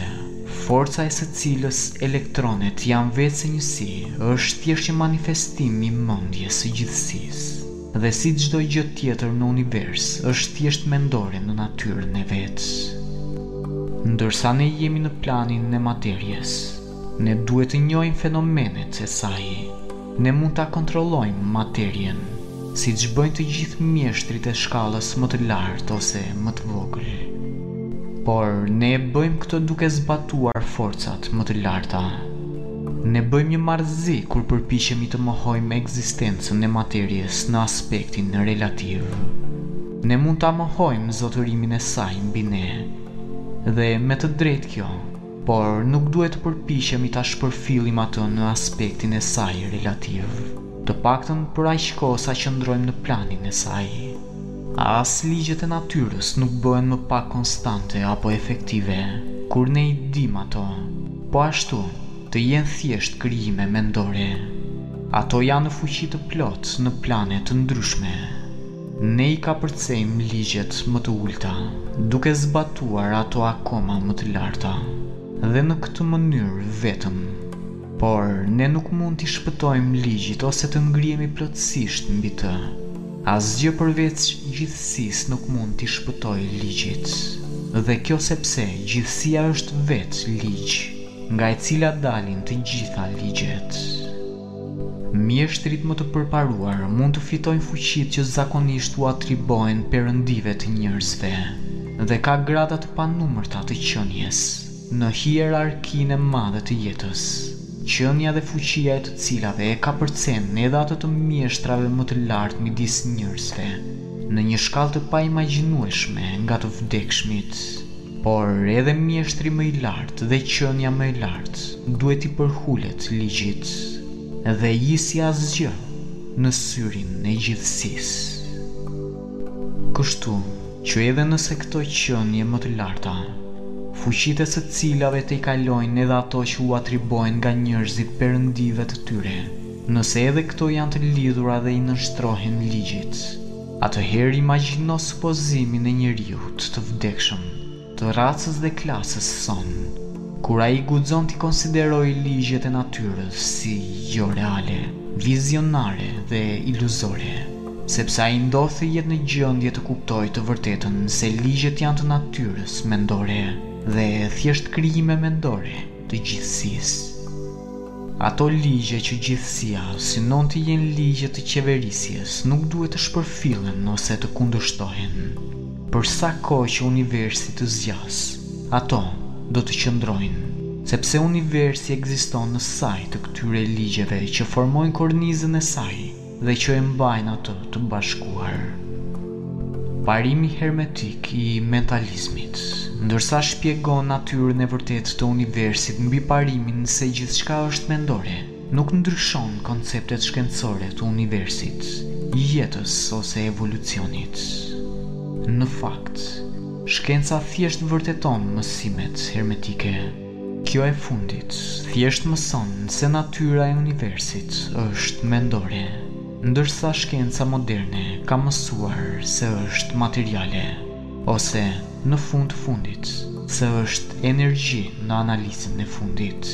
forca e së cilës elektronet janë veçse njësi është thjesht një manifestim i mendjes së gjithësisë dhe si çdo gjë tjetër në univers është thjesht mendore në natyrën e vet. Ndërsa ne jemi në planin e materies. Ne duhet të njohim fenomenet e saj. Ne mund ta kontrollojmë materien, siç bëjnë të gjithë mjeshtrit e shkallës më të lartë ose më të vogël. Por, ne e bëjmë këtë duke zbatuar forcat më të larta. Ne bëjmë një marrëzi kur përpiqemi të mohojmë ekzistencën e materies në aspektin relativ. Ne mund ta mohojmë zotërimin e saj mbi ne. Dhe me të drejtë kjo. Por nuk duhet të përpiqemi ta shpërfillim atë në aspektin e saj relativ, të paktën për aq kohë sa qëndrojmë në planin e saj. As ligjet e natyrës nuk bëhen më pak konstante apo efektive kur ne i dimë ato, po ashtu, të jenë thjesht krijime mendore. Ato janë në fuqi të plotë në plane të ndryshme. Ne i kapërcejmë ligjet më të ulta, duke zbatuar ato akoma më të larta, dhe në këtë mënyrë vetëm. Por, ne nuk mund t'i shpëtojmë ligjit ose të ngrihemi plotësisht mbi të. Asgjë përveç gjithësisë nuk mund t'i shpëtojë ligjit. Dhe kjo sepse gjithësia është vetë ligj, nga e cila dalin të gjitha ligjet. Mjeshtrit më të përparuar mund të fitojnë fuqitë që zakonisht u atribohen perëndive të njerëzve dhe ka grada të panumërta të qenies në hierarkinë e madhe të jetës, qenia dhe fuqia e të cilave e kapërcen edhe atë të mjeshtrave më të lartë midis njerëzve, në një shkallë të paimagjinueshme nga të vdekshmit. Por edhe mjeshtri më i lartë dhe qenia më e lartë duhet t'i përulet ligjit dhe i si asgjë në syrin e gjithësisë. Kështu që edhe nëse këto qenie më të larta, fuqitë e të cilave tejkalojnë edhe ato që u atribohen nga njerëzit perëndive të tyre, nëse edhe këto janë të lidhura dhe i nënshtrohen ligjit, Atëherë imagjino supozimin e njeriut të vdekshëm, të racës dhe klasës sonë, kur ai guxon t'i konsiderojë ligjet e natyrës si jo reale, vizionare dhe iluzore, sepse ai ndodh të jetë në gjendje të kuptojë të vërtetën se ligjet janë të natyrës mendore dhe thjesht krijime mendore të gjithësisë. Ato ligje që gjithësia synon të jenë ligje të qeverisjes, nuk duhet të shpërfillen ose të kundërshtohen. Për sa kohë që universi të zgjasë, ato do të qëndrojnë, sepse universi ekziston në sajë të këtyre ligjeve që formojnë kornizën e saj. dhe që e mbajnë atë të bashkuar. Parimi hermetik i mentalizmit, ndërsa shpjegon natyrën e vërtetë të universit mbi parimin se gjithçka është mendore, nuk ndryshon konceptet shkencore të universit, jetës ose evolucionit. Në fakt, shkenca thjesht vërteton mësimet hermetike. Kjo e fundit thjesht mëson se natyra e universit është mendore, ndërsa shkenca moderne ka mësuar se është materiale, ose, në fund të fundit, se është energji në analizën e fundit.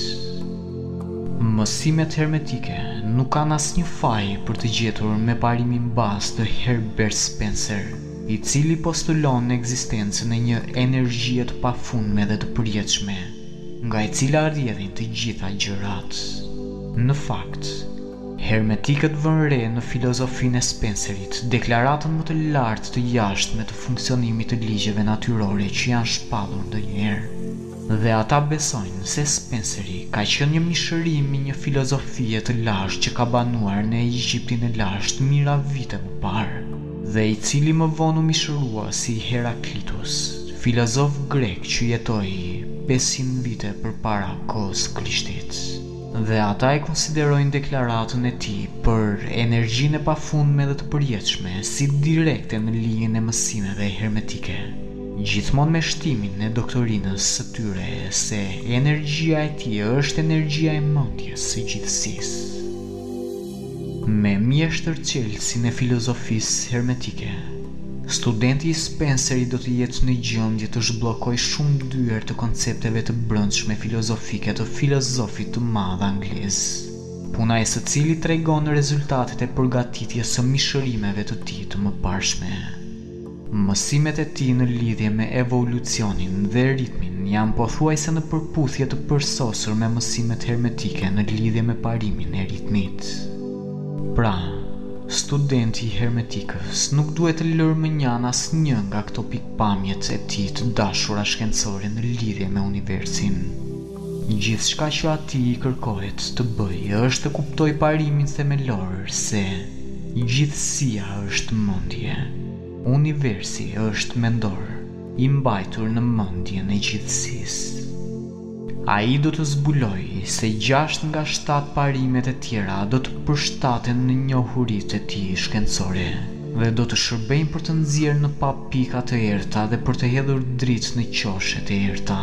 Mësimet hermetike nuk kanë asnjë faj për të gjetur me parimin bazë të Herbert Spencer. i cili postulon ekzistencën e një energjie të pafundme dhe të përjetshme, nga e cila rrjedhin të gjitha gjërat. Në fakt, hermetikët vënë re në filozofinë e Spencerit deklaratën më të lartë të jashtme të funksionimit të ligjeve natyrore që janë shpallur ndonjëherë. Dhe ata besojnë se Spenseri ka qenë një mishërim i një filozofie të lashtë që ka banuar në Egjiptin e lashtë mijëra vite më parë, dhe i cili më vonë u mishërua si Heraklitus, filozof grek që jetoi pesëqind vite përpara kohës Krishtit. Dhe ata e konsiderojnë deklaratën e tij për energjinë e pafundme dhe të përjetshme si direkte në linjën e mësimeve hermetike. gjithmonë me shtimin e doktorinës së tyre se energjia e tij është energjia e mendjes së gjithësisë, me mjeshtër çelësin e filozofisë hermetike, studenti i Spencerit do të jetë në gjendje të zhbllokojë shumë dyer të koncepteve të brendshme filozofike të filozofit të madh anglez, puna e së cilit tregon rezultatet e përgatitjes së mishërimeve të tij të mëparshme. Mësimet e tij në lidhje me evolucionin dhe ritmin janë pothuajse në përputhje të përsosur me mësimet hermetike në lidhje me parimin e ritmit. Pra, studenti i hermetikës nuk duhet të lërë mënjanë asnjë nga këto pikëpamjet e tij të dashura shkencore në lidhje me universin. Gjithçka që atij i kërkohet të bëjë është të kuptojë parimin themelor se gjithësia është mendje. Universi është mendor, i mbajtur në mendjen e gjithësisë. Ai do të zbulojë se gjashtë nga shtatë parimet e tjera do të përshtaten në njohuritë e tij shkencore dhe do të shërbejnë për të nxjerrë në pah pika të errëta dhe për të hedhur dritë në qoshe të errëta.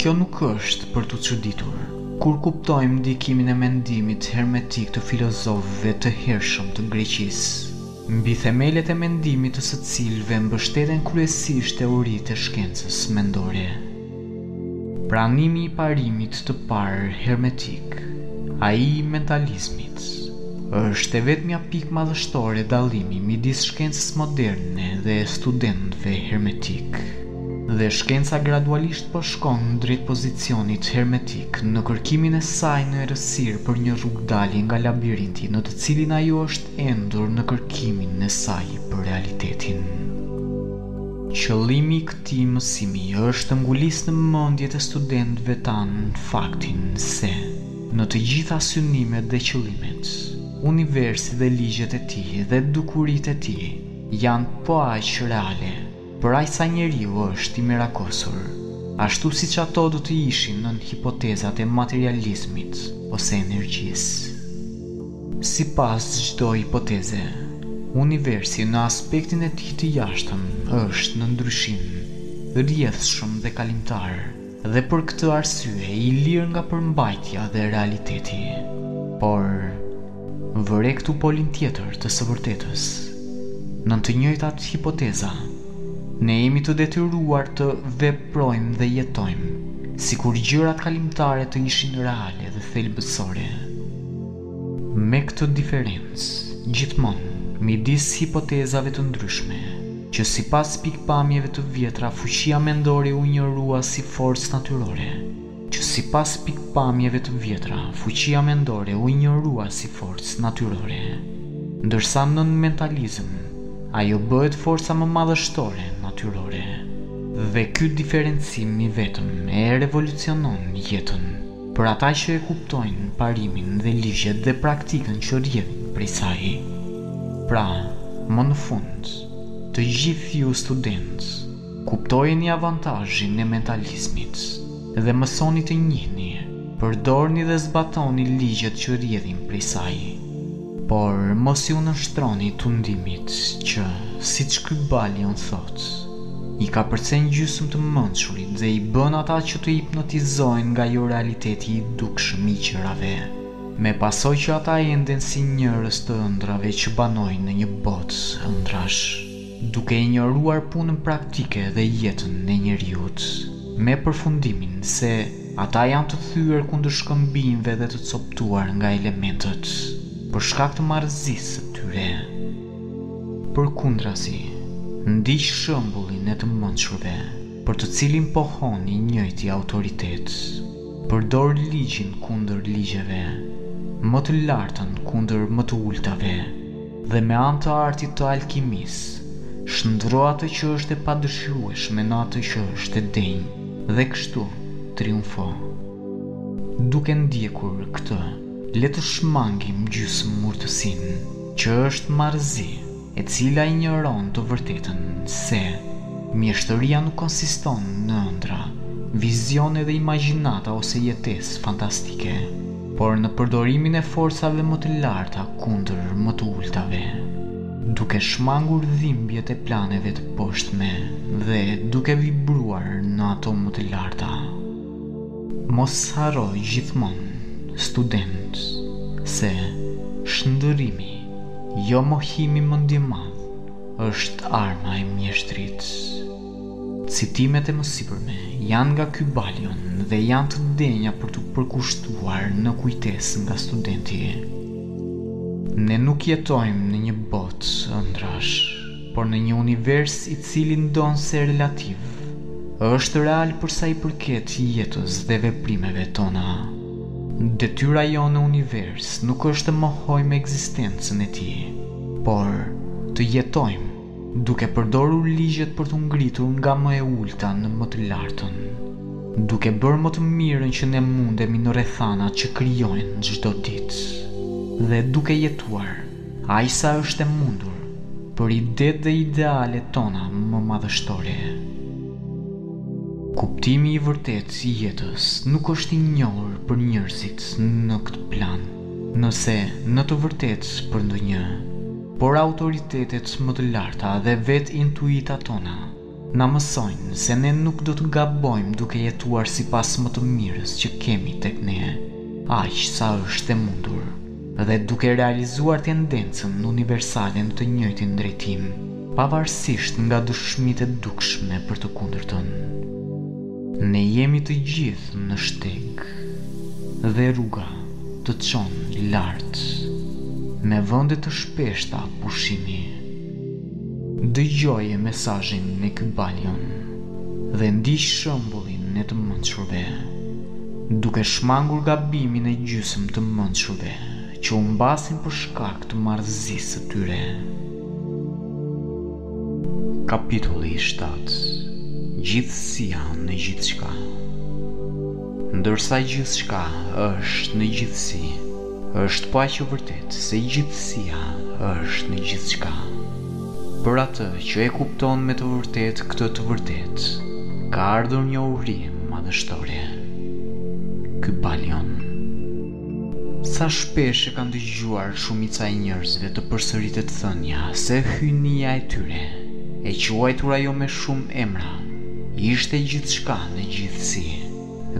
Kjo nuk është për t'u çuditur, kur kuptojmë ndikimin e mendimit hermetik të filozofëve të hershëm të Greqisë, mbi themelet e mendimit të së cilëve mbështeten kryesisht teoritë e shkencës mendore. Pranimi i parimit të parë hermetik, ai i mentalizmit, është e vetmja pikë madhështore dallimi midis shkencës moderne dhe studentëve hermetikë. Dhe shkenca gradualisht po shkon drejt pozicionit hermetik në kërkimin e saj në errësirë për një rrugëdalje nga labirinti në të cilin ajo është endur në kërkimin e saj për realitetin. Qëllimi i këtij mësimi është të ngulisë në mendjet e studentëve tanë faktin se, në të gjitha synimet dhe qëllimet, universi dhe ligjet e tij dhe dukuritë e tij janë po aq reale Për aq sa njeriu është i merakosur, ashtu siç ato do të ishin nën hipotezat e materializmit ose energjisë. Sipas çdo hipoteze, universi në aspektin e tij të jashtëm është në ndryshim, rrjedhshëm dhe kalimtar. Dhe për këtë arsye i lirë nga përmbajtja dhe realiteti. Por, vëre këtu polin tjetër të së vërtetës. Nën të njëjtat hipoteza, ne jemi të detyruar të veprojmë dhe jetojmë sikur gjërat kalimtare të ishin reale dhe thelbësore. Me këtë diferencë, gjithmonë, midis hipotezave të ndryshme, që sipas pikëpamjeve të vjetra fuqia mendore u injorua si forcë natyrore, që sipas pikëpamjeve të vjetra fuqia mendore u injorua si forcë natyrore, ndërsa nën mentalizëm ajo bëhet forca më madhështore natyrore. Dhe ky diferencim i vetëm e revolucionon jetën. Për ata që e kuptojnë parimin dhe ligjet dhe praktikën që rrjedhin prej saj. Pra, më në fund, të gjithë ju studentë, kuptojeni avantazhin e mentalizmit dhe mësoni të njihni, përdorni dhe zbatoni ligjet që rrjedhin prej saj. Por mos iu nënshtroni tundimit që, siç Kybalion thotë, i kapërcen gjysmë të mençurit dhe i bën ata që të hipnotizojnë nga jorealiteti i dukshëm i gjërave, me pasojë që ata enden si njerëz të ëndrrave që banojnë në një botë ëndrrash. duke injoruar punën praktike dhe jetën e njeriut, me përfundimin se ata janë të thyer kundër shkëmbinjve dhe të copëtuar nga elementët, për shkak të marrëzisë së tyre. Përkundrazi, ndiq shembullin e të mënçurve, për të cilin pohon i njëjti autoritet: Përdor ligjin kundër ligjeve, më të lartën kundër më të ultave. dhe me anë të artit të alkimisë, shndërro atë që është e padëshirueshme në atë që është e denjë dhe kështu triumfo. Duke ndjekur këtë, le të shmangim gjysmë-urtësinë, që është marrëzi, e cila injoron të vërtetën se mjeshtëria nuk konsiston në ëndrra, vizione dhe imagjinata ose jetesë fantastike. por në përdorimin e forcave më të larta kundër më të ultave, duke shmangur dhimbjet e planeve të poshtme dhe duke vibruar në ato më të larta. Mos harro gjithmonë, student, se shndërrimi, jo mohimi mendjemadh, është arma e mjeshtrit. Citimet e mësipërme janë nga Kybalion dhe janë të denja për t'u përkushtuar në kujtesë nga studenti. Ne nuk jetojmë në një botë ëndrrash, por në një univers i cili ndonëse relativ, është real për sa i përket jetës dhe veprimeve tona. Detyra jonë në univers nuk është të mohojmë ekzistencën e tij, por të jetojmë. Duke përdorur ligjet për t'u ngritur nga më e ulta në më të lartën. Duke bërë më të mirën që ne mundemi në rrethanat që krijojnë çdo ditë. Dhe duke jetuar, aq sa është e mundur, për idetë dhe idealet tona më madhështore. Kuptimi i vërtetë i jetës nuk është i njohur për njerëzit në këtë plan, nëse në të vërtetë për ndonjë. Por autoritetet më të larta dhe vetë intuitat tona na mësojnë se ne nuk do të gabojmë duke jetuar sipas më të mirës që kemi tek ne, aq sa është e mundur, dhe duke realizuar tendencën universale në të njëjtin drejtim, pavarësisht nga dëshmitë e dukshme për të kundërtën. Ne jemi të gjithë në shteg dhe rruga të çon lart me vende të shpeshta pushimi. Dëgjoje mesazhin në Kybalion dhe ndiq shembullin e të mënçurve, duke shmangur gabimin e gjysmë të mënçurve që humbasin për shkak të marrëzisë së tyre. Kapitulli i shtatë Gjithësia në gjithçka Ndërsa gjithçka është në gjithësi Është po aq e vërtetë se gjithësia është në gjithçka Për atë që e kupton me të vërtetë këtë të vërtetë Ka ardhur njohuri madhështore Kybalion Sa shpesh e kanë dëgjuar shumica e njerëzve të përsëritet thënia se hyjnia e tyre, e quajtur ajo me shumë emra, ishte gjithçka në gjithësi,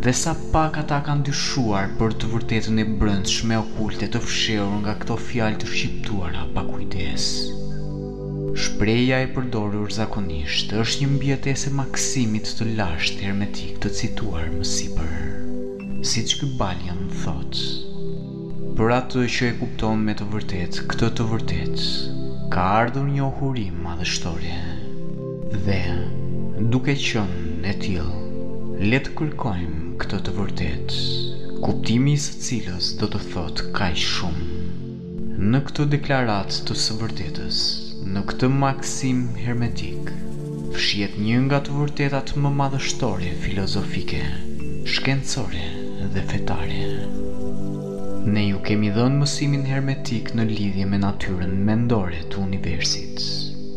dhe sa pak ata kanë dyshuar për të vërtetën e brendshme okulte të fshehur nga këto fjalë të shqiptuara pa kujdes. Shprehja e përdorur zakonisht është një mbijetesë e maksimit të lashtë hermetik të cituar më sipër. Siç Kybalion thotë, për atë që e kupton me të vërtetë këtë të vërtetë, ka ardhur njohuri madhështore. Dhe, duke qenë e tillë, le të kërkojmë këtë të vërtetë, kuptimi i së cilës do të thotë kaq shumë. Në këtë deklaratë të së vërtetës, në këtë maksim hermetik, fshihet një nga të vërtetat më madhështore filozofike, shkencore dhe fetare. Ne ju kemi dhënë mësimin hermetik në lidhje me natyrën mendore të universit,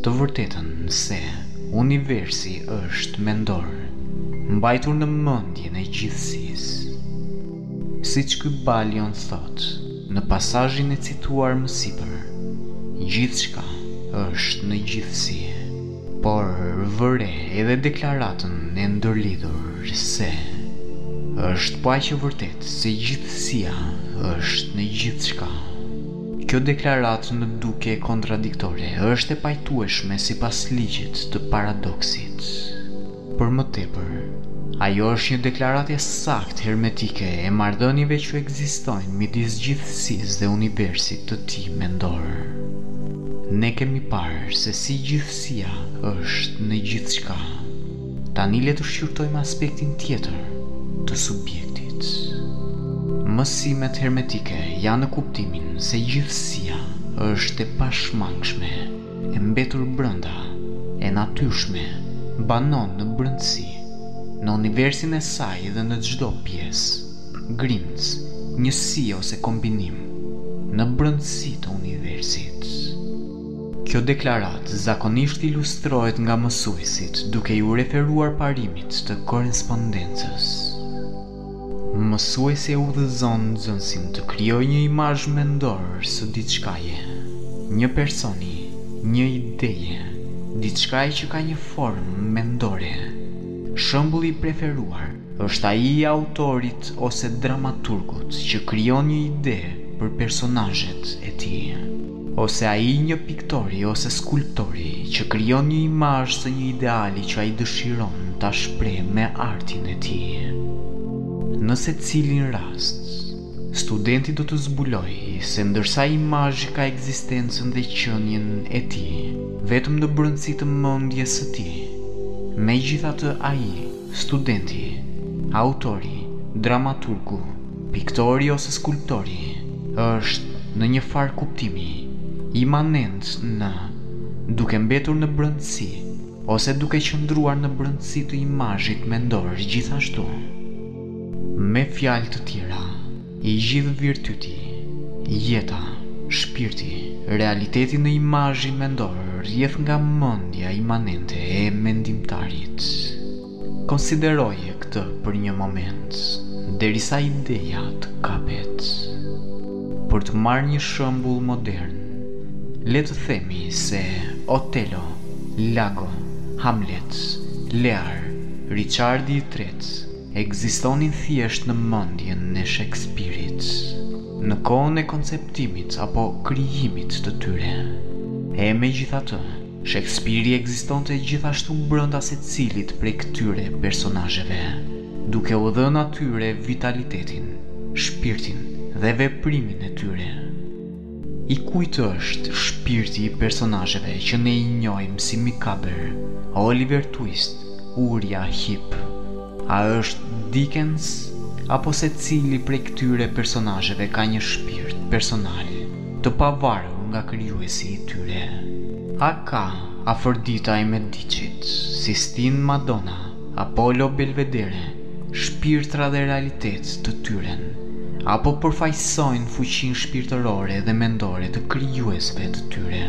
të vërtetën se universi është mendor, mbajtur në mendjen e gjithësisë. Siç Kybalion thotë. Në pasazhin e cituar më sipër, gjithçka është në gjithësi. Por vë re edhe deklaratën e ndërlidhur se, Është po aq e vërtetë se gjithësia është në gjithçka. Kjo deklaratë në dukje kontradiktore është e pajtueshme sipas ligjit të paradoksit. Për më tepër, ajo është një deklaratë e saktë hermetike e marrëdhënieve që ekzistojnë midis gjithësisë dhe universit të tij mendor. Ne kemi parë se si gjithësia është në gjithçka. Tani le të shqyrtojmë aspektin tjetër të subjektit. Mësimet hermetike janë në kuptimin se gjithësia është e pashmangshme. e mbetur brenda, e natyrshme, banon në brendësi, në universin e saj dhe në çdo pjesë, grimcë, njësi ose kombinim, në brendësi të universit. Kjo deklaratë zakonisht ilustrohet nga mësuesit duke iu referuar parimit të korrespondencës. Mësuesi e udhëzon nxënësin të krijojë një imazh mendor së diçkaje, një personi, një ideje, diçkaje që ka një formë mendore. Shembulli i preferuar është ai i autorit ose dramaturgut që krijon një ide për personazhet e tij. Ose ai një piktori ose skulptori që krijon një imazh së një ideali që ai dëshiron ta shprehë me artin e tij. Në secilin rast, studenti do të zbulojë se ndërsa imazhi ka ekzistencën dhe qenien e tij vetëm në brendësi të mendjes së tij, megjithatë ai, studenti, autori, dramaturgu, Piktori ose skulptori është, në një farë kuptimi, imanent në, duke mbetur në brendësi, ose duke qëndruar në brendësi të imazhit mendor gjithashtu. Me fjalë të tjera, i gjithë virtyti, jeta, shpirti, realiteti në imazhin mendor rrjedh nga mendja imanente e mendimtarit. Konsideroje këtë për një moment, derisa ideja të kapet. Për të marrë një shembull modern, le të themi se Otelo, Lago, Hamlet, Lear, Richardi i Tretë ekzistonin thjesht në mendjen e Shekspirit, në kohën e konceptimit apo krijimit të tyre. E megjithatë. Shekspiri ekzistonte gjithashtu brenda secilit prej këtyre personazheve, duke u dhënë atyre vitalitetin, shpirtin dhe veprimin e tyre. I kujt është shpirti i personazheve që ne i njohim si Mikaber, Oliver Twist, Urja Hip? A është Dikens? Apo secili prej këtyre personazheve ka një shpirt personal? të pavarur nga krijuesi i tyre. A ka Afërdita i Mediçit, Sistine Madonna, Apollo Belvedere, shpirtra dhe realitet të tyren, apo përfaqësojnë fuqinë shpirtërore dhe mendore të krijuesve të tyre?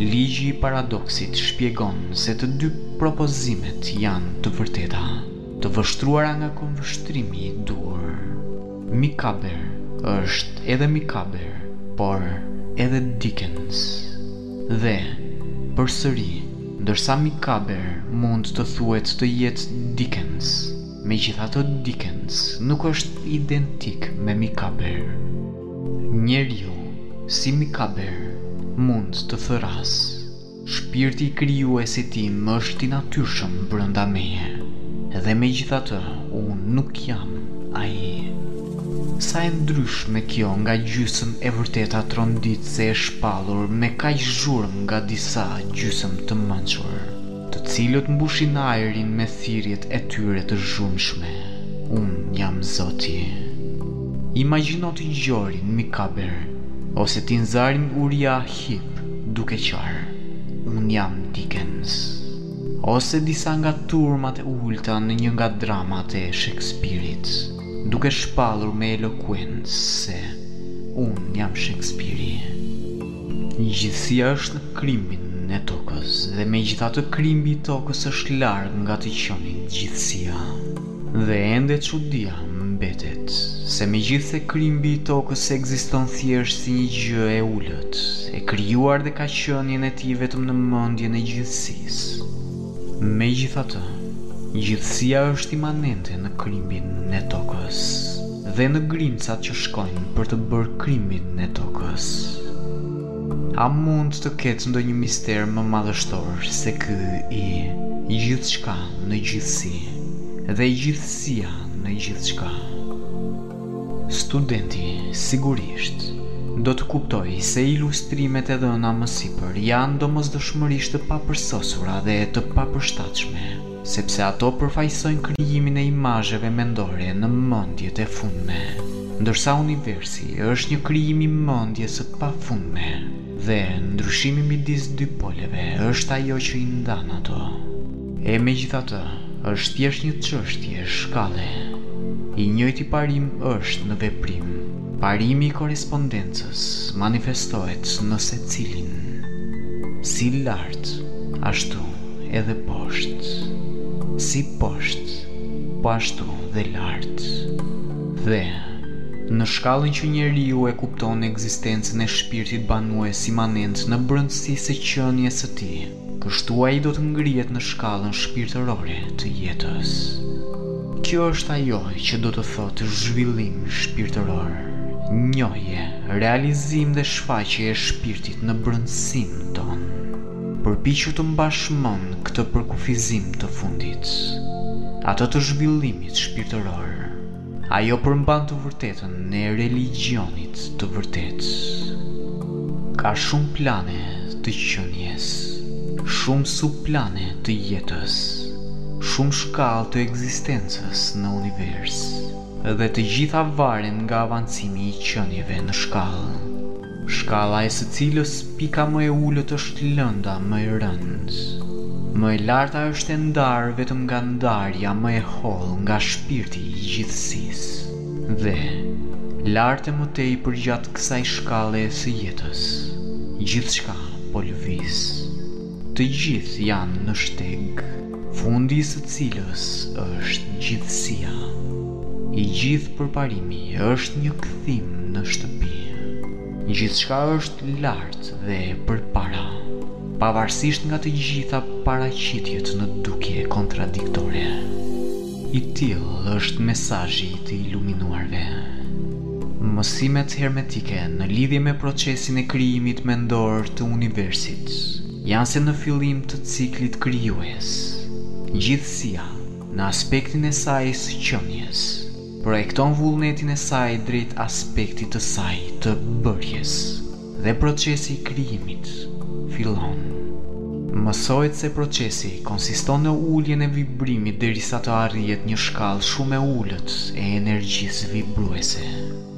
Ligji i paradoksit shpjegon se të dy propozimet janë të vërteta, të vështruara nga këndvështrimi i duhur. Mikaber është edhe Mikaber, por edhe Dickens. Dhe, përsëri, ndërsa Mikaber mund të thuhet të jetë Dickens, megjithatë Dickens nuk është identik me Mikaber. Njeriu, si Mikaber, mund të thërrasë. Shpirti i krijuesit tim është i natyrshëm brenda meje, dhe megjithatë unë nuk jam ai. Sa e ndryshme kjo nga gjysëm e vërteta tronditëse e shpallur me kaq zhurmë nga disa gjysëm të mençur, të cilët mbushin ajrin me thirrjet e tyre të zhurmshme, Unë jam Zoti. Imagjino të gjorin Mikaber ose tinzarin Uriah Hip, duke qarë, Unë jam Dickens. Ose disa nga turmat e ulëta në një nga dramat e Shekspirit, duke shpallur me elokuencë se, Unë jam Shekspiri. Gjithësia është në krimbin e tokës dhe megjithatë krimbi i tokës është larg nga të qenit gjithësia. Dhe ende çudia mbetet se megjithëse krimbi i tokës ekziston thjesht si një gjë e ulët, e krijuar dhe ka qenien e tij vetëm në mendjen e gjithësisë. Megjithatë, gjithësia është imanente në krimbin e tokës dhe në grimcat që shkojnë për të bërë krimbin e tokës. A mund të ketë ndonjë mister më madhështor se ky i Gjithçka në gjithësi dhe Gjithësia në gjithçka? Studenti sigurisht do të kuptojë se ilustrimet e dhëna më sipër janë domosdoshmërisht të papërsosura dhe të papërshtatshme. sepse ato përfaqësojnë krijimin e imazheve mendore në mendjet e fundme, ndërsa universi është një krijim i mendjes së pafundme, dhe ndryshimi midis dy poleve është ajo që i ndan ato. E megjithatë, është thjesht një çështje shkalle. I njëjti parim është në veprim. Parimi i korrespondencës manifestohet në secilin, si lart, ashtu edhe poshtë, si poshtë, po ashtu dhe lart. Dhe, në shkallën që njeriu e kupton ekzistencën e shpirtit banues imanent në brendësi së qenies së tij, Kështu ai do të ngrihet në shkallën shpirtërore të jetës. Kjo është ajo që do të thotë zhvillim shpirtëror, njohje, realizim dhe shfaqje e shpirtit në brendësinë tonë. Përpiqu të mbash mend këtë përkufizim të fundit, atë të zhvillimit shpirtëror. Ajo përmban të vërtetën e religjionit të vërtetës. Ka shumë plane të qenies, shumë subplane të jetës, shumë shkallë të ekzistencës në univers, dhe të gjitha varen nga avancimi i qenieve në shkallë. shkalla e së cilës pika më e ulët është lënda më e rëndë, më e larta është e ndarë vetëm nga ndarja më e hollë nga shpirti i gjithësisë, dhe, lart e më tej përgjatë kësaj shkalle së jetës, gjithçka po lëviz. Të gjithë janë në shteg, fundi i së cilës është gjithësia. I gjithë përparimi është një kthim në shtëpi. Gjithçka është lart dhe përpara, pavarësisht nga të gjitha paraqitjet në dukje kontradiktore. I tillë është mesazhi i të iluminuarve. Mësimet hermetike në lidhje me procesin e krijimit mendor të universit janë se në fillim të ciklit krijues, gjithësia, në aspektin e saj së qenies, projekton vullnetin e saj drejt aspektit të saj të bërjes. Dhe procesi i krijimit fillon. Mësohet se procesi konsiston në uljen e vibrimit derisa të arrihet një shkallë shumë e ulët e energjisë vibruese,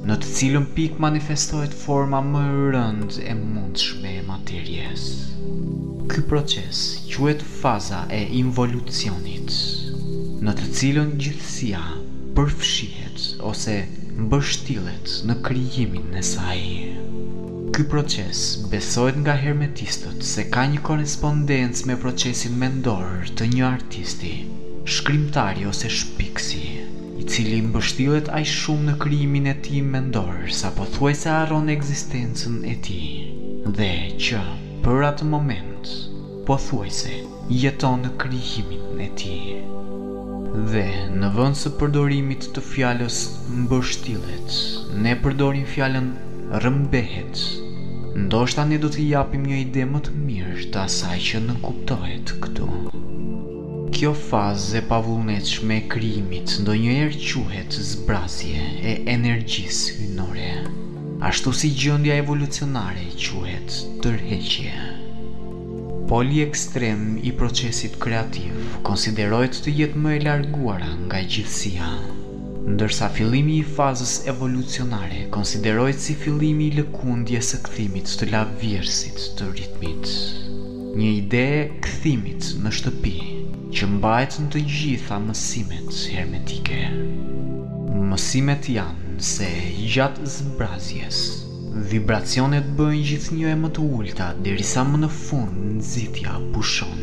në të cilën pikë manifestohet forma më e rëndë e mundshme e materies. Ky proces quhet faza e involucionit, në të cilën gjithësia përfshihet. ose mbështillet në krijimin e saj. Ky proces besohet nga hermetistët se ka një korrespondencë me procesin mendor të një artisti, shkrimtari ose shpikësi, i cili mbështillet aq shumë në krijimin e tij mendor sa pothuajse harron ekzistencën e tij dhe që, për atë moment, pothuajse jeton në krijimin e tij. Dhe në vend së përdorimit të fjalës mbështillet, ne përdorim fjalën rrëmbehet. Ndoshta ne do të japim një ide më të mirë të asaj që nënkuptohet këtu. Kjo fazë e pavullnetshme e krijimit ndonjëherë quhet zbrazje e energjisë hyjnore. ashtu si gjendja evolucionare quhet tërheqje. Poli ekstrem i procesit kreativ konsiderohet të jetë më e larguara nga gjithësia, ndërsa fillimi i fazës evolucionare konsiderohet si fillimi i lëkundjes së kthimit të lavjerrësit të ritmit. Një ide e kthimit në shtëpi që mbahet në të gjitha mësimet hermetike. Mësimet janë se gjatë zbrazjes, vibracionet bëhen gjithnjë e më të ulëta derisa më në fund nxitja pushon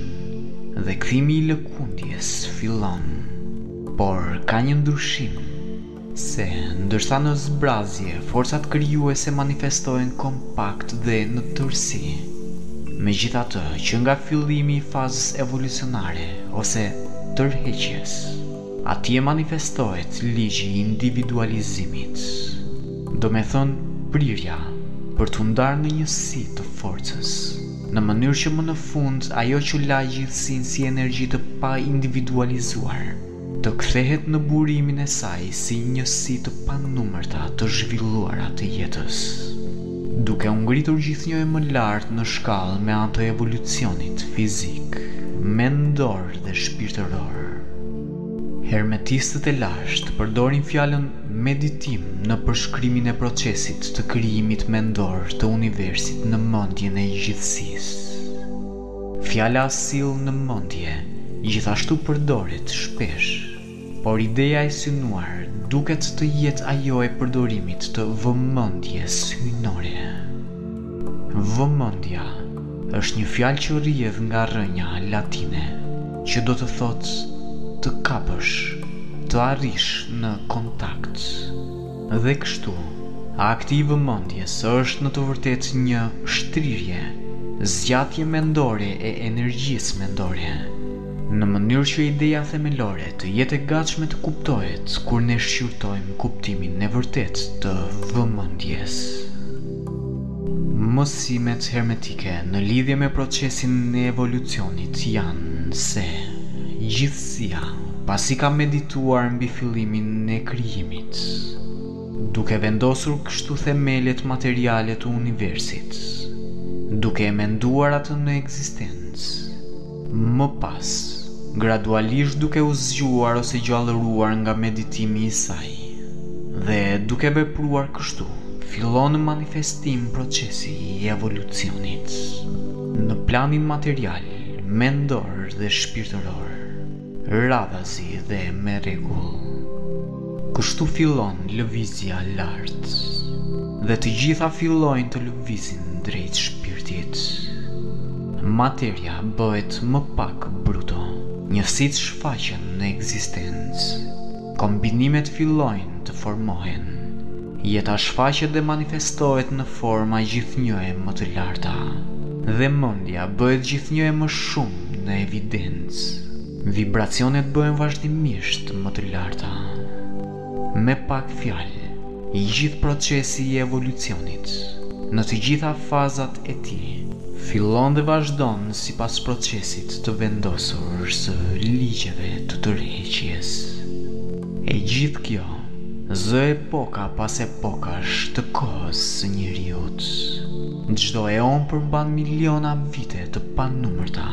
dhe kthimi i lëkundjes fillon. Por ka një ndryshim. se ndërsa në zbrazje forcat krijuese manifestohen kompakt dhe në tërësi, megjithatë që nga fillimi i fazës evolucionare ose tërheqjes, atje manifestohet ligji i individualizimit, domethënë prirja për t'u ndarë në njësi të forcës, në mënyrë që më në fund ajo që la gjithësinë si energji të paindividualizuar, të kthehet në burimin e saj si njësi të panumërta të zhvilluara të jetës, duke u ngritur gjithnjë e më lart në shkallë me anë të evolucionit fizik, mendor dhe shpirtëror. Hermetistët e lashtë përdorin fjalën meditim në përshkrimin e procesit të krijimit mendor të universit në mendjen e gjithësisë. Fjala sill në mendje gjithashtu përdoret shpesh, por ideja e synuar duket të jetë ajo e përdorimit të vëmendjes hyjnore. Vëmendja është një fjalë që rrjedh nga rrënja latine, që do të thotë të kapësh, të arrish në kontakt. Dhe kështu, akti i vëmendjes është në të vërtetë një shtrirje, zgjatje mendore e energjisë mendore, në mënyrë që ideja themelore të jetë e gatshme të kuptohet kur ne shqyrtojmë kuptimin e vërtetë të vëmendjes. Mësimet hermetike në lidhje me procesin e evolucionit janë se gjithësia, pasi ka medituar mbi fillimin e krijimit, duke vendosur kështu themelet materiale të universit, duke e menduar atë në ekzistencë, Më pas, gradualisht duke u zgjuar ose gjallëruar nga meditimi i saj, dhe duke vepruar kështu, fillon në manifestim procesi i evolucionit, në planin material, mendor dhe shpirtëror. Radhazi dhe me rregull. Kështu fillon lëvizja lart dhe të gjitha fillojnë të lëvizin drejt shpirtit. Materia bëhet më pak bruto, njësitë shfaqen në ekzistencë. Kombinimet fillojnë të formohen. Jeta shfaqet dhe manifestohet në forma gjithnjë e më të larta, dhe mendja bëhet gjithnjë e më shumë në evidencë. Vibracionet bëhen vazhdimisht më të larta. Me pak fjalë, I gjithë procesi i evolucionit, në të gjitha fazat e tij, fillon dhe vazhdon sipas procesit të vendosur së ligjeve të tërheqjes. E gjithë kjo zë epoka pas epokash të kohës së njeriut. Çdo eon përmban miliona vite të panumërta.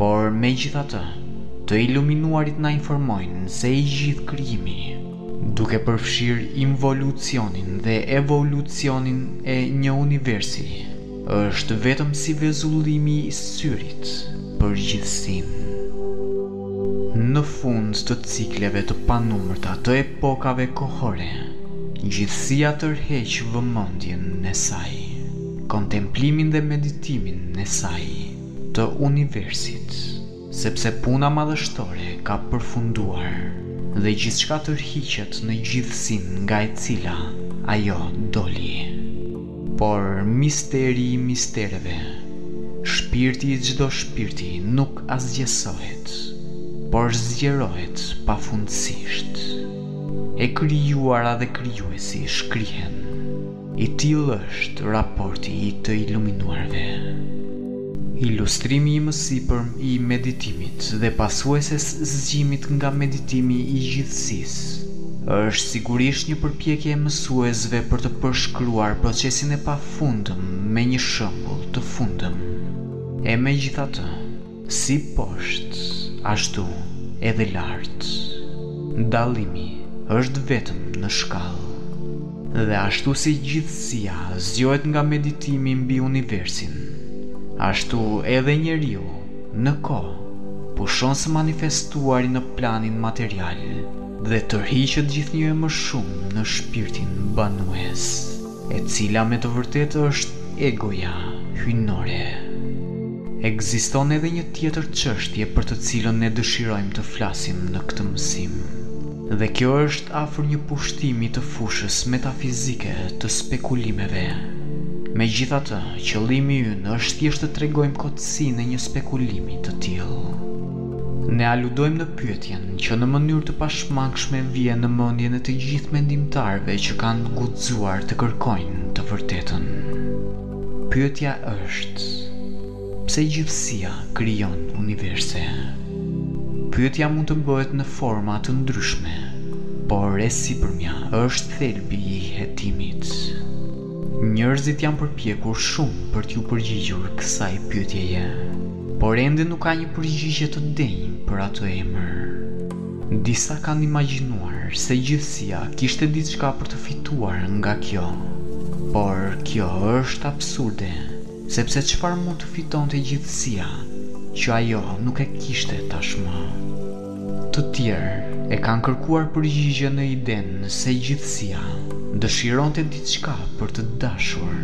Por megjithatë, të iluminuarit na informojnë se i gjithë krijimi, duke përfshirë involucionin dhe evolucionin e një universi, është vetëm si vezullimi i syrit për gjithësinë. Në fund të cikleve të panumërta të epokave kohore, gjithësia tërheq vëmendjen e saj, kontemplimin dhe meditimin e saj të universit. Sepse puna madhështore ka përfunduar, dhe gjithçka tërhiqet në gjithësinë nga e cila ajo doli. Por misteri i mistereve, shpirti i çdo shpirti nuk asgjesohet, por zgjerohet pafundësisht. E krijuara dhe krijuesi shkrihen. I tillë është raporti i të iluminuarve. Ilustrimi i mësipërm i meditimit dhe pasueses zgjimit nga meditimi i gjithësisë është sigurisht një përpjekje e mësuesve për të përshkruar procesin e pafundëm me një shembull të fundëm. E megjithatë, Si poshtë, ashtu edhe lart. Dallimi është vetëm në shkallë. Dhe ashtu si gjithësia zgjohet nga meditimi mbi universin, ashtu edhe njeriu në kohë pushon së manifestuari në planin material dhe tërhiqet gjithnjë e më shumë në shpirtin banues. E cila me të vërtetë është egoja hyjnore. Ekziston edhe një tjetër çështje për të cilën ne dëshirojmë të flasim në këtë mësim. Dhe kjo është afër një pushtimi të fushës metafizike të spekulimeve. Megjithatë, qëllimi ynë është thjesht të tregojmë kotësinë e një spekulimi të tillë. Ne aludojmë në pyetjen që në mënyrë të pashmangshme vjen në mendjen e të gjithë mendimtarëve që kanë guxuar të kërkojnë të vërtetën. Pyetja është, pse gjithësia krijon universe? Pyetja mund të bëhet në forma të ndryshme, por e sipërmja është thelbi i hetimit. Njerëzit janë përpjekur shumë për t'iu përgjigjur kësaj pyetjeje. Por ende nuk ka një përgjigje të denjë për atë emër. Disa kanë imagjinuar se gjithësia kishte diçka për të fituar nga kjo. Por kjo është absurde, sepse çfarë mund të fitonte gjithësia që ajo nuk e kishte tashmë? Të tjerë e kanë kërkuar përgjigje në idenë se gjithësia dëshironte diçka për të dashur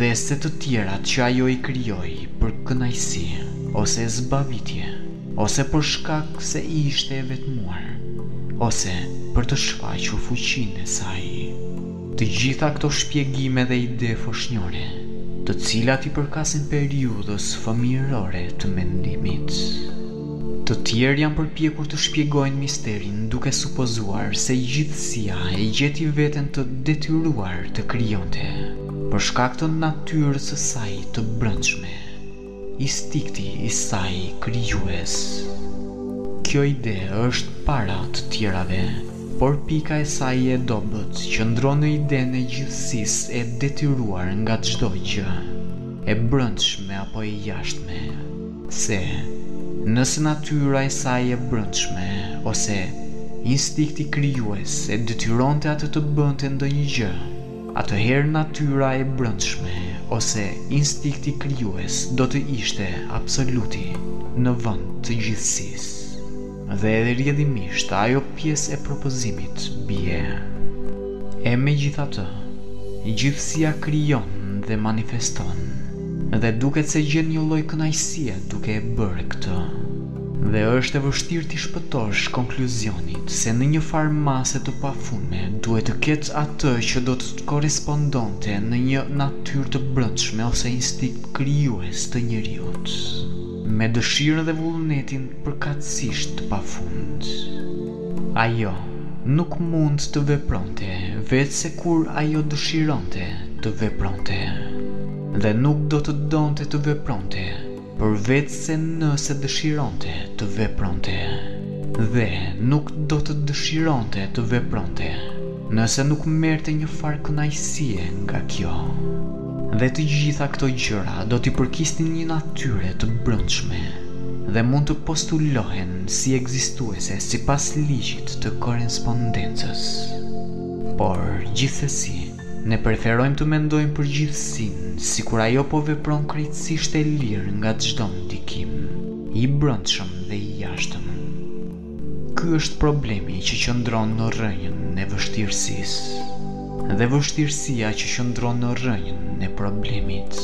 dhe se të tjerat që ajo i krijoi për kënaqësi ose zbavitje ose për shkak se ishte e vetmuar ose për të shfaqur fuqinë e saj. Të gjitha këto shpjegime dhe ide foshnjore, të cilat i përkasin periudhës fëmijërore të mendimit. Të tjerë janë përpjekur të shpjegojnë misterin duke supozuar se gjithësia e gjeti veten të detyruar të krijonte për shkak të natyrës së saj të brendshme, instinkti i saj krijues. Kjo ide është para të tjerave, por pika e saj e dobët qëndron në idenë e gjithësisë e detyruar nga çdo gjë, e brendshme apo e jashtme. se nëse natyra e saj e brendshme ose instinkti krijues e detyronte atë të bënte ndonjë gjë, atëherë natyra e brendshme ose instinkti krijues do të ishte absoluti në vend të gjithësisë. Dhe edhe rrjedhimisht ajo pjesë e propozimit bie. E megjithatë, gjithësia krijon dhe manifeston, dhe duket se gjen një lloj kënaqësie duke e bërë këtë. Dhe është e vështirë t'i shpëtosh konkluzionit se në një farë mase të pafundme duhet të ketë atë që do të korrespondonte në një natyrë të brendshme ose instinkt krijues të njeriut. Me dëshirën dhe vullnetin përkatësisht të pafund, ajo nuk mund të vepronte veçse kur ajo dëshironte të vepronte, dhe nuk do të donte të vepronte përveçse nëse dëshironte të vepronte, dhe nuk do të dëshironte të vepronte nëse nuk merrte njëfarë kënaqësie nga kjo. Dhe të gjitha këto gjëra do t'i përkisnin një natyre të brendshme dhe mund të postulohen si ekzistuese sipas ligjit të korrespondencës. Por, gjithsesi, ne preferojmë të mendojmë për gjithësinë sikur ajo po vepron krejtësisht e lirë nga çdo ndikim, i brendshëm dhe i jashtëm. Ky është problemi që qëndron në rrënjën e vështirësisë. Dhe vështirësia që qëndron në rrënjën e problemit.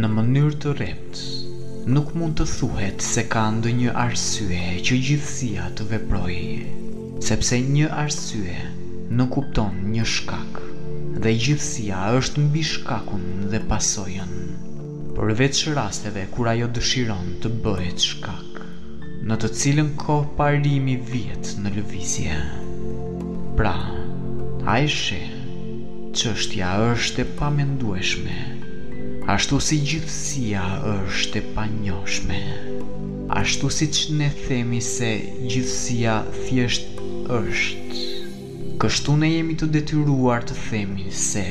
Në mënyrë të rreptë, nuk mund të thuhet se ka ndonjë arsye që gjithësia të veprojë, sepse një arsye nënkupton një shkak dhe gjithësia është mbi shkakun dhe pasojën. përveç rasteve kur ajo dëshiron të bëhet shkak, në të cilën kohë parimi vihet në lëvizje. Pra, e sheh, çështja është e pamendueshme, ashtu si gjithësia është e panjohshme. Ashtu siç ne themi se gjithësia thjesht është. Kështu ne jemi të detyruar të themi se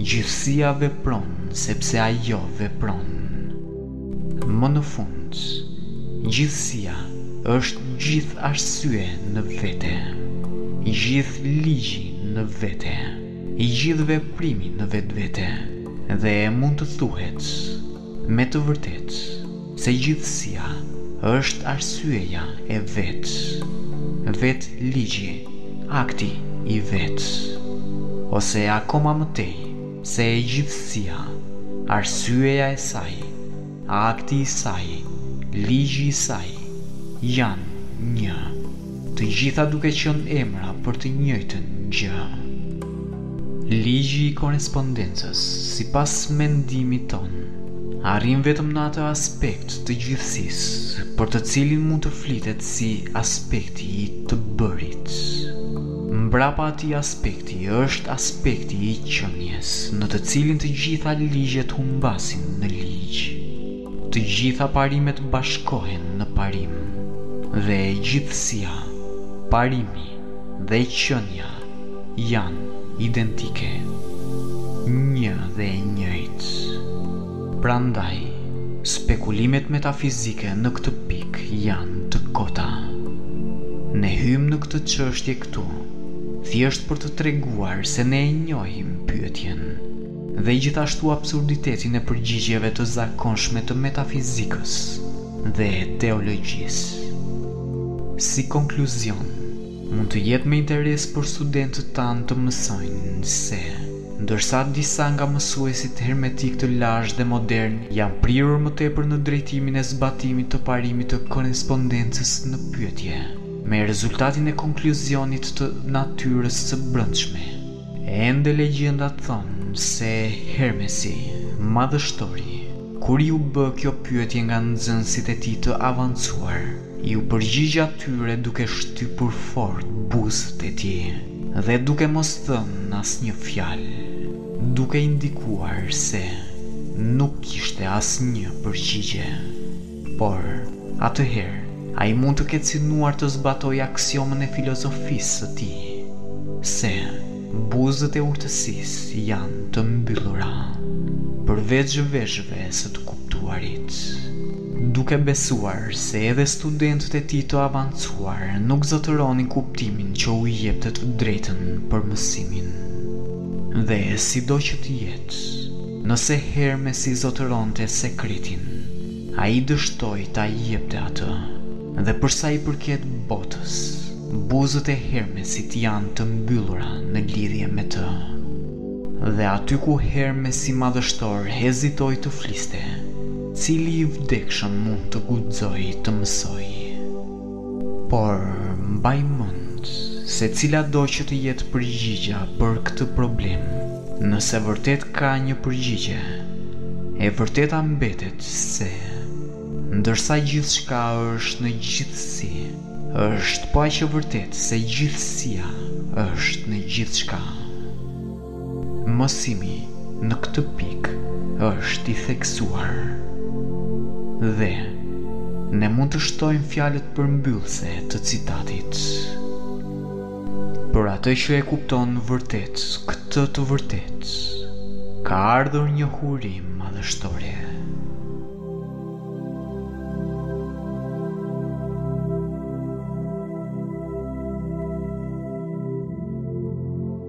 gjithësia vepron sepse ajo vepron. Më në fund, gjithësia është gjithë arsye në vete, gjithë ligji në vete, i gjithë veprimi në vetvete dhe mund të thuhet Me të vërtetë, se gjithësia është arsyeja e vet. Vetë ligji, akti i vet. Ose akoma më tej, se gjithësia, arsyeja e saj, akti i saj, ligji i saj, janë një. Të gjitha duke qenë emra për të njëjtën gjë. Ligji i korrespondencës, sipas mendimit tonë, arrin vetëm në atë aspekt të gjithësisë për të cilin mund të flitet si aspekti i të bërit. Mbrapa atij aspekti është aspekti i qenies, në të cilin të gjitha ligjet humbasin në ligj. Të gjitha parimet bashkohen në parim dhe gjithësia, parimi dhe qënia janë identike, një dhe e njëjtë. Prandaj, spekulimet metafizike në këtë pikë janë të kota. Ne hyjmë në këtë çështje këtu thjesht për të treguar se ne e njohim pyetjen. dhe gjithashtu absurditetin e përgjigjeve të zakonshme të metafizikës dhe teologjisë. Si konkluzion, mund të jetë me interes për studentët tanë të mësojnë se, ndërsa disa nga mësuesit hermetikë të lashtë dhe modernë janë prirur më tepër në drejtimin e zbatimit të parimit të korrespondencës në pyetje me rezultatin e konkluzionit të natyrës së brendshme, Ende legjendat thonë se Hermesi, madhështori, kur iu bë kjo pyetje nga nxënësit e tij të avancuar, iu përgjigj atyre duke shtypur fort buzët e tij dhe duke mos thënë asnjë fjalë, duke indikuar se nuk kishte asnjë përgjigje. Por, atëherë, ai mund të ketë synuar të zbatojë aksiomën e filozofisë së tij, se buzët e urtësisë janë të mbyllura, përveç veshëve së të kuptuarit. Duke besuar se edhe studentët e tij të avancuar nuk zotëronin kuptimin që u jepte të drejtën për mësimin. Dhe, sido që të jetë. Nëse Hermesi zotëronte sekretin, ai dështoi ta jepte atë. Dhe për sa i përket botës, buzët e Hermesit janë të mbyllura në lidhje me të. Dhe aty ku Hermesi madhështor hezitoi të fliste, cili i vdekshëm mund të guxojë të mësojë? Por, mbaj mend, se cilado që të jetë përgjigja për këtë problem, nëse vërtet ka një përgjigje, e vërteta mbetet se, ndërsa gjithçka është në gjithësi, është po aq e vërtetë se gjithësia është në gjithçka. Mësimi në këtë pikë është i theksuar dhe ne mund të shtojmë fjalët përmbyllëse të citatit, Për atë që e kupton vërtet këtë të vërtetë, ka ardhur njohuri madhështore.